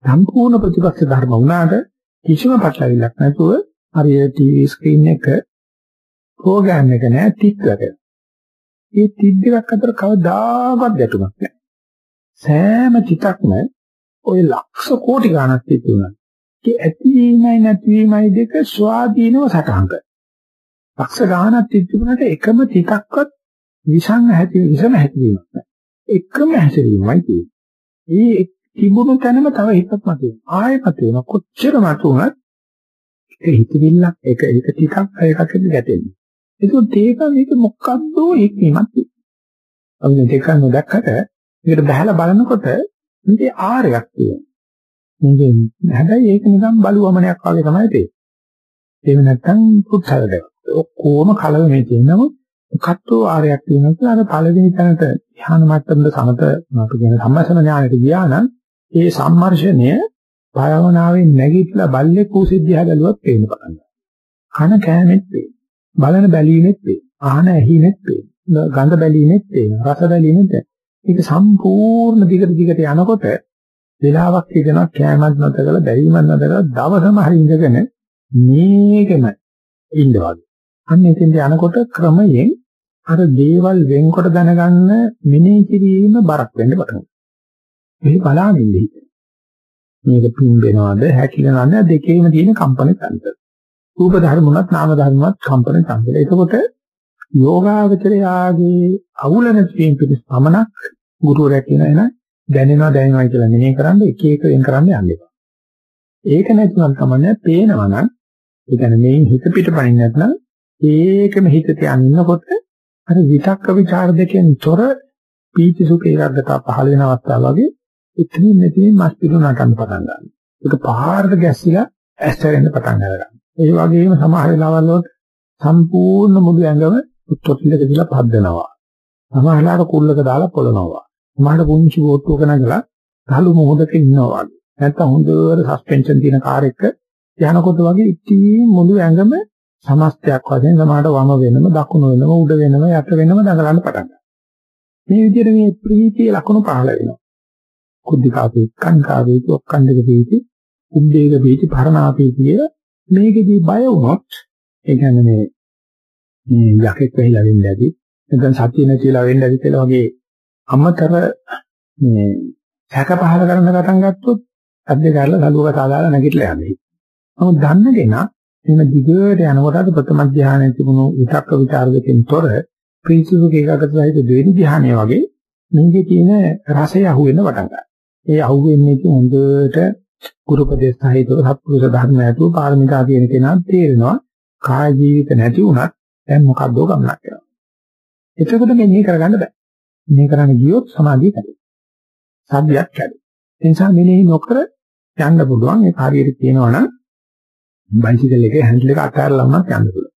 Speaker 1: සම්පූර්ණ ප්‍රතිපක්ෂ ධර්ම වුණාට කිසිම පටලවිල්ලක් නැතුව හරියට ටීවී ස්ක්‍රීන් එක ප්‍රෝග්‍රෑම් එක නෑ තිත් වැඩ. ඒ තිත් දෙකක් අතර කවදාකවත් ගැටුමක් නෑ. සෑම තිතක්ම ওই ලක්ෂ කෝටි ගණක් තිබුණා. ඒ ඇතිවීමයි නැතිවීමයි දෙක ස්වාධීනව සටහන් කරනවා. ලක්ෂ ගාණක් තිබුණාට එකම තිතක්වත් විසං හැටි විසම හැටිවීමක් නැහැ. එකම හැසිරීමයි තියෙන්නේ. ඒ තිබුණු තැනම තව හිතක් මතුවෙනවා. ආයෙ මතුවෙනවා. කොච්චර මතුවුණත් ඒක හිතවිල්ලක් ඒක ඒක ටිකක් එකක් එක්ක ගැටෙන්නේ. ඒකත් ඒක මේක මොකද්ද ඒකීමක් තියෙනවා. අපි දෙකක් නොදැක්කට ඒකට බහලා බලනකොට මේකේ ආරයක් තියෙනවා. මේක හැබැයි ඒක නිකන් බලුවමනයක් වගේ තමයි තියෙන්නේ. එහෙම නැත්නම් පුත්සලද. ඔක්කොම කලව මේ තියෙනම කට්ටෝ ආරයක් තියෙනවා කියලා අර පළවෙනි තැනට ධ්‍යාන මට්ටමද සමත අපි කියන සම්මසන ඥානෙට ගියා නම් ඒ සම්මර්ෂණය භාවනාවෙන් නැගිටලා බල්ලේ කුසිද්ධිය බැලුවත් පේන්න පටන් ගන්නවා. කන කෑමෙත් පේන. බලන බැලීමෙත් පේන. ආහන ඇහිනෙත් පේන. ගඳ බැලීමෙත් පේන. රස බැලීමෙත් ඒක සම්පූර්ණ දිගට දිගට යනකොට වෙලාවක් හිතනවා කෑමක් නැත කරලා බැරිමක් නැත කරලා දවසම හරි ඉඳගෙන මේකම ඉන්නවා. අන්න එතෙන්ට යනකොට ක්‍රමයෙන් අර දේවල් වෙන්කොට දැනගන්න මෙනෙහි කිරීම බරක් වෙන්න පටන් ගන්නවා. මේ බලාගෙන ඉන්න හිත. මේක පිම්බෙනවද හැකිලනවද දෙකේම තියෙන කම්පන තන්ත්‍ර. රූප ධර්මුණත් නාම ධර්මුණත් කම්පන තන්ත්‍ර. එතකොට යෝගාවචරයාගේ අවුල නැති වීම පිණිස පමණක් ගුරුවරයා කියන එන දැනෙනවා දැනෙනවා කියලා මෙනෙහි කරන්න එක එක වෙන කරන්න යන්න එපා. ඒක නැතිනම් තමයි පේනවා නම් ඒ කියන්නේ මේ හිත පිටපණින් නැත්නම් ඒකම හිත තියන් ඉන්නකොට අර විතක්ක ਵਿਚාර දෙකෙන් තොර පීති සුඛ ඒකාග්‍රතාව පහළ වෙන අවස්ථාව වගේ එතනින් මෙතනින් මස් පිළු නටන්න පටන් ගන්නවා. ඒක පහාරට ගැස්සිලා ඇස්තරෙන්න පටන් ගන්නවා. ඒ වගේම සමහර වෙලාවල් වල සම්පූර්ණ මුළු ඇඟම උත්තරලක දාලා පද්දනවා. සමහරලාට කුල්ලක දාලා පොළනවා. සමහරට පුංචි බෝට්ටුවක නැගලා තලු මොහොතක ඉන්නවා වගේ. නැත්තම් හොඳට සස්පෙන්ෂන් තියෙන කාර් එක යනකොට වගේ ඉතින් මුළු ඇඟම සමස්තයක් වශයෙන් සමහරට වම වෙනම දකුණු වෙනම උඩ වෙනම යට වෙනම දඟලන්න පටන් ගන්නවා. මේ විදිහට මේ ප්‍රීතිය ලක්ෂණ පහළ වෙනවා. කුද්ධිකාපේ කංකාවේ ඔක්කන්දක ප්‍රීති, උද්දේක ප්‍රීති, පරණාපේ කිය මේකෙදී බය වුණොත් ඒ කියන්නේ මේ මේ යකෙක් වෙහිලා වෙන්න ඇති. නැත්නම් සතිය නැතිලා වෙන්න ඇති කියලා වගේ අමතර මේ සැක පහල කරන්න පටන් ගත්තොත් අද්ද කරලා සලුවක සාදාලා නැගිටලා යන්නේ. නමුත් දන්නගෙන එන දිගට යනකොට අද ප්‍රථම ධානයේ තිබුණු විතක්ක ਵਿਚාර දෙකෙන් තොර ප්‍රීතිසුඛ ඒකාගත සහිත දෙවෙනි ධානය වගේ මේකේ තියෙන රසය අහුවෙන්න පටන් ගන්නවා. ඒ අහුවෙන්නේ කි හොඳට ගුරුපදේශ සහිතව සත්පුරුෂ ධර්ම ඇතුළු පාරමිතා තියෙන කෙනා තේරෙනවා කාය ජීවිත නැති වුණත් දැන් මොකද්ද ගමනක් යනවා. එතකොට මෙන්නේ කරගන්න බෑ. මේ කරන්න ගියොත් සමාධිය කැඩේ. සද්ධියක් කැඩේ. ඒ නිසා මෙනෙහි නොකර යන්න පුළුවන් ඒ කාර්යයට කියනවා නම් බයිසිකල් එකේ හැන්ඩල් එක අතහැරලා වුණත් යන්න පුළුවන්.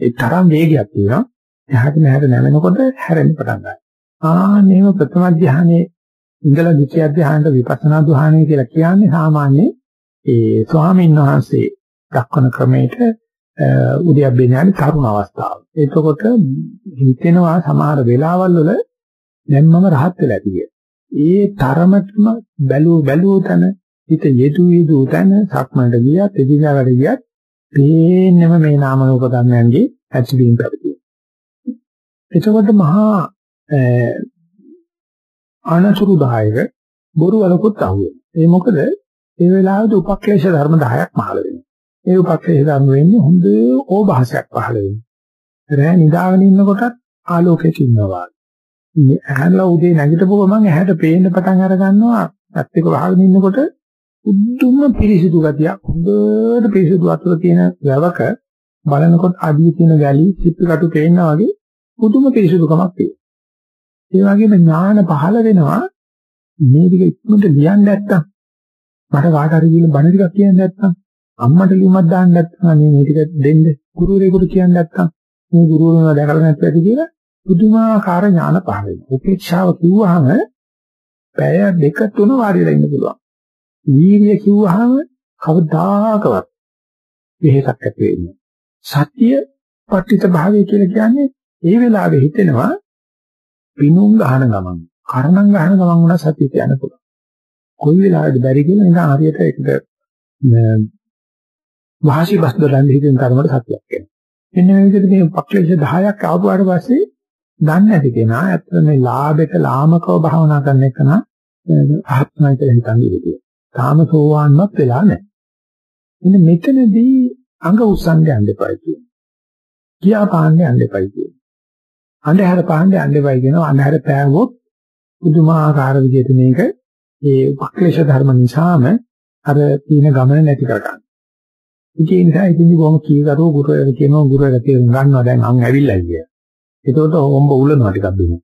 Speaker 1: ඒ තරම් වේගයක් තියෙනවා. එහාට මෙහාට නැවෙනකොට හැරෙන්න පටන් ගන්නවා. ආනේම ප්‍රථම ධානයේ ඉඳලා ද්විතිය ධානයට විපස්සනා ධානය කියලා කියන්නේ සාමාන්‍ය ඒ ස්වාමීන් වහන්සේ දක්වන ක්‍රමයට උද්‍යප්පේ ඥානි තරුණ අවස්ථාව. එතකොට හිතෙනවා සමහර වෙලාවල් වල දැන් මම රහත් වෙලා තියෙන්නේ. ඒ තරමටම බැලුව බැලුව තැන හිත යෙදු යෙදු තැන සක්මන්ට ගියත් එදිනකට ගියත් පේන්නම මේ නාම රූප ධර්මයන්ගේ ඇතිවීම පැවතීම. එතකොට මහා අනසුරු දායක බොරු වලකුත් අහුවෙනවා. ඒ මොකද ඒ වෙලාවේදී උපක්ලේශ ධර්ම 10ක් පහළ වෙනවා. ඒ උපක්ලේශ ධර්ම වෙන්නේ හොඳ ඕභාසයක් පහළ වෙනවා. රෑ නිදාගෙන ඉන්නකොටත් ආලෝකයක ඉන්නවා. මේ ඇහැලා උදේ නැගිටපුව මම ඇහැට පේන්න පටන් අර ගන්නවා. ඇත්ත එක වහගෙන ඉන්නකොට උද්දුම පිරිසිදු ගතියක් හොඳට පිරිසිදු අතර තියෙන වැවක බලනකොට අඩිය තියෙන වැලි සිප්පි කටු පේනවා වගේ පුදුම පිරිසිදුකමක් තියෙනවා. ඒ වගේම ඥාන පහළ වෙනවා මේ ටික ඉක්මනට ලියන්න නැත්තම් මට කාට හරි කියලා බණ ටිකක් කියන්න නැත්තම් අම්මට ලියුමක් දාන්න නැත්තම් මේ මේ ටික දෙන්න ගුරුවරයෙකුට කියන්න නැත්තම් මේ ගුරුවරයා දැකලා නැත්නම් කියලා පුදුමාකාර ඥාන පහළ වෙනවා. උපේක්ෂාව කිව්වහම පැය දෙක තුන වාඩිලා ඉන්න පුළුවන්. වීර්ය කිව්වහම කවදාකවත් වෙහෙසක් ඇති වෙන්නේ. සත්‍ය පටිත භාවය කියලා කියන්නේ ඒ වෙලාවේ හිතෙනවා පිනුම් ගහන ගමන්, කරණම් ගහන ගමන් වුණා සතිය කියන්න පුළුවන්. කොයි වෙලාවෙද බැරි කියලා නිකන් හරියට ඒකට වාසි බස් දරන්න හිතෙන තරමට සතියක් එනවා. මෙන්න මේ විදිහට මේ පක්ෂේෂ 10ක් ආපුවාට පස්සේ දන්නේ නැති කෙනා ඇත්තට මේ ලාභයට ලාමකව භාවනා කරන එක නම් ආත්මයි කියලා හිතන්නේ ඉතියි. තාම සෝවාන්වත් වෙලා නැහැ. මෙන්න මෙතනදී අඟ උස්සන්න යන්න එපා කියන්නේ. කියා පාන්න යන්න එපා කියන්නේ. අන්ධහැර පාන්න යන්න එපා කියනවා. අන්ධහැර පෑවොත් පුදුමාකාර විදිහට මේක ඒ උපක්ලේශ ධර්ම නිසාම අර තීන ගමන නැති කර ගන්න. ඒ නිසා ඉතින් බොහොම කීකරුව ගුරුවරයා කියනවා ගුරුවරයා තේරුම් ගන්නවා දැන් අන් ඇවිල්ලා කිය. එතකොට හොම්බ උලනවා ටිකක් දුන්න.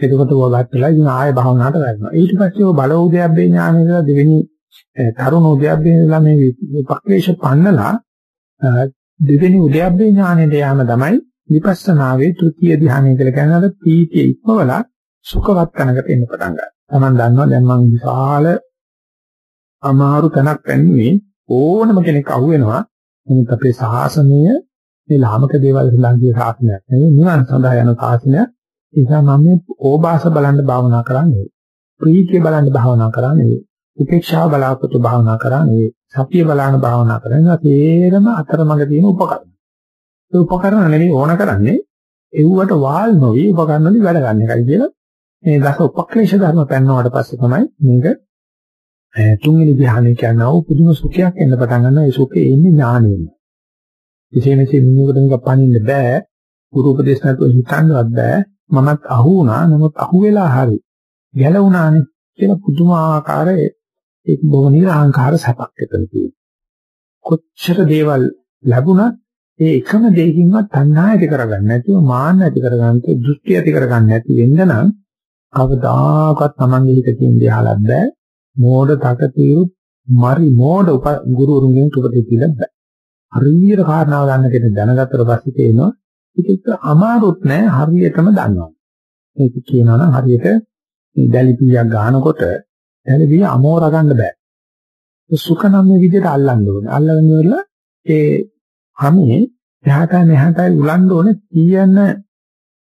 Speaker 1: එතකොට ඔය වැටලා ඉතින් ආයෙ භාවනාවට වැටෙනවා. ඊට පස්සේ ඔය බල උද්‍යප්පේ ඥානෙද දෙවෙනි තරුණ උද්‍යප්පේ ළමයි විපක්ෂේෂ පන්නලා දෙවෙනි උද්‍යප්පේ ඥානෙට යෑම තමයි විපස්සනාවේ තෘතීය ධ්‍යානය කියලා කියන අර පීතිය ඉක්මවලා සුඛවත් තැනකට එන්න පටන් ගන්නවා. Taman දන්නවා දැන් මං විශාල අමාරු තැනක් පැන්නේ ඕනම කෙනෙක් අහුවෙනවා. නමුත් අපේ ශාසනය මේ ලාමක දේවල් සඳහන්ගේ ශාසනයක් නෙවෙයි නිවන් සඳහා යන ශාසනයක්. ඒ නිසා මම මේ ඕබාස බලන්න භාවනා කරන්නේ. ප්‍රීතිය බලන්න භාවනා කරන්නේ. උපේක්ෂාව බලාපොරොත්තු භාවනා කරන්නේ. සතිය බලන භාවනා කරන්නේ. තේරම අතරමඟ තියෙන උපකරණ. ඒ උපකරණ නෙවෙයි ඕන කරන්නේ. එව්වට වාල් නොවි උපකරණ වලින් වැඩ ගන්න එකයි කියලා මේ දස උපක්ලේශ ධර්ම පෙන්වුවාට පස්සේ තමයි මේක තුන්වෙනි ධ්‍යානය කියනවා පුදුම සුඛයක් එන්න පටන් ගන්නවා ඒ සුඛේ ඉන්නේ ඥානෙන්න. විශේෂයෙන් මිනිහෙකුට මේක පණින්න බෑ. ගුරු උපදේශ නැතුව හිතන්නවත් බෑ. මමත් අහු වුණා. නමුත් අහු වෙලා හරි ගැලුණානේ කියන පුදුමාකාර ඒක බොහොම නිර්හංකාර සැපක් එතන තියෙනවා. කොච්චර දේවල් ලැබුණත් ඒ එකම දෙයකින්වත් තණ්හා ඇති කරගන්න නැතිව මාන්න ඇති කරගන්න දෘෂ්ටි ඇති කරගන්න නැති වෙන්න නම් කවදාකවත් Tamange හිත තියෙන දේ අහලත් බෑ මෝඩ තකතිරු මරි මෝඩ ගුරුවරුන්ගෙන් උපදෙස් දෙන්න බෑ. හරියට කාරණාව ගන්න කෙනෙක් දැනගත්තට පස්සේ තේනවා ඒක අමාරුත් නෑ හරියටම දන්නවා. මේක කියනවා නම් හරියට දැලිපියක් ගන්නකොට දැලිපිය අමෝර ගන්න බෑ. ඒ සුඛ නම් මේ විදිහට අල්ලන්න ඕනේ. අල්ලගෙන ඉවරලා ඒ හැමේ එහාට මෙහාට උලන්න ඕනේ කියන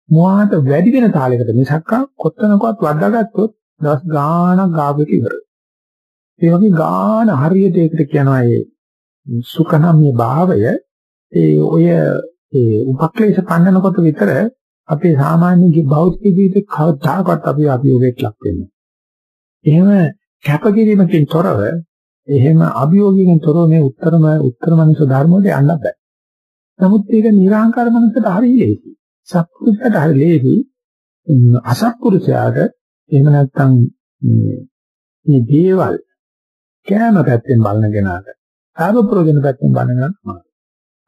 Speaker 1: මොහාට වැඩි වෙන තාලයකට මිසක් කොත්තනකවත් වද්දාගත්තොත් දවස් ගාණක් ගාවෙක ඉවරයි. ඒ වගේ ගාන හරියට ඒකට කියනවා ඒ සුඛනම්ය භාවය ඒ ඔය ඒ උපක්ලේශ පන්නනකොට විතර අපේ සාමාන්‍ය භෞතික ජීවිතේ කවදාකවත් අපි අභියෝගයට ලක් වෙන්නේ. එහෙම කැපකිරීමකින් තොරව එහෙම අභියෝගයෙන් තොරව මේ උත්තරම උත්තර මනස ධර්ම වලට යන්න බෑ. නමුත් ඒක නිර්ාංකාර මනසට හරිය ලේසි. සත්පුරුෂයාට හරිය ලේසි. අසත්පුරුෂයාට එහෙම නැත්නම් මේ දේවල් කෑම පැත්තෙන් බලන කෙනාට ආව ප්‍රයෝජන පැත්තෙන් බලන කෙනාට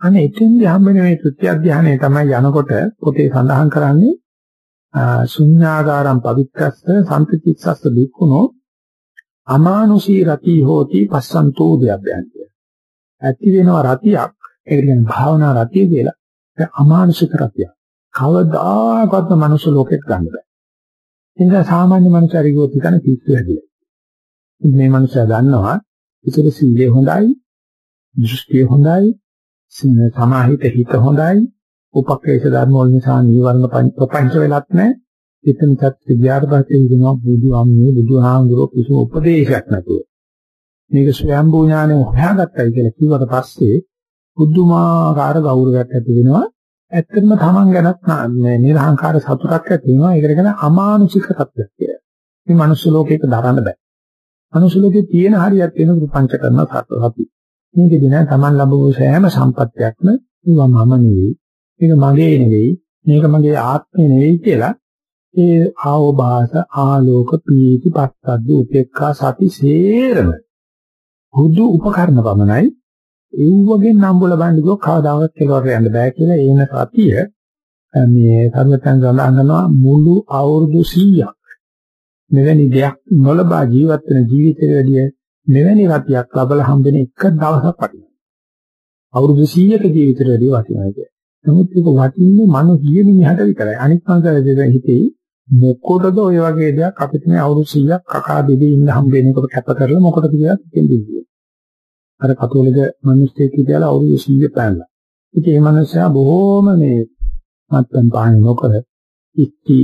Speaker 1: අනේ එතෙන්දී හම්බෙන මේ තෘත්‍ය අධ්‍යානය තමයි යනකොට පොතේ සඳහන් කරන්නේ ශුඤ්ඤාගාරම් පවිත්‍රස්ස සම්පතිච්ඡස්ස දුක්ඛනෝ අමානුෂී රති හෝති පස්සන්තෝ දෙයබ්බයන්තිය. ඇති වෙනවා රතියක් ඒ කියන්නේ භාවනා රතිය කියලා. ඒ අමානුෂික රතියක්. කවදාකවත් මනුෂ්‍ය ලෝකෙට ගන්න බෑ. ඒ නිසා සාමාන්‍ය මනුෂ්‍යයෙකුට ගියොත් හිතන පිස්සු හැදිලා. මේ මනුස්සයා දන්නවා ඉතින් සීලය හොඳයි, දෘෂ්ටිය හොඳයි, සමාහිත හිත හොඳයි, උපක්‍රේෂ ධර්ම වල නිසා නීවරණ ප්‍රපංච වෙලත් නැහැ. එතන සත්‍ය විද්‍යාර්ථයෙන් කියනවා බුදු අම්මේ බුදුහාමුදුරුවෝ කිසිම උපදේශයක් නැතුව. මේක ස්වයම්බෝ ඥානය හොයාගත්තයි කියලා කිව්වට පස්සේ බුදුමාකාර ගෞරවයක් ඇති වෙනවා. ඇත්තටම Taman ගැනත් මේ නිර්හංකාර සතුටක් ඇති වෙනවා. ඒකට කියන අමානුෂික තත්ත්වයක් කියලා. මේ මනුස්ස ලෝකයක දරන්න බෑ. මනුස්ස ලෝකේ තියෙන හරියක් වෙන පංච කරන සත්‍ය. මේකදී නෑ Taman ලැබුව සෑම සම්පත්තියක්ම ඒවා මම නෙවෙයි. මේක මගේ නෙවෙයි. මේක මගේ ආත්මය නෙවෙයි කියලා ඒ ආෝභාස ආලෝක පීති පස්සද්ද උපේක්ඛා සති සේරම හුදු උපකරණ පමණයි ඒ වගේ නම්බුල බණ්ඩිකෝ කවදාවත් කෙලවර යන්න බෑ කියලා ඒන සතිය මේ සර්වතන් සඳහන් කරනවා මුළු අවුරුදු 100ක් මෙවැනි දෙයක් නොලබා ජීවත් වෙන ජීවිතයේදී මෙවැනි රතියක් ලබලා හම්බෙන එක දවසක් වටිනවා. අවුරුදු 100ක ජීවිතයේදී වටිනවා කියන්නේ. නමුත් ඒක වටින්නේ මනෝ කියන මිහට විතරයි. අනිත් සංසාරයේ හිතේ මොකටද ඔය වගේ දෙයක් අපිට මේ අවුරුදු 100ක් කකා දෙවි ඉන්න හම්බෙන එකට කැප කරලා මොකටද කියලා හිතෙන්නේ. අර කතෝලික මිනිස්සෙක් කියලා අවුරුදු 100 පැනලා. ඉතින් මේ මිනිස්සයා බොහෝම මේ මත්පැන් පාන නොකර ඉක්ටි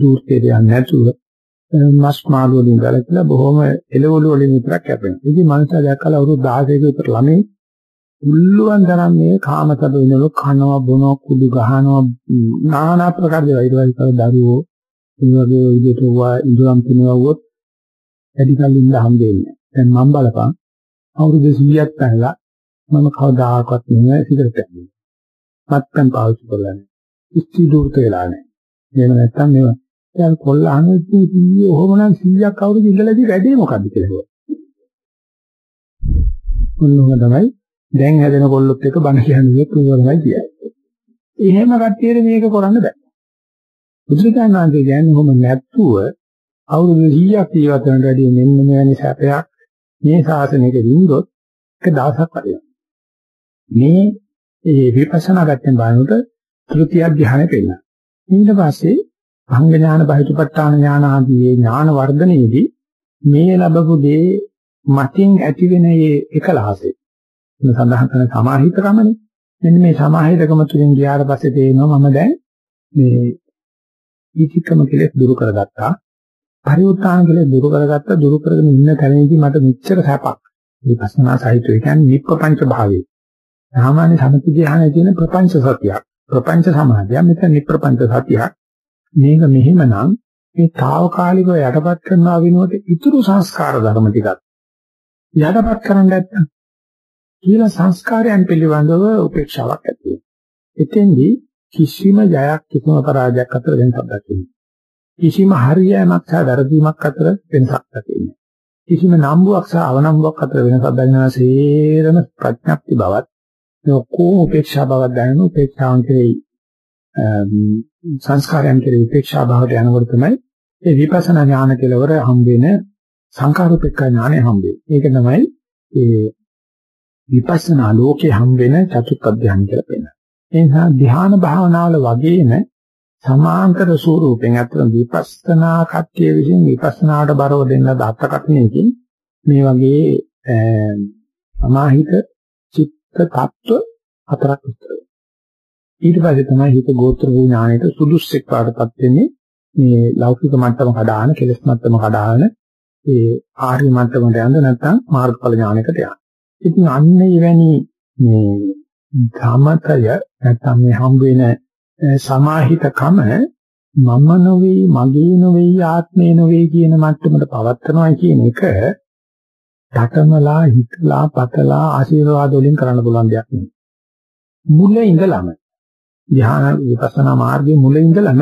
Speaker 1: දූර්තේ යන්නේ නැතුව මස් මාළු වලින් ගලකලා බොහොම එළවලු වලින් විතරක් කැපෙනවා. ඉතින් මනුස්සයා දැක්කලා අවුරුදු 16ක විතර ළමයි උල්ලුවන් තරම් මේ කාමතද වෙනලු කනවා බොනවා කුඩු ගහනවා নানা ප්‍රකාර දේවල් ඊට පස්සේ දරුවෝ ඒ වගේ විදිහට වුණා ඉඳුරම් පිනවුවොත් වැඩි කල් ඉන්න හම්බෙන්නේ. දැන් මම බලපන් අවුරුදු 100ක් පැනලා මම කවදාකවත් නෙමෙයි සිගරට් ගන්නේ. මත්පැන් පාවිච්චි කරලා නැහැ. ඉස්ති දුරට වෙලා නැහැ. එහෙම නැත්නම් මේවා දැන් කොල්ල අහන්නේ කීයේ ඔහොමනම් 100ක් අවුරුදු ඉඳලාදී වැඩේ මොකද්ද කියලා. මොනවා තමයි දැන් හැදෙන කොල්ලොත් එක බණ කියන්නේ තුන්වරමයි කියන්නේ. එහෙම කට්ටියට මේක කරන්න බෑ. බුදුරජාණන් වහන්සේ කියන්නේ කොහොම නැත්තුව අවුරුදු 100ක් ජීවත් වෙනට වැඩිය මෙන්න මෙවැනි සැපයක් මේ ශාසනයක වින්දොත් එක දවසක් හරියනවා. මේ ඒ විපස්සනා ගැටෙන් බලනකොට තෘතිය ධ්‍යානෙ පෙන්නන. ඊට පස්සේ භංග ඥාන බහිතපත්තාන ඥාන ආදී ඥාන වර්ධනයේදී මේ ලැබපු දේ මතින් ඇතිවෙන මේ එකලහසේ සඳහන් කරන සමාහිතකමනේ මෙන්න මේ සමාහිතකම තුලින් ගියාට පස්සේ තේරෙනවා මම දැන් මේ ඊතිකම කෙලෙස් දුරු කරගත්තා. පරිඋත්තාන කෙලෙස් දුරු කරගත්තා. දුරු කරගෙන ඉන්න තැනදී මට මෙච්චර සැපක්. විපස්සනා සහිතව කියන්නේ නිප්පංච භාවයේ. සාමාන්‍ය සමථ ධ්‍යානයේ තියෙන ප්‍රපංච සතියක්. ප්‍රපංච සමාධිය මෙතන නිප්පංච සතියක්. මේක මෙහෙමනම් මේ తాවකාලිකව යටපත් කරනවා වෙනුවට ඉතුරු සංස්කාර ධර්ම ටිකක් යටපත් කරන්න නැත්තම් කියලා සංස්කාරයන් පිළිබඳව උපේක්ෂාවක් ඇති වෙනවා. එතෙන්දී කිසිම ජයක් කිසිම පරාජයක් අතර වෙනසක් දකින්නේ. කිසිම හරියෑමක් සහ වැරදීමක් අතර වෙනසක් දකින්නේ. කිසිම නම්බුවක් සහ අවනම්බුවක් අතර වෙනසක් දැනනවා සේරම ප්‍රඥප්ති බවත් මේ ඔක්කොම උපේක්ෂා බවක් දැනෙන උපේක්ෂාවන් කෙරෙහි සංස්කාරයන් කෙරෙහි උපේක්ෂා භාවයට යනකොට තමයි ඒ විපස්සනා ඥාන කෙලවර හම් වෙන සංකාරූපේක්ෂ ඥානය හම් වෙන්නේ. ඒක තමයි ඒ විපස්සනා ලෝකේ හම් වෙන චතුත් අධ්‍යාන කියලා කියනවා. ඒ නිසා ධ්‍යාන භාවනාවල වගේම සමාන්තර ස්වරූපෙන් අතර විපස්සනා කට්ටිය විසින් විපස්සනාට බරව දෙන්න දත්තකටනකින් මේ වගේ සමාහිත චිත්ත tattwa හතරක් විතර. ඊට පස්සේ තමයි හිත ගෝත්‍ර වූ ඥාණයට සුදුස්සෙක් පාටපත් වෙන්නේ මේ ලෞකික මට්ටම කඩාන කෙලස් මට්ටම කඩාන ඒ ආර්ය මට්ටමට යන්න නැත්නම් මාර්ගඵල ඥානයකට යන්න. ඉතින් අන්න එවැනි මේ ධමතය නැත්නම් මේ හම් වෙන සමාහිතකම මම නොවේ මගේ නොවේ ආත්මේ නොවේ කියන මට්ටමට පවත්නවා කියන එක තකමලා හිතලා පතලා ආශිර්වාද වලින් කරන්න පුළුවන් දෙයක් නෙවෙයි. මුල ඉඳලම ධ්‍යාන විපස්සනා මාර්ගයේ මුල ඉඳලම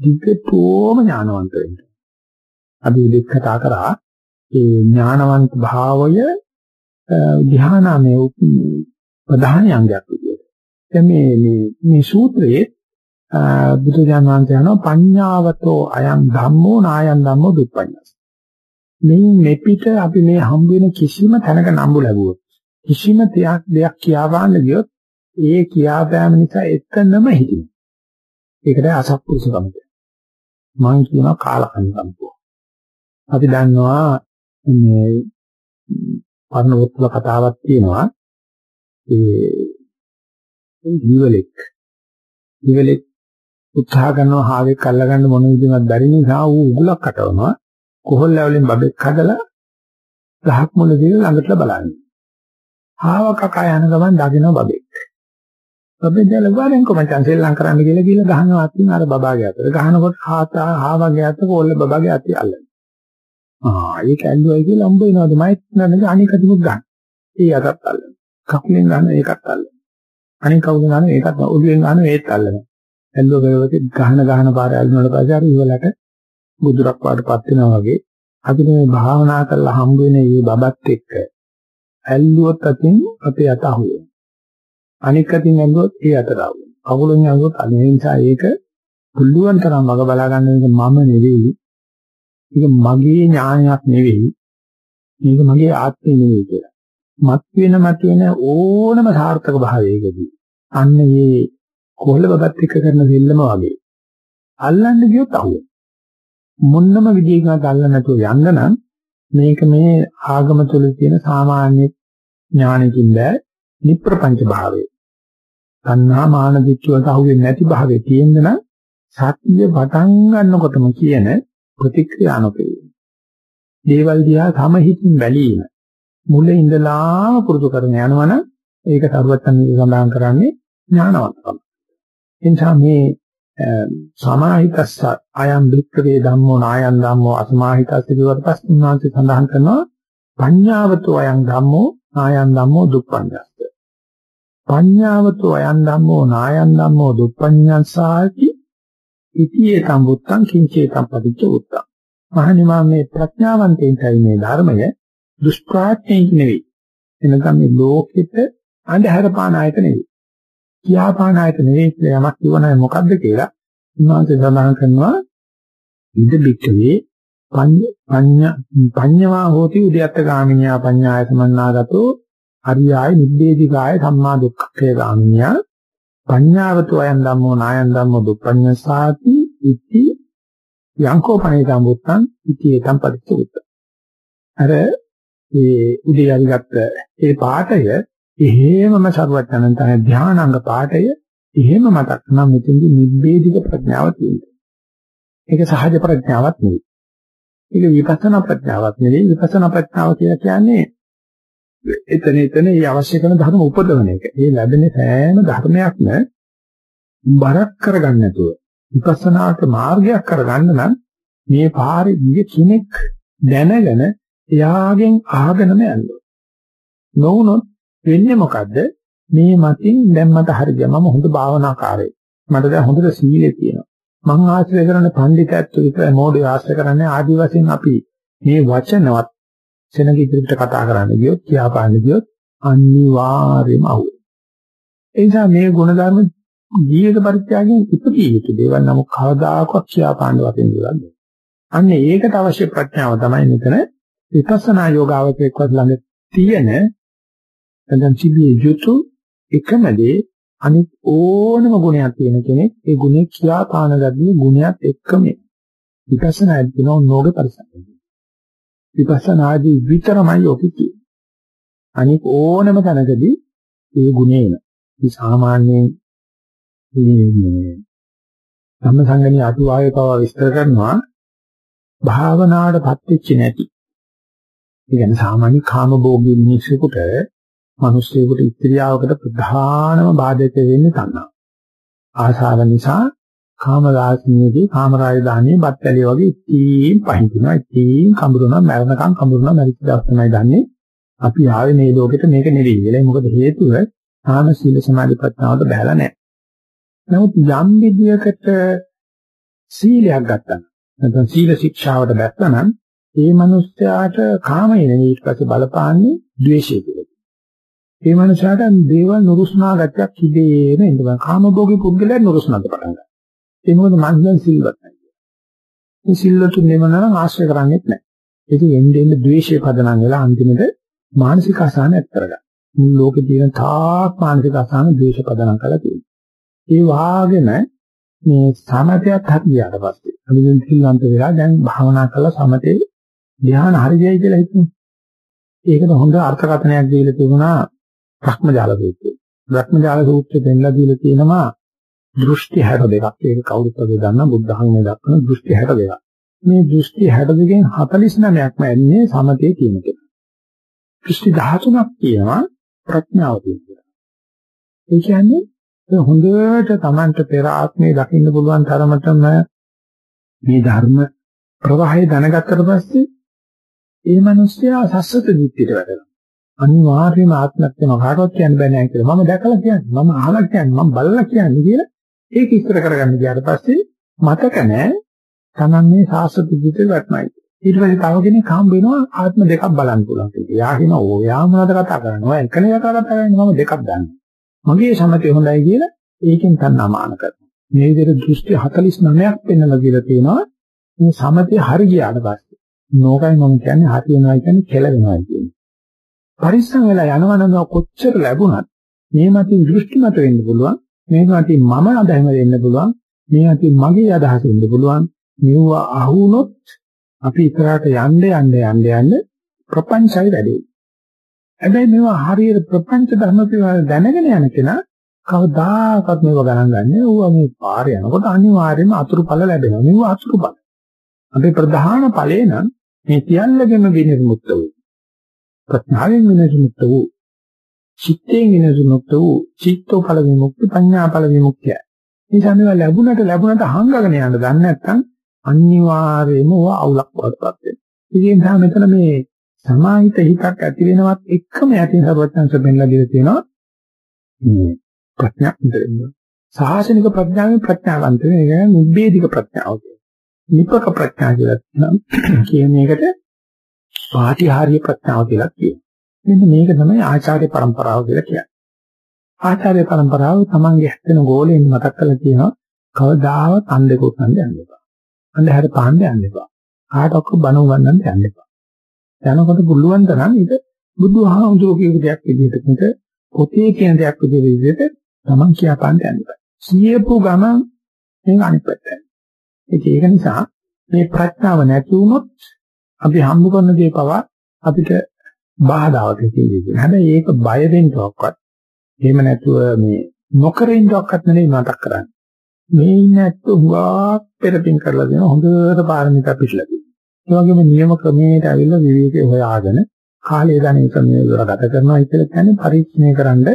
Speaker 1: දිගටම ඥානවන්ත වෙන්න. අපි දෙක කතා කරා ඒ ඥානවන්ත භාවය ධ්‍යානමේ ප්‍රධාන අංගයක් විදියට. දැන් මේ මේ මේ සූත්‍රයේ බුදුජාන විශ්වන්ත යනවා පඤ්ඤාවතෝ අයං ධම්මෝ නායං ධම්මෝ දුප්පඤ්ඤස්. මේ මෙපිට අපි මේ හම් වෙන කිසිම තැනක නම්බු ලැබුවොත් කිසිම දෙයක් දෙයක් කියාවන්න ගියොත් ඒ කියාපෑම නිසා එතනම හිටිනවා. ඒකට අසත්පුරුෂකම කියනවා. මම කියනවා කාලකන්නිකම්පෝ. අපි දන්නවා මේ පරණවත්තුල කතාවක් තියෙනවා. ඒ ජීවලෙක් ජීවලෙක් උත්සාහ කරනවා හාවෙක් අල්ලගන්න මොන විදිහවත් බැරි නිසා ඌ උගලක් කටවනවා. කොහොල්ල වලින් බබෙක් හදලා ගහක් මුල දින ළඟට බලන්නේ. හාව කකා යන ගමන් දකින්න බබෙක්. බබෙක් දැල වරෙන් කොමචන් සෙල්ලම් කරන්න කියලා කියලා ගහනවා අතින් අර බබාගේ අතට. ගහනකොට හාතා හාවගේ අත කොල්ල බබාගේ අතේ අල්ලන. ආ ඒක ඇල්ලුවයි කියලා උඹ එනවාද මයිත් නේද අනික දිමුත් ගන්න. ඒ අතත් අල්ලන. කකුලෙන් ගන්න ඒකත් අල්ලන. අනික කවුද ගන්න ඒකත් ඔළුවෙන් ගන්න ඒත් අල්ලන. ඇල්ලුව කරවති ගහන ගහන පාර ඇල්ලුනට පස්සේ අර ඉවලට බුදුරක් වඩපත් වෙනවා වගේ අපිට මේ භාවනා කරලා හම්බ වෙන මේ බබත් එක්ක ඇල්ලුවොත් අතින් අපේ අත අහුවෙනවා. අනික් අතින් ඇල්ලුවොත් ඒ අතට අහුවෙනවා. කකුලෙන් ඇල්ලුවොත් අනේ නිසා ඒක පුළුවන් තරම් මග බලා ගන්න එක මම නෙවෙයි. ඒක මගේ ඥානයක් නෙවෙයි. මේක මගේ ආත්මය නෙවෙයි කියලා. මත් වෙන මත වෙන ඕනම සාර්ථක භාවයකදී අන්න මේ කොහොල්ල බබත් එක්ක කරන දෙල්ලම වගේ අල්ලන්න ගියොත් අහුවෙනවා. මොන්නම විදිහකට අල්ල නැතුව යන්න නම් මේක මේ ආගම තුල තියෙන සාමාන්‍ය ඥානකින් බෑ නිප්‍රපංච භාවය. තණ්හා මාන දිච්චුවට අහුවෙන්නේ නැති භාවයේ තියෙන නම් සත්‍ය පටන් ගන්නකොටම කියන ප්‍රතික්‍රියා නොකේ. දේවල් දිහා සමහිතින් බැලීම මුල ඉඳලා පුරුදු කරගෙන යනවනම් ඒක සරුවත්තන් සඳහන් කරන්නේ ඥානවත්කම. එනිසා මේ සමාහිතස්ස අයම් වික්‍රේ ධම්මෝ නායන් ධම්මෝ අසමාහිතස්ස කියවට පස්සේ උන්වහන්සේ සඳහන් කරනවා පඤ්ඤාවතෝ අයම් ධම්මෝ නායන් ධම්මෝ දුප්පඤ්ඤස්ස පඤ්ඤාවතෝ අයම් ධම්මෝ නායන් ධම්මෝ දුප්පඤ්ඤස්සාති ඉතියේ සම්බුත්තං කිංචේතම් පටිච්ච උත්තං මහණිමා මේ ප්‍රඥාවන්තයින්ටයි මේ ධර්මය දුෂ්ප්‍රාඥයින් නෙවෙයි. එනකම් මේ ලෝකෙට අන්ධහැර පාන ආයතන නෙවෙයි. කියා පාන ආයතන නෙවෙයි කියලා යමක් කිව්වනම් මොකද්ද කියලා උන්වහන්සේ සඳහන් කරනවා. ඉද බික්කවේ පඤ්ඤ පඤ්ඤවා හෝති උද්‍යත්ත ගාමිනියා පඤ්ඤාය සමන්නාගතෝ අරියාය නිබ්බේධිකාය සම්මා දුක්ඛේ ගාමිනියා පඤ්ඤාවතු අයන් ධම්මෝ නායන් ධම්මෝ දුප්පඤ්ඤසාති ඉති යංකෝ පණේතම් බුත්තං ඉති ඒතම් පරිච්ඡුත අර ඒ උදේ අරිගත්ත ඒ පාඨය එහෙමම සරුවචනන් තමයි ධානාංග පාඨය එහෙම මතක් නම් මෙතෙන්දි නිබ්බේධික ප්‍රඥාව තියෙනවා. ඒක සහජ ප්‍රඥාවක් නෙවෙයි. ඒක විපස්සනා ප්‍රඥාවක් නෙවෙයි. විපස්සනා ප්‍රඥාව කියලා කියන්නේ එතන එතන මේ අවශ්‍ය කරන ධර්ම උපදවන එක. ඒ ලැබෙන සෑම ධර්මයක්ම බරක් කරගන්න නැතුව විපස්සනාට මාර්ගයක් කරගන්න නම් මේ පාරේ ගිය කෙනෙක් දැනගෙන එයාගෙන් අහගෙනම යන්න. නොවුනොත් වෙන්නේ මොකද්ද? මේ මතින් දැන් මට හරිය මම හොඳ භාවනාකාරයෙක්. මට දැන් හොඳට සීලය තියෙනවා. මං ආශ්‍රය කරන පඬිතයත් විතරයි මොඩේ ආශ්‍රය කරන්නේ ආදි වශයෙන් අපි මේ වචනවත් සෙනග ඉදිරියට කතා කරන්න ගියොත් කියාපාන්න ගියොත් අනිවාර්යයෙන්ම අහුවෙනවා. ඒ නිසා මේ ගුණධර්ම ජීවිත පරිත්‍යාගයෙන් ඉපදී යුතු දේවල් නම් කවදාකවත් කියාපාන්න වශයෙන් දෙයක් අන්න ඒකට අවශ්‍ය ප්‍රඥාව තමයි මෙතන විපස්සනා යෝගාවචරයක් ළඟ තියෙන නැත්නම් සිවිය යුතු එකම දේ අනිත් ඕනම ගුණයක් තියෙන කෙනෙක් ඒ ගුණේ කියා පාන ගන්නේ ගුණයක් එක්කම විපස්සනා දිනෝ නෝග පරිසම් විපස්සනාදී විතරමයි ඔක කියන්නේ අනිත් ඕනම තැනකදී ඒ ගුණේන මේ සාමාන්‍යයෙන් මේ සම්මසංගණී අතුවාවේ පව විස්තර කරනවා භාවනාවටපත් වෙච්ච නැති. ඒ කියන්නේ සාමාන්‍ය කාමභෝගී මිනිසෙකුට මිනිස්සෙකුට ඉත්‍ත්‍යාවකට ප්‍රධානම බාධක වෙන්නේ තණ්හාව. ආශාව නිසා කාම රාශියේදී කාම රාජධානියේ බත්ැලිය වගේ ඉතින් පහිනවා ඉතින් කඹරනවා මරණකම් කඹරනවා මරිච්ච දවස් තමයි දන්නේ. අපි ආවේ මේ ලෝකෙට මේක නෙවෙයි කියලා. මොකද හේතුව තාම සීල සමාධි ප්‍රඥාවට බහැලා නැහැ. නමුත් යම් විදියකට සීලයක් ගත්තා නැත්නම් සීල ශික්ෂාවට බැස්සා නම් ඒ මනුස්සයාට කාමයේ නෙවෙයි ඊට පස්සේ බලපාන්නේ ද්වේෂය කියලා. ඒ මනුස්සයාට දේවල් නුරුස්නා ගැටයක් ඉදීම ඉඳලා කාමභෝගී පුද්ගලයා නුරුස්නාද පටන් ගන්නවා. ඒ මොකද මං සිල්වත් නැහැ. මේ සිල්වතුන් නෙමනම් ආශ්‍රය කරන්නේත් නැහැ. ඉතින් එන්නේ එන්නේ ද්වේෂය පදනම් වෙලා අන්තිමට මානසික අසහන ඇති කරගන්න. මුළු ලෝකේ තියෙන තාක් මානසික අසහන ද්වේෂ පදනම් කරලා තියෙනවා. ඒ වාගෙම මේ සමතයත් හරියට පස්සේ අපි දැන් සිල්වන්ත වෙලා දැන් භාවනා කරලා සමතේ ධ්‍යාන හරියයි කියලා හිතමු. ඒකට හොඳ අර්ථකථනයක් දීලා තිබුණා භ්‍රමජාල සූත්‍රය. භ්‍රමජාල සූත්‍රයෙන් දෙන්නලා දීලා තියෙනවා දෘෂ්ටි 62ක්. ඒක කවුරුත් වගේ දන්නා බුද්ධ ධර්මයේ දක්වන දෘෂ්ටි 62ක්. මේ දෘෂ්ටි 62කින් 49ක්ම ඇන්නේ සමතේ කියන එක. දෘෂ්ටි 13ක් තියෙනවා ප්‍රඥාව කියන ඒ කියන්නේ හොඳට Tamanට පෙර ආත්මේ දකින්න පුළුවන් තරමටම මේ ධර්ම ප්‍රවාහය දැනගත්තට පස්සේ ඒ මිනිස්සයා සස්සත දිට්ඨියට වැටෙනවා. අනිවාර්යයෙන්ම ආත්මත්වම කාටවත් කියන්න බෑ නෑ කියලා. මම දැකලා කියන්නේ, මම අහලා කියන්නේ, මම බලලා කියන්නේ කියලා ඒක ඉස්තර කරගන්න ගියාට පස්සේ මතක නෑ Taman මේ සාස්වත දිට්ඨියට වැටෙනයි. ඊට පස්සේ තව කෙනෙක් හම්බ වෙනවා ආත්ම දෙකක් බලන්න පුළුවන් කියලා. යා කියන ඕ යා මොනවද කතා කරන්නේ? ඔය එකනේ කතා කරන්නේ මම දෙකක් දන්නවා. මගේ සමතේ හොඳයි කියලා ඒකෙන් තණ්හාමාන කරනවා. මේ විදිහට දෘෂ්ටි 49ක් පෙන්වලා කියලා තියෙනවා. මේ සමතේ හරි ගියාට පස්සේ නෝකයි මම කියන්නේ හරි වෙනවා කියන්නේ කෙල වෙනවා කියන්නේ. පරිස්සම් වෙලා යනවනම් කොච්චර ලැබුණත් මේ මතින් දෘෂ්ටිමත වෙන්න පුළුවන්. මේ මතින් මම අදහම දෙන්න පුළුවන්. මේ මතින් මගේ අදහස වෙන්න පුළුවන්. මෙව අහුනොත් අපි ඉතරට යන්න යන්න යන්න යන්න ප්‍රපංචයි වැඩේ. හැබැයි මේවා හරියට ප්‍රපංච ධර්ම පිළිවෙල දැනගෙන යන කෙනා කවදාකවත් මේව ගණන් ගන්නෑ. ඌවා මේ පාරේ යනකොට අනිවාර්යයෙන්ම අතුරුඵල ලැබෙනවා. මේව අතුරුඵල. අපේ ප්‍රධාන ඵලේ නම් මේ සියල්ලගෙම විනිර්මුක්ත වූ ප්‍රඥාවෙන් විනිර්මුක්ත වූ චිත්තයෙන් විනිර්මුක්ත වූ චිත්තෝ ඵල විමුක්ති පඤ්ඤා ඵල විමුක්තිය. මේ සම්මේල ලැබුණට ලැබුණට හංගගෙන යන්න දන්නේ නැත්නම් අනිවාර්යයෙන්ම ඔය අවුලක් වඩපත් වෙනවා. ඉතින් තමයි මෙතන මේ සමාහිත හිතක් ඇති වෙනවත් එක්කම යටින් සර්වඥංශ බෙන්ලා දීලා තියෙනවා. මේ ප්‍රඥා සාසනික ප්‍රඥාවෙන් ප්‍රඥාවන්ත වෙන එක නිබ්බේධික ප්‍රඥාව. නිපක ප්‍රඥා කියලා (clears throat) කියන එකට පාටිහාරීය ප්‍රඥාව කියලා කියනවා. මෙන්න මේක තමයි ආචාර්ය પરම්පරාව කියලා කියන්නේ. ආචාර්ය પરම්පරාව තමන්ගේ හැදෙන ගෝලයෙන් මතක් කරලා කියනවා කවදාවත් අන්දෙකුත් නැන්ද යන්න එපා. අන්දහැර පාන්න යන්න එපා. කාටවත් බණ උගන්වන්න යන්න එපා. යනකොට පුළුවන් තරම් ඉත බුදුහාමුදුරුවෝ කියපු දෙයක් විදිහට මිට පොතේ කියන දෙයක් විදිහට තමන් කියපාන්න යන්න එපා. කියපු ගමන් මේ අනිත් පැත්තට. ඒක නිසා මේ ප්‍රඥාව නැති වුණොත් අපි හම්බ කරන දේ පවා අපිට බාධාවක් තියෙනවා. හැබැයි ඒක බය වෙන්නවක්වත් එහෙම නැතුව මේ නොකර ඉන්නවක්වත් නෙවෙයි මතක් කරන්නේ. මේ ඉන්නත් උගා පෙරපින් කරලා දෙන හොඳට පාරමිතා පිළිලා තියෙනවා. ඒ වගේම නියම ක්‍රමයට ඇවිල්ලා විවේකේ හොයාගෙන කාලය ධනෙ ක්‍රමයේ දොර ගත කරනවා කියලා කියන්නේ පරීක්ෂණය කරන්න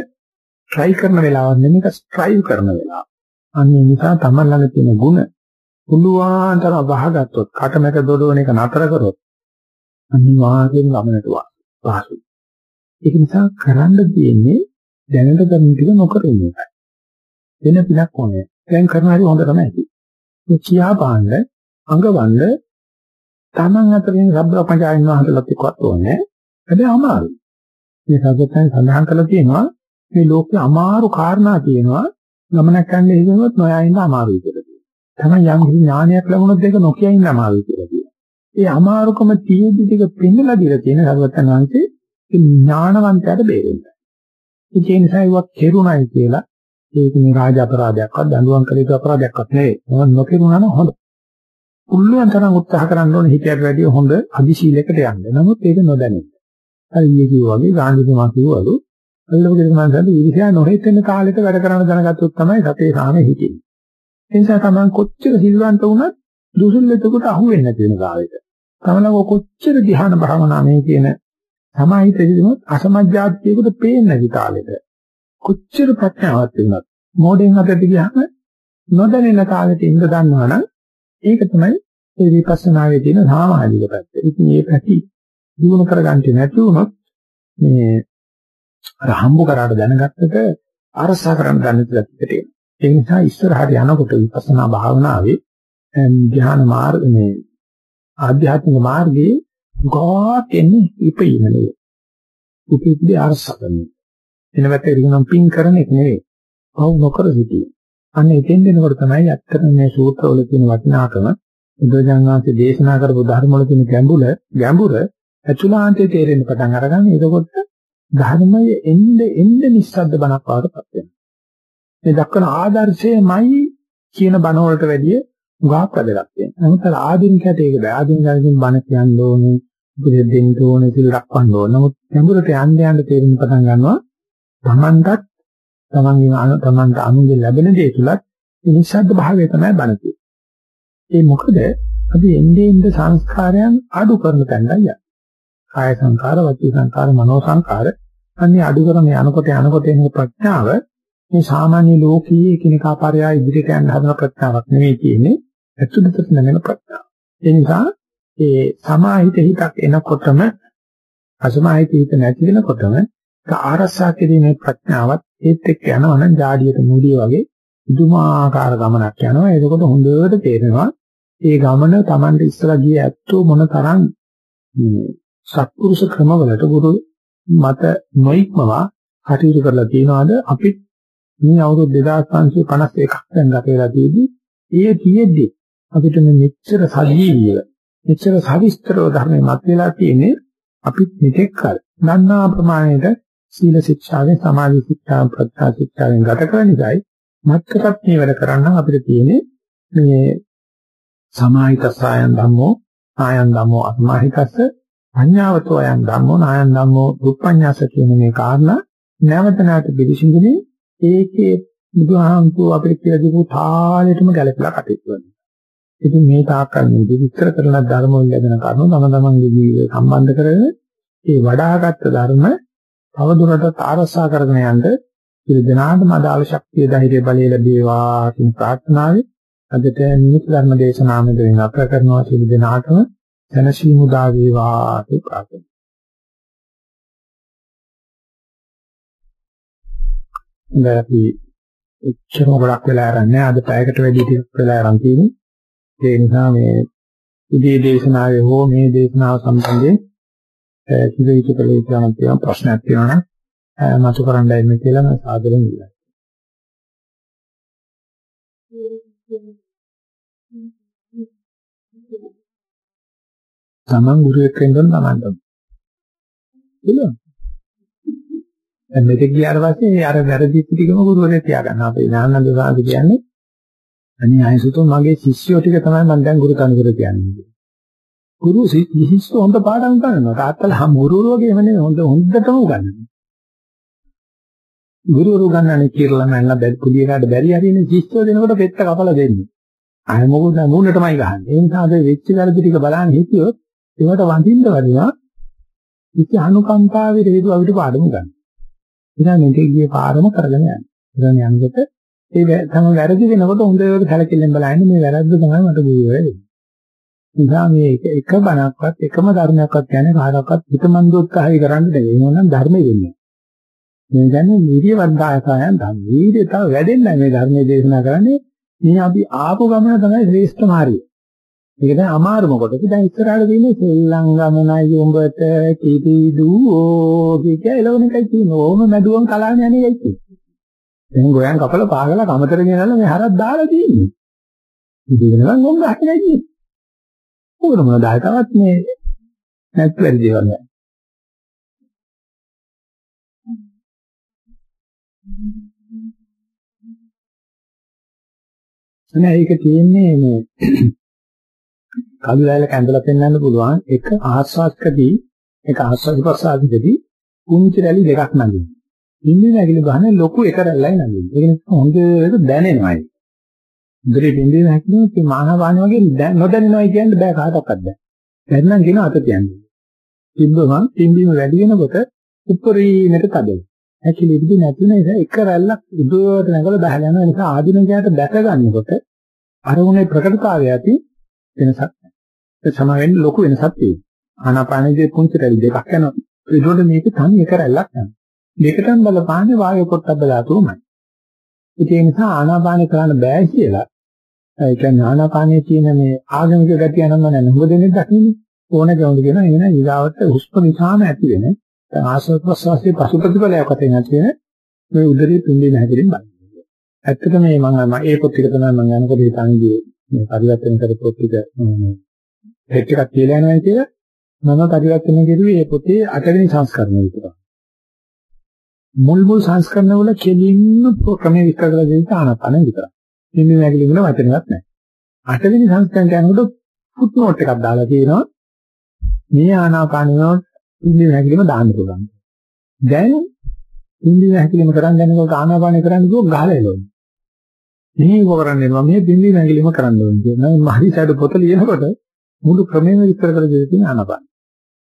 Speaker 1: try කරන වෙලාවක් නෙමෙයි ඒක strive කරන වෙලාව. අන්න ඒ නිසා තමන් ළඟ තියෙන ಗುಣ පුළුවන් තරම් වහගත්තොත් කටමැට දොඩවන එක නතර කරොත් අනිවාර්යෙන් ගමනට වාසි. ඒක නිසා කරන්න තියෙන්නේ දැනට කරන ටික නොකර ඉන්න එකයි. වෙන පිටක් ඕනේ. දැන් කරන හැටි හොඳ තමයි. මේ කියා පාන්න අඟවන්න Taman අතරින් සබ්බපංචායන වහන්සේලාත් එක්කවත් ඕනේ. හැබැයි අමාරුයි. මේ සත්‍යයන් සඳහන් කරලා තියෙනවා මේ ලෝකේ අමාරු කාරණා තියෙනවා ගමනක් යන්නේ හිතනොත් නොයා ඉන්න අමාරුයි කියලා කියනවා. තමයි යම් කිසි ඥානයක් ලැබුණොත් ඒක නොකිය ඉන්න අමාරුයි කියලා කියනවා. ඒ අමාරුකම තියෙද්දි ටික පෙන්නලා දීලා තියෙන සර්වතන් වහන්සේ ඥානවන්තයාට බේරෙන්න. ඒ නිසා ඒවත් කෙරුණයි කියලා ඒක මේ රාජ අපරාධයක්වත් දඬුවම් කළ යුතු අපරාධයක්වත් නෙවෙයි. මොකද නොකිරුණා නම් හොඳ. පුළුවන් තරම් උත්සාහ කරන්න ඕනේ හිතයට වැඩිය හොඳ අධිශීලයකට යන්න. නමුත් ඒක නොදැනෙන්න. අර ඊයේ කිව්වා වගේ ගාන්ධිතුමා කිව්වලු අල්ලවගේ මනසට ඊර්ෂ්‍යා නොහිතෙන කාලෙක වැඩ කරන්න දැනගත්තොත් තමයි සතේ සාමෙ හිතෙන්නේ. ඒ නිසා තමයි කොච්චර සිල්වන්ත වුණත් දුසුල්ලෙතකට අහු වෙන්නේ නැති වෙන කාලෙක. තමලව කොච්චර ධ්‍යාන භාවනා මේ කියන සමාහිතෙදිමත් අසමජ්ජාත්‍යයකට පේන්නේ නැති කාලෙක. කොච්චර ප්‍රඥාවක් තිබුණත් මොඩෙන් අතට ගියාම නොදැනෙන කාලෙට ඉඳ ගන්නවා නම් ඒක තමයි ඒ විපස්සනාවේ තියෙන සාමාජික පැත්ත. ඉතින් මේ පැති දිනු කරගන්න නැති වුණොත් මේ අර හම්බ කරාට දැනගත්තට අරසා කරන්න ගන්න දෙයක් ඒ නිසා ඉස්සරහට යනකොට විපස්සනා භාවනාවේ ධ්‍යාන මාර්ග මේ ආධ්‍යාත්මික මාර්ගයේ ගොඩක් එන්නේ ඉපීමනේ. උපේදී අරසා කරන්නේ. එන වැටේ රිනම් පින් කරන එක නෙවෙයි. පව් නොකර සිටීම. අන්න එතෙන් දෙනකොට තමයි ඇත්තටම මේ සූත්‍රවල තියෙන වටිනාකම බුදුජානනාංශයේ දේශනා කරපු ධර්ම වල තියෙන ගැඹුර ගැඹුර අතුලාන්තයේ තේරෙන්න පටන් අරගන්න. එතකොට ධර්මයේ එන්නේ එන්නේ නිස්සද්ද බණක් වඩපත් වෙනවා. මේ දක්වන ආදර්ශයමයි කියන බණ වලට වැඩිය උගාක් වැදගත් වෙනවා. නමුත් ආධුනිකයට ඒක බෑ. ආධුනිකයන්ගෙන් බණ කියන්න ඕනේ, ඉතින් දෙන්න ඕනේ, සිල් රැකවන්න ඕනේ. නමුත් ගැඹුරට යන්න යන්න තේරෙන්න පටන් ගන්නවා. තමන්ටත් තමන්ගේ තමන්ට අනුන්ගේ ලැබෙන දේ තුලත් නිස්සද්ද භාවය තමයි බණ ඒ මොකද අපි එන්නේ ඉන්න සංස්කාරයන් අඩු කරන තැනයි යන්නේ. කාය සංකාර, වචී සංකාර, මනෝ සංකාර අන්නේ අඩු කරන යනකොට යනකොට එන ප්‍රඥාව මේ සාමාන්‍ය ලෝකීය එකිනෙකා පරයය ඉදිරියට යන හදන ප්‍රඥාවක් නෙවෙයි කියන්නේ ඇතුළතට නැගෙන ප්‍රඥාව. ඒ නිසා ඒ සමාහිත හිතක් එනකොටම අසමාහිත හිත නැති වෙනකොටම ආරස්සා කිරීමේ ප්‍රඥාවත් ඒත් එක්ක යනවා නම් ජාඩියට මූලිය වගේ පුදුමාකාර ගමනක් යනවා. එතකොට හොඳට තේරෙනවා ඒ ගමන Tamante ඉස්සලා ගියේ ඇත්තෝ මොන තරම් සත්පුරුෂ ක්‍රමවලට ගුරු මත නොයික්මවා කටයුතු කරලා තියනවාද අපි මේ අවුරුදු 2551ක් දැන් ගත වෙලා තියෙද්දි ඒ තියෙද්දි අපිට මේ මෙච්චර සජීවීව මෙච්චර සවිස්තරව ධර්මයේ මත වෙලා තියෙන්නේ අපිත් මෙතෙක් කල නන්නා ප්‍රමාණයට සීල ශික්ෂාවෙන් සමාධි ශික්ෂාවෙන් ප්‍රඥා ශික්ෂාවෙන් ගත කරන ඉඳයි මත්කටත් මේ වැඩ කරන්න අපිට තියෙන්නේ මේ සමාහිතසයන් ධම්මෝ ආයන් ධම්මෝ අත්මාහිතස්ස අඤ්ඤාවතෝ අයන් ධම්මෝ නායන් ධම්මෝ දුප්පඤ්ඤාස කියන මේ කාරණා නැවත නැවත පිළිසිඳුනේ ඒකේ බුදුහාමුදුරුවෝ අපිට කියලා දීපු තාලෙටම ගැලපලා කටයුතු කරනවා. ඉතින් මේ තාක්කල් මේ විස්තර කරන ධර්ම වල ලැබෙන කරුණු තම තමන්ගේ ජීවිතය සම්බන්ධ කරගෙන ඒ වඩාගත් ධර්ම තවදුරටත් ආරක්ෂා කරගෙන යන්න සියලු දෙනාටම අදාළ ශක්තිය ධෛර්ය බලය ලැබේවා කියන ප්‍රාර්ථනාවයි අදට නිමිති ධර්ම දේශනාව මෙතනින් අපර කරනවා සියලු දෙනාටම දැනසීම උදා වේවා කියලා ප්‍රාර්ථනා. දැන් අපි එච්චර ගොඩක් වෙලා ආරන්නේ අද පැයකට වැඩි ටිකක් වෙලා ආරන් තියෙන්නේ. ඒ නිසා මේ ඉදී දේශනාවේ හෝ මේ දේශනාව සම්බන්ධයෙන් කිසිවිට කලේ කියන ප්‍රශ්නයක් තියෙනවා නම් මතු කරන්න එන්නේ කියලා මම සාදරයෙන් ඉල්ලනවා. තමන් ගුරුවෙක් වෙන්න ඕන තමන්ට. පුළුවන්. දැන් මෙතෙක් ගියාට පස්සේ අර වැරදි ටිකම ගුරුවරයා තියාගන්න. අපේ ඥානන්ද සාන්ති කියන්නේ අනේ ආයසුතෝ මගේ ශිෂ්‍යයෝ ටික තමයි මම දැන් ගුරු කනුකර කියන්නේ. ගුරු ශිෂ්‍යෝ හොඳ පාඩම් කරනවා. තාත්තලා හම් ගුරුවරු වගේම නෙමෙයි හොඳ හොඳටම උගන්වනවා. ගුරුවරු ගන්නනේ කියලා නැන්න බැරි කුලියකට බැරි හරිනේ ශිෂ්‍යෝ දෙනකොට පෙත්ත කපලා දෙන්නේ. අය මොකද මූණටමයි ගහන්නේ. ඒ නිසා අපි වෙච්ච වැරදි ටික බලන්න හිතියොත් ඒවට වඳින්න වදිනවා. ඉති අනුකම්පාවේ හේතු අපිට පාඩම ගන්න. ඉතින් මේකේ ගියේ පාරම කරගෙන යන්න. ඉතින් යනකොට ඒ තම වැරදි වෙනකොට හොඳට සැලකිල්ලෙන් බලන්නේ මේ වැරද්ද තමයි මට ගුරු වෙන්නේ. නිසා මේ එක බණක්වත් එකම ධර්මයක්වත් කියන්නේ කාටවත් හිතමන්දෝත්සාහය කරන්න නෙවෙයි. මොනනම් ධර්මෙ වෙන්නේ. මේ කියන්නේ නිරියවන්දායසයන් ධම්. වීර්යය තව වැඩෙන්නේ මේ ධර්මයේ දේශනා කරන්නේ. මේ අපි ආපු ගමන තමයි ශ්‍රේෂ්ඨ මාර්ගය. ඒක දැන් අමාරුම කොටස. දැන් ඉස්සරහට තියෙන්නේ සෙල්ලම් ගමනයි උඹට කීටි දුවෝ කිය එළවණ එකයි තියෙන්නේ. ඕම මැදුවම් කලාන යන්නේ ඒකයි. දැන් ගෝයන් කපල පාගලා කමතර ගෙනල්ලා මේ හරක් දාලා තියෙන්නේ. ඉතින් නම් ගොම් ගහන්නේ නැති. උගල මොනවද ආයතවත් මේ නැත් වැඩි දේවල් නෑ. නෑ ඒක තියෙන්නේ මේ කළු ලෑල්ල කැඳලා පෙන්වන්න පුළුවන් එක ආස්වාස්කදී එක ආස්වාස් ප්‍රසාදෙදී කුංචි රැලි දෙකක් නගිනවා. ඉන්නේ නැගිලි ගහන ලොකු එක රැල්ලයි නගින්නේ. ඒක නිසා හොඳට දැනෙනවා. ඉදිරි බින්දේ නැතිනම් මේ මානවාණ වගේ නොදැනෙනවා කියන්නේ බෑ කාටවත් බෑ. දැන් කියන අත තියන්නේ. තිබ්බම තින්බීම වැඩි වෙනකොට උපරිමයට තදයි. ඇකිලි ඉදි නැති නිසා එක රැල්ලක් උඩට නැගලා බහලා යන නිසා ආධිනකයට දැක ගන්නකොට අරමුණේ ප්‍රකටතාවය ඇති වෙනසක් නැහැ. ඒ සම වෙන්නේ ලොකු වෙනසක් තියෙනවා. ආනාපානයේ පුංචි රැලි දෙකක් යනවා. ඒකෝට මේක තනි එක රැල්ලක් යනවා. මේකටම බලපාන්නේ වායු පොට්ටබ්බ ධාතුවමයි. ඒ නිසා ආනාපාන කරන්න බෑ කියලා ඒ කියන්නේ ආනාපානයේ තියෙන මේ ආගමික ගතිය නම් නැහැ. හොඟ දෙනෙක් දකින්නේ ඕන කවුද කියන එන ඊගාවට හුස්ම නිසාම ඇති වෙන ආශ්වාස ප්‍රශ්වාසයේ පසු ප්‍රතිඵලයක් වතේ නැති වෙන මේ උදරයේ පිම්බීම හැදෙමින් බලන්න. ඇත්තට මේ මම ඒ පොත් ටික තමයි මම යනකොට හිතන්නේ මේ පරිවර්තන කරපු පොත් ටික හෙට් එකක් කියලා යනවා කියලා මම පරිවර්තන කරුවේ මේ පොතේ අටවෙනි සංස්කරණය විතරයි. මුල් මුල් සංස්කරණ වල කෙලින්ම ක්‍රමයේ විස්තර කරලා දෙන්න ආනපන විතරයි. ඉන්නේ නැගිලි වල වචනයක් නැහැ. අටවෙනි සංස්කරණයට යනකොට ෆුට් නෝට් එකක් දාලා තියෙනවා. මේ ආනාපානියෝ ඉන්නේ නැගිලිම දාන්න පුළුවන්. දැන් ඉන්නේ නැගිලිම කරන් දැනකොට ආනාපානිය කරන්න ගියොත් ගහලා එළවෙනවා. මේක කරන්නේ මම මේ බින්දි නැගිලිම කරන්න ඕනේ කියනවා. මම හරි සැඩ පොත ලියනකොට මුළු ක්‍රමෙම විස්තර කරලා දෙලා තියෙන ආනාපාන.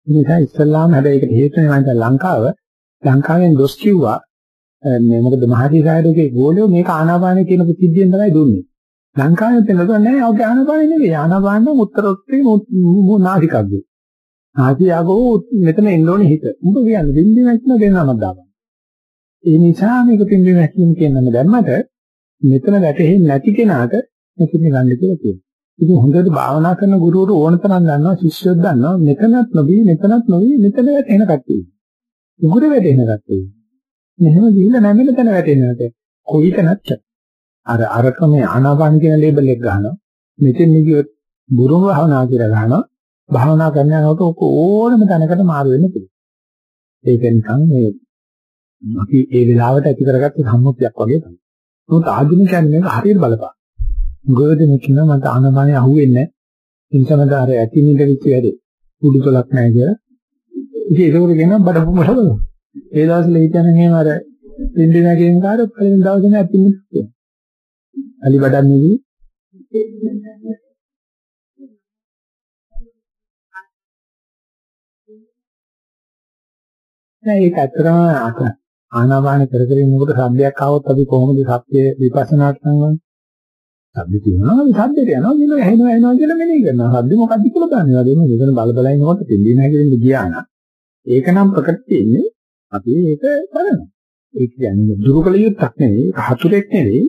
Speaker 1: ඒ නිසා ඉස්සල්ලාම හැබැයි ඒකට හේතුව මම ලංකාව ලංකාවෙන් දොස් කිව්වා මේ මොකද මහදී සායරගේ ගෝලියෝ මේක ආනාපාන කියන ප්‍රතිද්දියෙන් තමයි දුන්නේ. ලංකාවේ තේරුණා නෑ ඔක ආනාපාන නෙවෙයි ආනාපාන නම් උත්තරෝත්තේ නාසිකග්ගේ. නාසියාගෝ මෙතන එන්න ඕනේ හිත. උඹ කියන්නේ බින්දි නැත්නම් දෙනවමක් දාපන්. ඒ නිසා මේක බින්දි නැතිනම් කියන්නම දැම්මට මෙතන වැටෙන්නේ නැති කෙනාට මෙතන ගන්න කියලා කියනවා. ඉතින් හොඳට භාවනා කරන ගුරුවරු ඕන තරම් දන්නවා ශිෂ්‍යයෝ දන්නවා මෙතනත් නොවි මෙතනත් නොවි මෙතන වැටෙන කට්ටිය. උගුර වැටෙන කට්ටිය. මෙහෙම ගිහිල්ලා නැමෙන තැන වැටෙන්නේ නැත. කොයි තැනත් අර අරක මේ ආනාපාන කියන ලේබල් එක ගන්නවා. මෙතෙන් නිගියොත් බුරුම භාවනා කියලා ගන්නවා. භාවනා කරන යනකොට ඔක ඕනම තැනකට මාරු වෙන්න පුළුවන්. ඒක නිකන් මේ අපි ඒ වෙලාවට ඇති කරගත්ත සම්මුතියක් වගේ තමයි. නමුත් ආධුනිකයන් මේක හරියට බලපන්. ගොඩදෙනෙක් කියනවා මට ආනාපානේ අහුවෙන්නේ නැහැ. ඒ නිසා මට අර ඇති නිදවිච්ච වැඩේ. උඩුතලක් නැහැ කියලා. ඉතින් ඒක කියනවා බඩ පුමල බලනවා. ඒ දවස්වල හිතන්නේ මෙහෙම අර පින්ඩි නැගින් කාර පළවෙනි දවසේ නෑ පින්ඩි කියනවා. අලි බඩන් නෙවි. නෑ ඒක ඇත්තටම අත ආනාපාන කර කර ඉන්නකොට සද්දයක් ආවොත් අපි කොහොමද සත්‍ය විපස්සනාට සංවන්නේ? සද්ද තියෙනවා සද්දට යනවා මෙන්න ඇහෙනවා ඇහෙනවා කියලා මෙනෙහි කරනවා. සද්ද මොකක්ද කියලා දන්නවා. දෙන්න මෙතන බල බල ඉන්නකොට පින්ඩි නැගින්න ගියා නම් ඒක නම් ප්‍රකට තියෙන්නේ අපි ඒක කරනවා. ඒක කියන්නේ දුරුකල යුත්තක් නෙවෙයි, හතුරෙක් නෙවෙයි.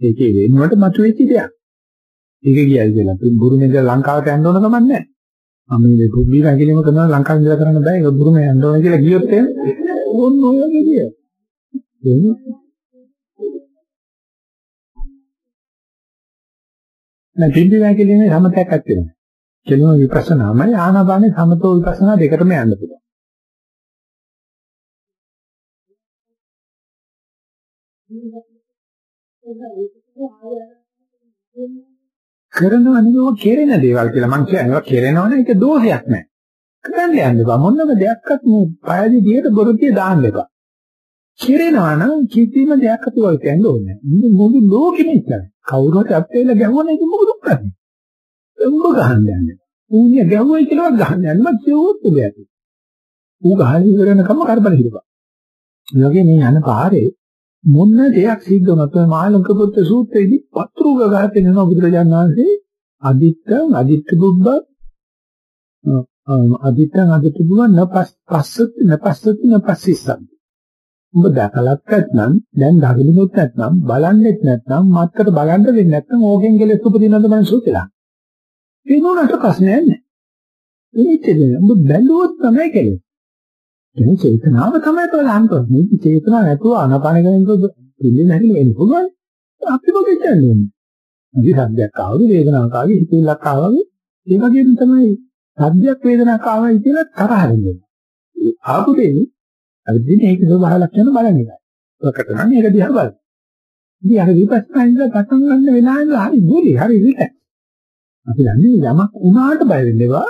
Speaker 1: ඒකේ වෙනුවට මතුවෙච්ච දෙයක්. ඒක කියයි කියලා. බුරුමෙන්ද ලංකාවට යන්න ඕන කමක් නැහැ. මම මේ පුබ්බි රැකිලිම කරනවා ලංකාවේ ඉඳලා කරන්න බෑ. ඒක බුරුමේ යන්න ඕන කියලා ගියොත් එහෙම ඕන ඔය විදිය. නැත්නම් පිම්බි වැකිලිනේ සමතයක් ඇත්තේ නැහැ. කෙලිම විපස්සනාමයි ආනාපානේ සමතෝ විපස්සනා දෙකටම යන්න පුළුවන්. කරනවා නෙවෙයි කෙරෙන දේවල් කියලා මං කියන්නේ කෙරෙනවනේ ඒක දෝෂයක් නෑ. කරන්න යන්න බා මොනම දෙයක්වත් මේ පයදී දිහට බොරුතිය දාන්න එපා. කෙරෙනවා නම් කිසිම දෙයක් අතු වල කියන්න ඕනේ නෑ. මුළු ලෝකෙම ඉස්සර. කවුරු හරි අපේල ගැහුවම ඒක මොකද කරන්නේ? උඹ ගහන්න යන්නේ. ඌනිය ගැහුවයි කියලා ගහන්න යන්න මම කිව්වොත් දෙයක්. ඌ ගහලා ඉවර වෙනකම් කරබල හිටපන්. ඒ වගේ මේ යන පාරේ මොන දෙයක් සිද්ධ වුණත් ඔය මාළුක පුත්‍ර සූත්‍රයේදී පතුරු ගහගෙන යන බුදුරජාණන් වහන්සේ. අදිත්තං අදිත්ත බුබ්බ. අදිත්තං අදිත්ත බුබ්බ නපස් පස්සත් නපස්සත් නපස්සිස්සන් ඔබ දැකලත් නැත්නම් දැන් දකින්නොත් නැත්නම් බලන්නෙත් නැත්නම් මත්තර බලන්න දෙන්නේ නැත්නම් ඕකෙන් කෙලෙස් උපදිනවද මම සුතිලා? ඒ නෝනට ප්‍රශ්නයක් නැහැ. ඒකද ඔබ බැලුවොත් තමයි කෙලෙස්. ඒ චේතනාව තමයි බලන්න ඕනේ. මේ චේතනාව නැතුව අනපන කරනකොට පිළිෙන්නේ නැති වෙන්න පුළුවන්. අපි මොකද කියන්නේ? ඉතින් සද්දයක් ආවද වේදනාවක් ආවද හිතෙල්ලක් ආවද ඒ වගේම තමයි සද්දයක් වේදනාවක් ආවයි කියලා තරහ වෙන්නේ. ඒ ආපු දෙන්නේ අර දිනේ ඒක ස්වභාව ලක්ෂණ බලන එකයි. ප්‍රකට නම් ඒක දිහා බලන්න. ඉතින් අර විපස්සනා ඉඳලා පටන් ගන්න වෙලාවෙ හරි දුලි හරි රිලැක්ස්. අපි දන්නේ යමක් වුණාට බය වෙන්නේවා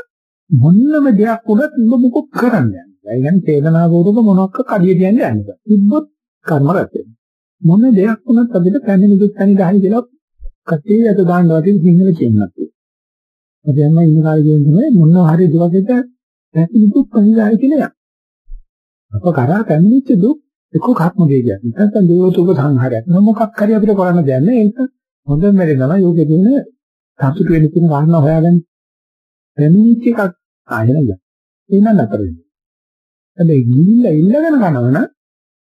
Speaker 1: මොන්නම දෙයක් වුණත් ඔබ මොකක් කරන්නේ ඒ කියන්නේ චේතනාපූර්වක මොනක්ක කඩිය කියන්නේ යන්නේ නැහැ. තිබ්බොත් කර්ම රැස් වෙනවා. මොන දෙයක් වුණත් අපිට පැමිණි දුක් තනි ගහයි කියලා කටේ යත දාන්න වටින සිංහල කියන්නත්. අපි යන්න ඉන්න කාලේ කියන්නේ මොන හරි දුකකට පැමිණි දුක් තනි ගහයි කියලා. අප කරා පැමිණිච්ච දුක් එක්ක කර්ම වේගයක්. නැත්නම් දේවතුක සංහාරයක්. මොකක් හරි අපිට කරන්න දෙයක් නැහැ. ඒක හොඳම වැඩේ තමයි යෝගේ දින සතුට වෙන්න තියෙන කාරණා හොයාගන්න. පැමිණිච්ච එකක් ආයෙ නෑ. එන්න නතර වෙන්න. හැබැයි ගිහිල්ලා ඉල්ලගෙන කනවන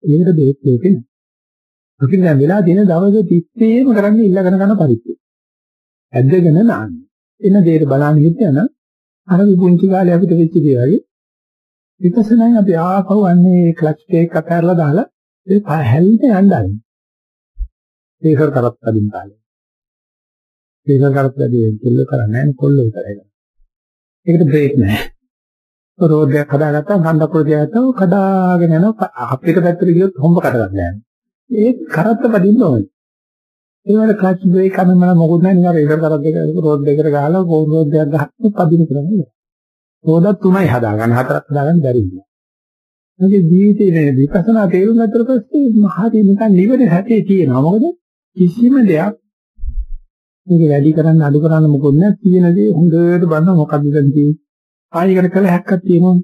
Speaker 1: ඒකට බේත් ලෝකේ නෑ. අපි දැන් වෙලා තියෙන දවස් 30ේම කරන්නේ ඉල්ලගෙන කන පරිප්පු. ඇද්දගෙන නාන්නේ. එන දේට බලන්න හිටියන අර පුංචි කාලේ අපිට වෙච්ච දේ වගේ විපස්සනායි අපි ආපහු අන්නේ ක්ලච් එකක් අතහැරලා දාලා ඒ හැල්ලට යන්න ආරින්. ඒකර කරත් අදින් කාලේ. ඒකර කරත් අදින් කොල්ල කරන්නේ නැහැ කොල්ල විතරයි. ඒකට බ්‍රේක් නැහැ. රෝදයක් හදාගත්තා ගන්ධ ප්‍රෝධයතෝ කඩාගෙන යනවා. අපිට පැත්තට ගියොත් හොම්බ කට ගන්න යනවා ඒ කරත්ත පදින්න ඕනේ. ඒ වල ක්ලච් බ්‍රේක් කරන මම මොකුත් නැහැ. නිකන් ඒක කරත් දෙක රෝඩ් දෙකට ගහලා කෝන් රෝඩ් දෙකක් ගහන්න පදින්න කරන්නේ රෝඩක් තුනයි හදාගන්න. හතරක් හදාගන්න බැරි නෑ මගේ ජීවිතේ මේ විපස්සනා තේරුම් ගත්තට පස්සේ මහරි නිකන් නිවන හැටේ තියෙනවා. මොකද කිසිම දෙයක් මේක වැඩි කරන්න අඩු කරන්න මොකොත් නැහැ. තියෙන දේ හොඳට බලන මොකද්ද දැන් තියෙන්නේ. ආයෙකට කළ හැක්කක් තියෙනවා.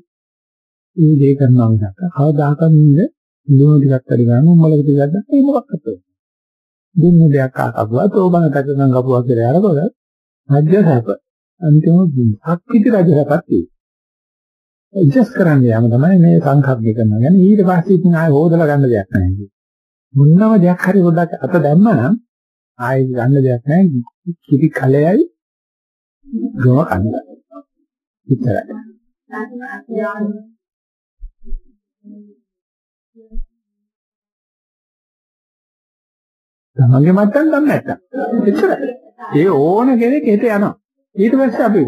Speaker 1: මේ දේ කරනවා මිසක් කවදාකවත් නින්ද ලුණු ටිකක් හරි ගන්න උම්මලක ටිකක් ගන්න ඒ මොකක්ද දුන්න දෙයක් ආකපුවා තෝබන තකසන් කපුවා කියලා අරගොල රාජ්‍ය සැප අන්තිම අක්කිත රාජ්‍ය සැපත් ඇඩ්ජස්ට් කරන්න යාම තමයි මේ සංකප්පය කරනවා. يعني ඊට පස්සේ ඉතින් ආයෙ හොදලා ගන්න දෙයක් නැහැ. මොනම දෙයක් හරි පොඩ්ඩක් අත දැම්මනම් ආයෙ ගන්න දෙයක් නැහැ. කිරි කලෙයි ගොම කන්න. විතරයි. තමන්ගේ මත්තන් දන්නේ නැත්තම්. එච්චරයි. ඒ ඕන කෙනෙක් හිත යනවා. ඊට පස්සේ අපි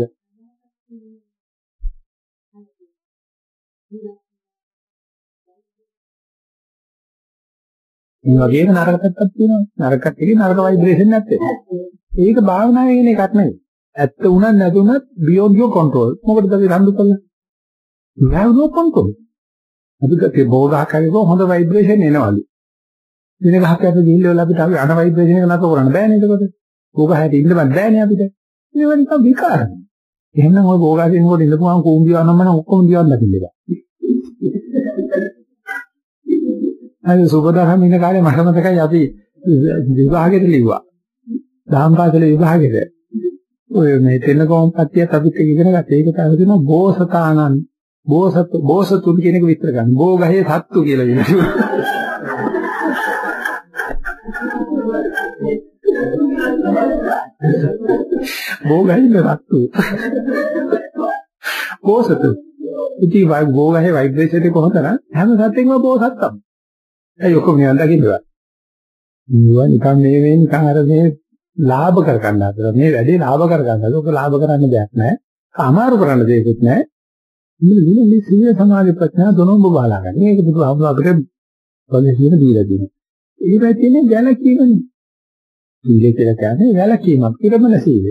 Speaker 1: මේ වගේම නරක පැත්තක් තියෙනවා. නරකක් එකේ නරක ভাইබ්‍රේෂන් නැත්තේ. ඒක භාවනාවේ එන එකක් නෙවෙයි. ඇත්ත උනත් නැතුණත් beyond your control. මොකටද අපි රණ්ඩු කරන්නේ? You have no control. අපි කටේ බෝධාකාරයක හොඳ ভাইබ්‍රේෂන් එනවලු. දින ගහක් යට ගිහිල්ලා අපිට අපි අන ভাইබ්‍රේෂන් එක නැතර කරන්න බෑනේ එතකොට. ඕක හැට ඉන්නවත් බෑනේ අපිට. මේ වගේ නිකන් විකාරයි. එහෙනම් ඔය බෝගාගෙන් කොට ඉඳපුවාම කූඹිය වනම නම් ඔක්කොම දිවන් දකින්න එක. අර සුබදාහම ඉන්න කාලේ මට මතකයි අපි විභාගෙට ලිව්වා. දහම් පාසල විභාගෙට. ඔය මේ තෙන්නකෝම් පත්තියත් අපිත් ඉගෙන ගත්තා. ඒක තමයි කියනවා බෝසතානන් බෝසත් බෝසතුන් කියන එක විස්තර ගන්න. බෝ ගහේ සත්තු කියලා කියනවා. බෝ ගහින්න සත්තු. බෝසතු. ඉතින් ගෝගහේ ভাইබ්‍රේෂන් එක කොහොමද හැම සතෙක්ම බෝසත් තමයි. ඒ ඔක්කොම නිවන් දකින්නවා. නිවා නිකන් මේ මේ නිකන් අර මේ ලාභ කර ගන්න හදලා මේ වැඩේ ලාභ කර ගන්න හදලා ඔක ලාභ කරන්න දෙයක් නැහැ. අමාරු කරන්න දෙයක්වත් නැහැ. මේ මේ සීල සමාධි ප්‍රඥා දොනොඹ බාලා ගන්න. මේක බුදුහාමුදුර අපිට පොලිසියෙන් දීලා දෙනවා. ඒ පැත්තේ ගැලකීමනේ. සීලය කියලා කියන්නේ ගැලකීමක්. ඊටමන සීලය.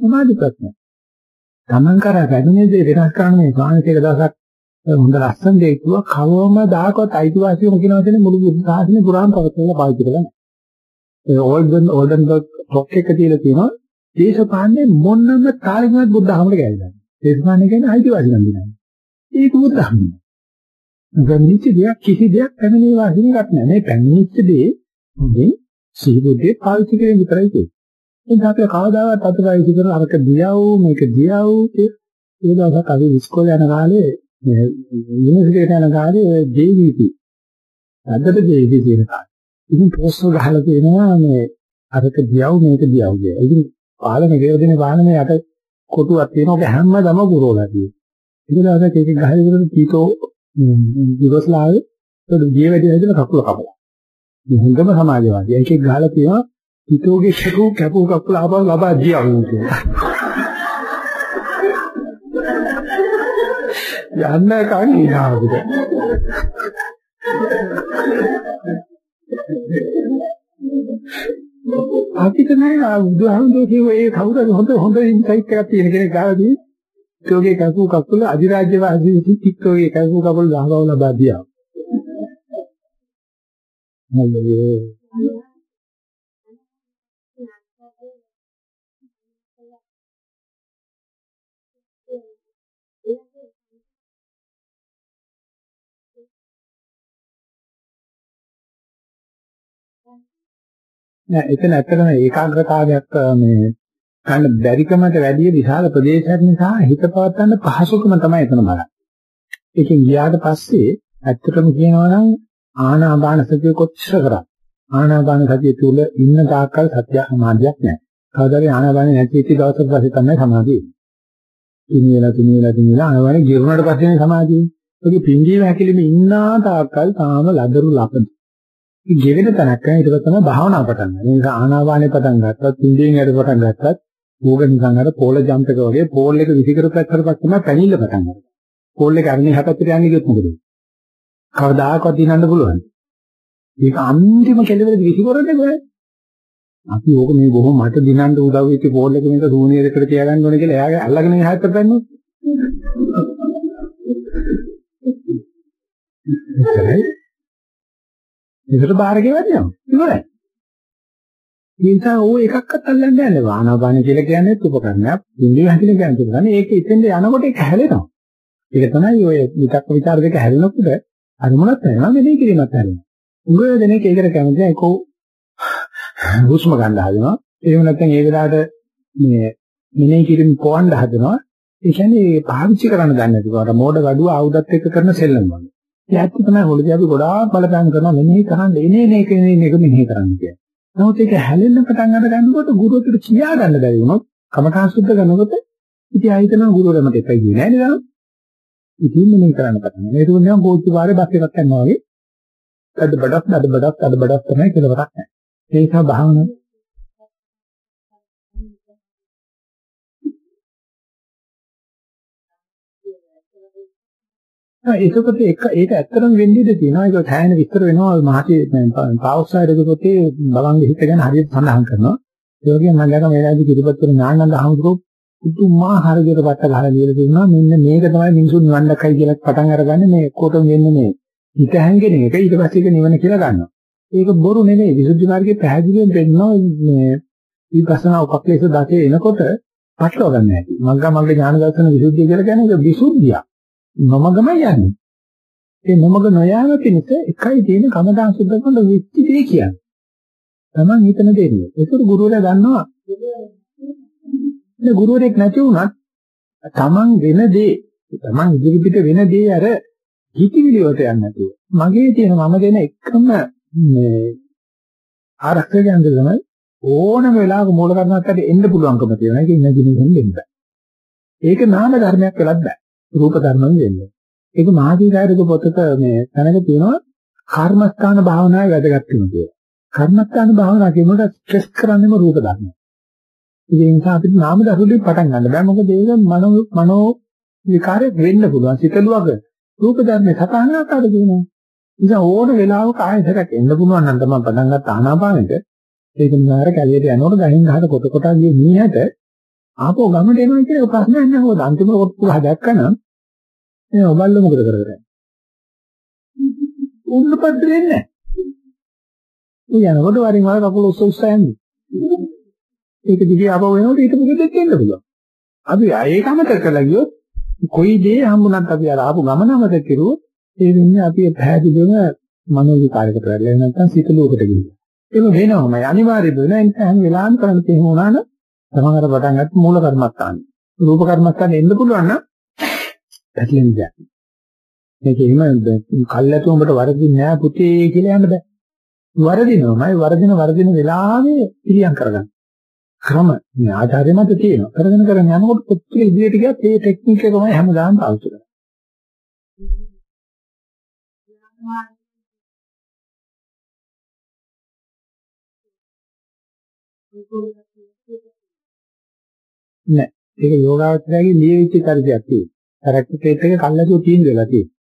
Speaker 1: සමාධි ප්‍රඥා. Taman කරා වැඩිනේ දේ වෙනස් කරන්නේ ස්වාමීන් එක දවසක් හොඳ ලස්සන දෙයක් කිව්වා කවම දායකවත් අයිතිවාසිකම කියනවා කියන්නේ මුළු බුද්ධ ශාසනය පුරාම පවත්වලා පාවිච්චි කරලා නැහැ. ඒ ඕල්ඩන් ඕල්ඩන්බර්ග් ටොක් එක තියලා තියෙනවා දේශපාලනේ මොනම තාලෙකවත් බුද්ධ ධර්මයට ගැලපෙන්නේ. දේශපාලනේ කියන්නේ අයිතිවාසිකම් දිනන්නේ. ඒක බුද්ධ ධර්ම. ගම්නිච්ච දෙයක් කිසි දෙයක් පැමිණේ වාසිනයක් නැහැ. මේ පැමිණිච්ච දේ හොඳින් සිහිබුද්ධිය පාවිච්චි කිරීම විතරයි තියෙන්නේ. එතන අපි කවදාවත් අතපය ඉති කරන අරක දියව් මේක දියව් ඒ දවසක් අපි ඉස්කෝලේ යන කාලේ යුනිවර්සිටියට යන කාලේ JVP අදට JVP කියන කාලේ. ඉතින් පෝස්ටර් ගහලා තියෙනවා මේ අරක දියව් මේක දියව් කියලා. ඉතින් පාලන ගෙවදිනේ පාලනේ යට කොටුවක් තියෙනවා. ඔක හැමදම පුරවලා තියෙනවා. ඒක දවසක් ඒක ගහලා ඉවරන කීතෝ යුගොස්ලාවියේ ඒක දිය වැඩි හැදෙන කකුල කපලා. මේ හොඳම සමාජවාදී. ඒකේ ගහලා තියෙනවා හිතෝගේ කැපු කැපු කකුල ආපහු ලබා දියා කියලා. යන්න කන් ඉනාවුද. අපිට නෑ බුදුහාමුදුරුවෝ කියව ඒ කවුරුද හොඳ හොඳ ඉන්සයිට් එකක් තියෙන කෙනෙක් ගාවදී හිතෝගේ කැපු කකුල අධිරාජ්‍ය වාසී හිතෝගේ කැපු කකුල ගහවව ලබා දියා. හල්ලෝ නෑ එතන ඇත්තටම ඒකාග්‍රතාවයක් මේ ගන්න බැරිකමට වැඩිය විශාල ප්‍රදේශයක් නිසා හිත පවත්වන්න පහසුකම තමයි එතන බලන්නේ. ඒකෙන් ගියාට පස්සේ ඇත්තටම කියනවා නම් ආනාපාන සතිය කොච්චර කරා ආනාපාන සතිය තුල ඉන්න තාක්කල් සත්‍ය සමාධියක් නැහැ. කවදාද ආනාපානේ නැති වෙච්ච දවසක පස්සේ තමයි සමාධිය එන්නේ. තුනියලා තුනියලා තුනියලා ආනාපානේ ගිරුණාට පස්සේ සමාධිය. ඒකේ පිංජීව හැකිලිම ඉන්නා තාක්කල් තාම ලදරු ලපද. ඒ ගෙවෙන තැනක් ඊට පස්සේ තමයි භාවනාව පටන් ගන්න. ඒ නිසා ආනාපානේ පටන් ගත්තත් පිංජීවෙන් යට පටන් ගත්තත් ඌග නිකන් අර පෝල ජම්ප් එක වගේ පෝල් එක විසිකරපත් කරපක් තමයි පැනිල්ල පටන් ගන්නේ. පෝල් එක අරන්නේ හතට යන්නේ කිව්වොත් මොකද? කවදාකවත් දිනන්න පුළුවන්. ඒක අන්තිම කෙලවරදී විසිකරන්නේ කොහේ? අපි ඕක මේ බොහොම මට දිනන්න උදව් වෙච්ච පෝල් එක මේක සූනියර එකට තියාගන්න ඕනේ කියලා එයාගේ අල්ලගෙන එහාට පැන්නොත්. ඒකයි ඒකට බාරගේ වැඩියම. ඉවරයි. ඒ නිසා ඕ එකක්වත් අල්ලන්න යන්නේ. වානාපාන කියලා කියන්නේ උපකරණයක්. ඉන්දිය හැදෙන කියන්නේ උපකරණ. ඒක ඉතින්ද යනකොට ඒක හැලෙනවා. ඒක තමයි ඔය විතක්ක ਵਿਚාර දෙක හැලෙනකොට අරමුණක් වෙනවා මෙනේ කිරීමක් හැලෙනවා. උගල දෙනෙක් ඒකට කැමති ඒකෝ හුස්ම ගන්න හදනවා. එහෙම නැත්නම් ඒ වෙලාවට මේ මෙනේ කිරීම කොවන්න හදනවා. ඒ කියන්නේ පාවිච්චි කරන්න දන්නේ නැතිව අර මෝඩ gaduwa ආයුධත් එක්ක කරන සෙල්ලම් වගේ. ඒ ඇත්ත තමයි මුලදී අපි ගොඩාක් බලපෑම් කරනවා මෙනෙහි කරන්න එනේ නේ කෙනේ එක මෙනෙහි කරන්න කියන්නේ. නමුත් ඒක හැලෙන්න පටන් අර ගන්නකොට ගුරුතුමට කියා ගන්න බැරි වුණොත් කමඨා සුද්ධ කරනකොට ඉතින් ආයතන ගුරුවරයාට එකයි කියන්නේ නේද? ඉතින් මෙනෙහි කරන්න පටන් ගන්නවා. ඒක උන්නේ කෝච්චි වාරේ බස් එකක් යනවා වගේ. අද බඩක් අද බඩක් අද බඩක් තමයි කියලා වරක් නැහැ. ඒ නිසා භාවනාව ඒකකොට එක ඒක ඇත්තටම වෙන්නේ ඉඳී තියෙනවා. ඒක සෑහෙන විස්තර වෙනවා. මහටි පාවුස්සයිඩ් පොතේ බලංග හිත ගැන හරියට සඳහන් කරනවා. ඒ වගේම මම දැක්ක මේ රාජ්‍ය කිරිපත් කරන ඥානන්ද හමුදුරෝ පුදුමාකාර විදිහට පට්ට ගහලා දීලා තියෙනවා මෙන්න මේක තමයි මිනිසුන් නිවන් දැක්කයි කියලා පටන් අරගන්නේ. මේ කොටම වෙන්නේ මේ හිත හැංගෙන එක. ඊට පස්සේ ඒක නිවන කියලා ගන්නවා. ඒක බොරු නෙමෙයි. විසුද්ධි මාර්ගයේ පැහැදිලිවම පෙන්නනවා මේ විපස්සනා උපක්ලේශ දකේ එනකොට පටලවා ගන්න හැටි. මග්ගා මග්ග ඥාන දර්ශන විසුද්ධිය කියලා කියන්නේ ඒක විසුද්ධියක්. නොමගම යන්නේ. ඒ නොමග නොයාම පිණිස එකයි තියෙන කමදාන් සුද්ධ කරන විච්චි දෙය කියන්නේ. Taman හිතන දෙන්නේ. ඒකට ගුරුවරයා දන්නවා. ඒ ගුරුවරයෙක් නැති වුණත් Taman වෙන දේ, Taman ඉදිරි පිට වෙන දේ අර හිතවිලි වලට යන්නේ නැතුව. මගේ තියෙන මම දෙන එකම මේ ආරක්ෂක යන්ත්‍රය තමයි ඕනම වෙලාවක මූල කර්මත්තට එන්න පුළුවන්කම තියෙනවා. ඒක ඉන්න දිනෙකින් දෙන්න. ඒක නාම ධර්මයක් වෙලත් බෑ. රූප ධර්මයෙන් වෙන්නේ. ඒක මහදීකාරක පොතක මේ තැනක තියෙනවා කර්මස්ථාන භාවනාවේ වැදගත්කම කියලා. කර්මස්ථාන භාවනාව කියනකොට ස්ට්‍රෙස් කරන්නේම රූප ධර්ම. ඒ නිසා අපිට නාම ධර්මවලින් පටන් ගන්න බෑ. මොකද ඒක මනෝ මනෝ විකාරයක් වෙන්න පුළුවන්. සිතලුවක රූප ධර්මේ සතහන ආකාරය දෙනවා. ඉතින් ඕන වෙලාවක ආයෙසරක් එන්න පුළුවන් නම් තමයි පටන් ගත්ත ආනාපානෙට ඒක නිකාර කැලියට යනකොට ගහින් ගහට කොට කොට ගියේ මීහට ආපහු ගමට එනවා කියන ප්‍රශ්නයක් නැහැ. මොකද අන්තිම කොට පුරා ඒ ඔබල්ල මොකද කරන්නේ? උන්නපත් දෙන්නේ නැහැ. ඌ යනකොට වරින් වර කකුල උස්ස උස්ස යන්නේ. ඒක දිගේ ආපහු එනකොට ඊට මොකද දෙන්න පුළුවන්. අපි ඒකම කරලා ගියොත් කොයි දේ හම්බුණත් අපි අර ආපු ගමනමද කෙරුවොත් ඒ වෙන්නේ අපි පැහැදිලිවම මනෝ විකාරයකට වැටෙලා නැත්නම් සිතලුවකට ගිහින්. ඒක වෙනවමයි අනිවාර්යයෙන්ම වෙන නිසා හැම වෙලාවෙම කරන්න තියෙන වුණා නම් තමන්කට පටන් ගත්ත මූල කර්මස්ථාන. රූප කර්මස්ථානේ එන්න පුළුවන් නම් පැටලෙන්නේ නැහැ. මේක එහෙම කල්ැතු උඹට වරදින්නේ නැහැ පුතේ කියලා යන්න බෑ. වරදිනවමයි වරදින වරදින වෙලාවේ පිළියම් කරගන්න. ක්‍රම මේ ආචාර්ය මත තියෙනවා. කරගෙන කරගෙන යනකොට කොච්චර ඉදිරියට ගියත් මේ ටෙක්නික් එකමයි හැමදාම පාවිච්චි කරන්නේ. නෑ. ඒක යෝගාවචරයේ ලියවිච්ච චරිතයක් තියෙනවා. සරක්කේට් එක කල්ලාසෝ තීන්දුව වෙලා තියෙනවා.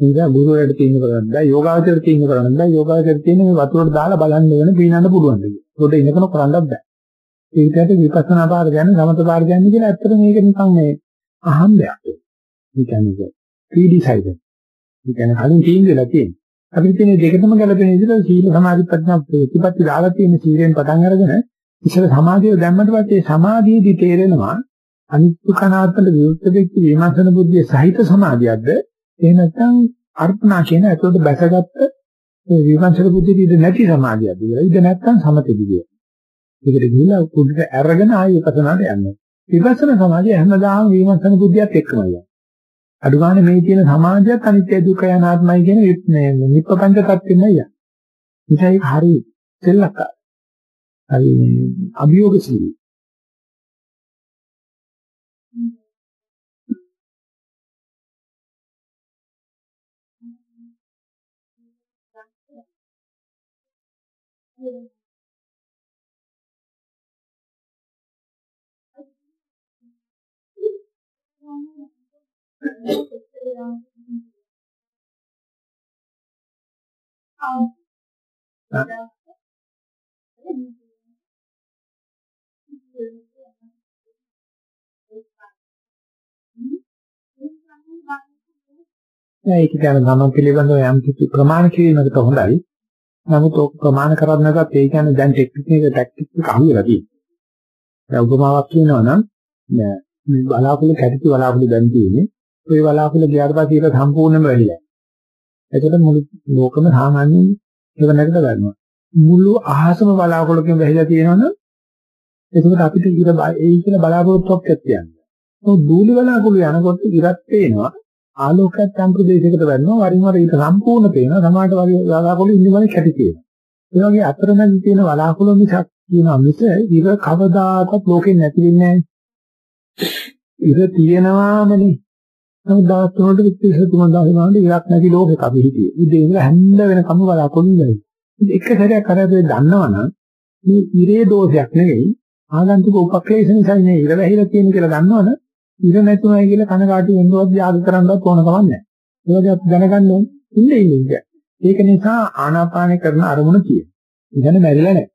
Speaker 1: ඒ නිසා ගුරුවරයාට තීන්දුව කරන්න බෑ. යෝගාවචරයට තීන්දුව කරන්න බෑ. යෝගාවචරයට තියෙන මේ වතුරට දාලා බලන්න වෙන පීනන්න පුළුවන් දෙයක්. උඩ ඉන්නකන කරන්නත් බෑ. ඒකට විපස්සනා පාර කියන්නේ සමත පාර කියන්නේ කියලා ඇත්තට මේක නිකන් මේ අහම්බයක්. ඒ කියන්නේ ප්‍රීඩිසයිඩර්. ඒ කියන්නේ කලින් තීන්දුව වෙලා තියෙනවා. අපිට තියෙන දෙකම ගැලපෙන විදිහට සීල සමාධි ප්‍රඥා ප්‍රතිපatti දාලා තියෙන සීලෙන් පටන් අරගෙන ඉතල සමාධිය දැම්මට පස්සේ සමාධියේදී තේරෙනවා අනිත්‍ය කනාත්මක විරුද්ධ වෙච්ච විමර්ශන බුද්ධිය සහිත සමාධියක්ද එහෙ නැත්නම් අර්පණා කියන ඇතුළට බැසගත්ත ඒ විමර්ශන බුද්ධිය ඉඳ නැති සමාධියක්ද කියලා. ඉඳ නැත්නම් සමතෙදි කියන. ඒකට ගිහිලා කුඩට අරගෙන ආයෙ විපස්සනාට යන්නේ. විපස්සනා සමාධිය හැමදාම විමර්ශන බුද්ධියත් එක්කම යනවා. අඩුගානේ මේ තියෙන සමාධියත් අනිත්‍ය දුක්ඛ අනාත්මයි කියන මේ නිප්පංච තත්ත්වෙමයි යන්නේ. ඒක හරි සෙල්ලක්කාරයි. හරි අභියෝගශීලී. ඒක කියන්නේ ගමන් පිළිබඳව යම් කිසි ප්‍රමාණ කිරීමකට හොඳයි. නමුත් ඔක ප්‍රමාණ කරන්නේ නැත්නම් ඒ කියන්නේ දැන් ටෙක්නික් එක ටැක්ටික් එක අහුවෙලා තියෙනවා. දැන් උපමාවක් කියනවා නම් මේ බලාකුළු කැටිති බලාකුළු දැන් තියෙන්නේ. ওই බලාකුළු ගියාට පස්සේ ඒක සම්පූර්ණයෙන්ම වෙහිලා. එතකොට මුළු ලෝකම සාමාන්‍යයෙන් ඒක නැගද ගන්නවා. මුළු අහසම බලාකුළුකින් වැහිලා තියෙනවනම් එතකොට අපිට ඉර ඒ කියලා බලාපොරොත්තුවක් ඇතියන්නේ. ඔව් දූලි බලාකුළු යනකොට ඉරත් පේනවා ආලෝකයක් යම් ප්‍රදේශයකට වැටෙනවා වරින් වර ඊට සම්පූර්ණ පේනවා සමහරට වගේ බලාකුළු ඉන්නවනේ කැටි තියෙනවා. ඒ වගේ අතරමැදි තියෙන බලාකුළු මිසක් කියනවා මිස ඉර කවදාකවත් ලෝකෙ නැති වෙන්නේ නැහැ. ඉර තියෙනවාමනේ. නමුත් දවස් තුනකට විතර තුන දවස් වලට ඉරක් නැති ලෝකෙක අපි හිටියේ. ඉතින් ඒක හැන්ද වෙනකම් බලාකුළු ඉඳලා. ඉතින් එක සැරයක් කරද්දී දන්නවනම් මේ ඉරේ දෝෂයක් නෙවෙයි ආගන්තුක උපක්ලේශ නිසා නේ ඉර වැහිලා තියෙන කියලා දන්නවනේ ඉර නැතුණයි කියලා කනකාටි වෙන්නවත් යාග කරන්නවත් ඕන කමක් නැහැ. ඒ වගේ අපි දැනගන්න ඕනේ ඉන්නේ ඉන්නේ. ඒක නිසා ආනාපානය කරන අරමුණ කියන. ඉගෙන මැරිලා නැහැ.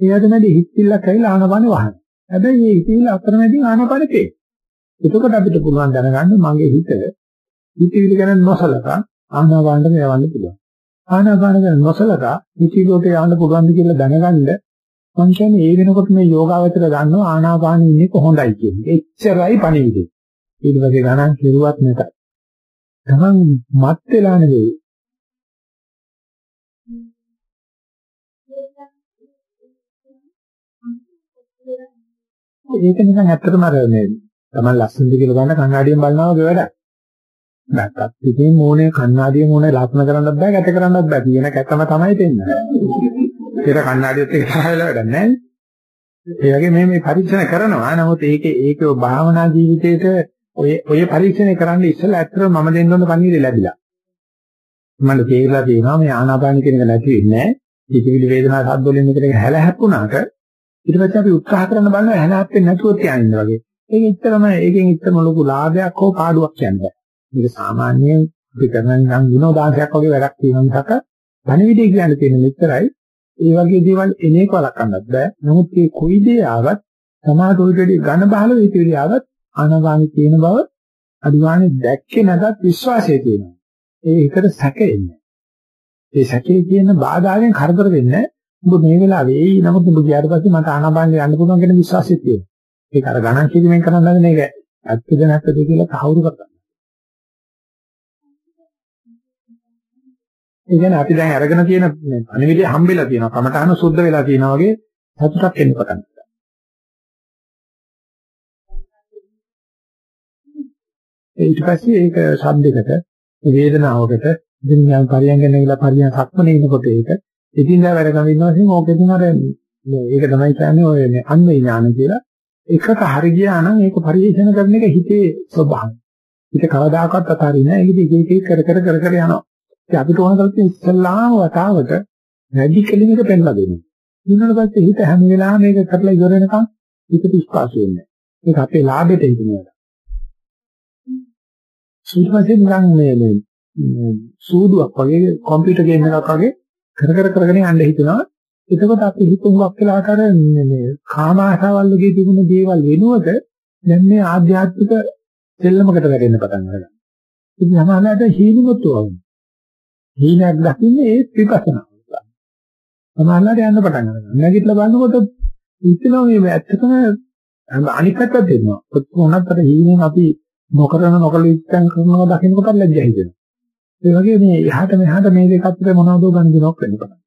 Speaker 1: ඒ අතරමැදි හිතිල්ලක් ඇවිල්ලා ආනාපානෙ වහන. හැබැයි මේ හිතිල්ල අතරමැදි ආනාපානෙ තේ. එතකොට අපිට පුළුවන් දැනගන්න මගේ හිත හිතවිලි ගැන නොසලකා ආනාපානට යවන්න පුළුවන්. ආනාපාන ගැන නොසලකා හිතවිලට යවන්න පුළුවන්ද කියලා දැනගන්න මං කියන්නේ ඒ වෙනකොට මේ යෝගාවචර ගන්නවා ආනාපානෙ ඉන්නේ කොහොඳයි කියන්නේ. එච්චරයි පණිවිඩය. ඊට පස්සේ ගණන් කෙරුවත් නැත. තමන් මත් වෙලා නෙවෙයි. ඒක නිකන් ඇත්තටම අර මේ තමන් ලස්සනද කියලා ගන්න කණ්ණාඩියෙන් බලනවා වගේ වැඩක්. නැත්තත් ඉතින් මූණේ කණ්ණාඩියේ මූණේ ලස්සන කරන්නත් බෑ ගැට කරන්නත් බෑ කියන කැතම තමයි දෙන්නේ. ඒක කණ්ණාඩියත් එක්ක සාහයලා වැඩක් නැහැ. ඒ වගේ මේ මේ පරීක්ෂණ කරනවා. නමුත් ඒකේ ඒක භාවනා ජීවිතේට ඔය ඔය පරීක්ෂණය කරන්න ඉස්සෙල්ලා ඇත්තටම මම දෙන්න ඕන පණිවිඩය ලැබිලා. මම තේරලා තියෙනවා මේ ආනාපාන කියන එක නැති වෙන්නේ නැහැ. හිතවිලි වේදනා සද්ද වලින් එකට හැල හැප්පුණාට ඊට පස්සේ අපි උත්සාහ කරන බලනවා හැල හැප්පෙන්නේ නැතුව තියාගෙන වගේ. ඒක ඉතරම ඒකෙන් ඉතරම ලොකු ලාභයක් හෝ පාඩුවක් කියන්නේ. මේක සාමාන්‍යයෙන් අපි කරන නම් විනෝදාංශයක් වගේ වැඩක් තියෙන මිසක පණිවිඩය කියන්නේ තියෙන මෙච්චරයි. ඒ වගේ දේවල් එනේක වළක්වන්නත් බෑ. නමුත් මේ කොයි දේ ආවත් සමාජ උල්ටදී ඝන බහල විදිහට ආවත් අනගාමී තියෙන බව අදිවානේ දැක්කේ නැතත් විශ්වාසය තියෙනවා. ඒ එකට සැකෙන්නේ. ඒ සැකේ කියන බාධාවෙන් කරදර වෙන්නේ ඔබ මේ වෙලාවේ එයි නමුත් ඔබ ගියාට පස්සේ මට ආනාපානෙ යන්න පුළුවන් කියන විශ්වාසය තියෙනවා. ඒක අර ගණන් කිරීමෙන් කරන්න හදන එක ඇත්තද නැත්තද කියලා තහවුරු කරගන්න. ඒ කියන්නේ අපි දැන් අරගෙන තියෙන අනිවිදය හම්බෙලා තියෙනවා. කමඨාන සුද්ධ වෙලා තියෙනවා වගේ සතුටක් එන්න පටන් ගන්නවා. ඊට පස්සේ ඒක ශබ්දයකට වේදනාවකට ඉතින් යම් පරියන්ගෙන ගිහලා පරියන් සක්මනේ ඉන්නකොට ඒක ඉතින්දා වැඩ කරන ඉන්නවා ඉතින් ඕකෙන් අර මේක තමයි කියන්නේ ඔය අන්නේ ඥාන කියලා එකක හරි ගියා නම් ඒක පරිශන කරන එක හිතේ ස්වභාවය. හිත කවදාකවත් අතාරින්නේ නැහැ. ඒක එක එක කර කර කර කර යනවා. ඉතින් අපිට ඕන කරලා තියෙන ඉස්සල්ලාම වතාවට රැඩිකලින් එක පෙන්ලා දෙනවා. ඊළඟට පස්සේ හිත හැම වෙලාවෙම මේක කරලා ඉවර වෙනකන් හිතට ස්පාසු වෙන්නේ. ඒක අපේ ලාභෙට හිතනවා. ඊට පස්සේ නිකන් මේ මේ සූදුවක් වගේ කම්පියුටර් ගේම් එකක් වගේ කර කර කරගෙන යන්න හිතනවා. එතකොට අපි හිතුවක් කියලා අතර මේ කාම ආශාවල් වගේ තිබුණ දේවල් වෙනුවට දැන් මේ ආධ්‍යාත්මික දෙල්ලමකට වැටෙන්න පටන් ගන්නවා. ඉතින් සමහරවිට හීනමුත් වගේ. හීනක් දකින්නේ ඒ විපස්සනා. සමහරවිට යන්න පටන් ගන්නවා. නැගිටලා බලනකොට හිතෙනවා මේ ඇත්තටම අනිත් පැත්තට දෙනවා. කොහොමද අර හීනෙන් අපි නොකරන නොකල ඉස්සන් කරනවා දකින්නකොට ලැජ්ජා හිතෙනවා. ඒ වගේ මේ එහාට මෙහාට මේ දෙක අතර මොනවද ගන්න දෙනවක් වෙන්න පටන්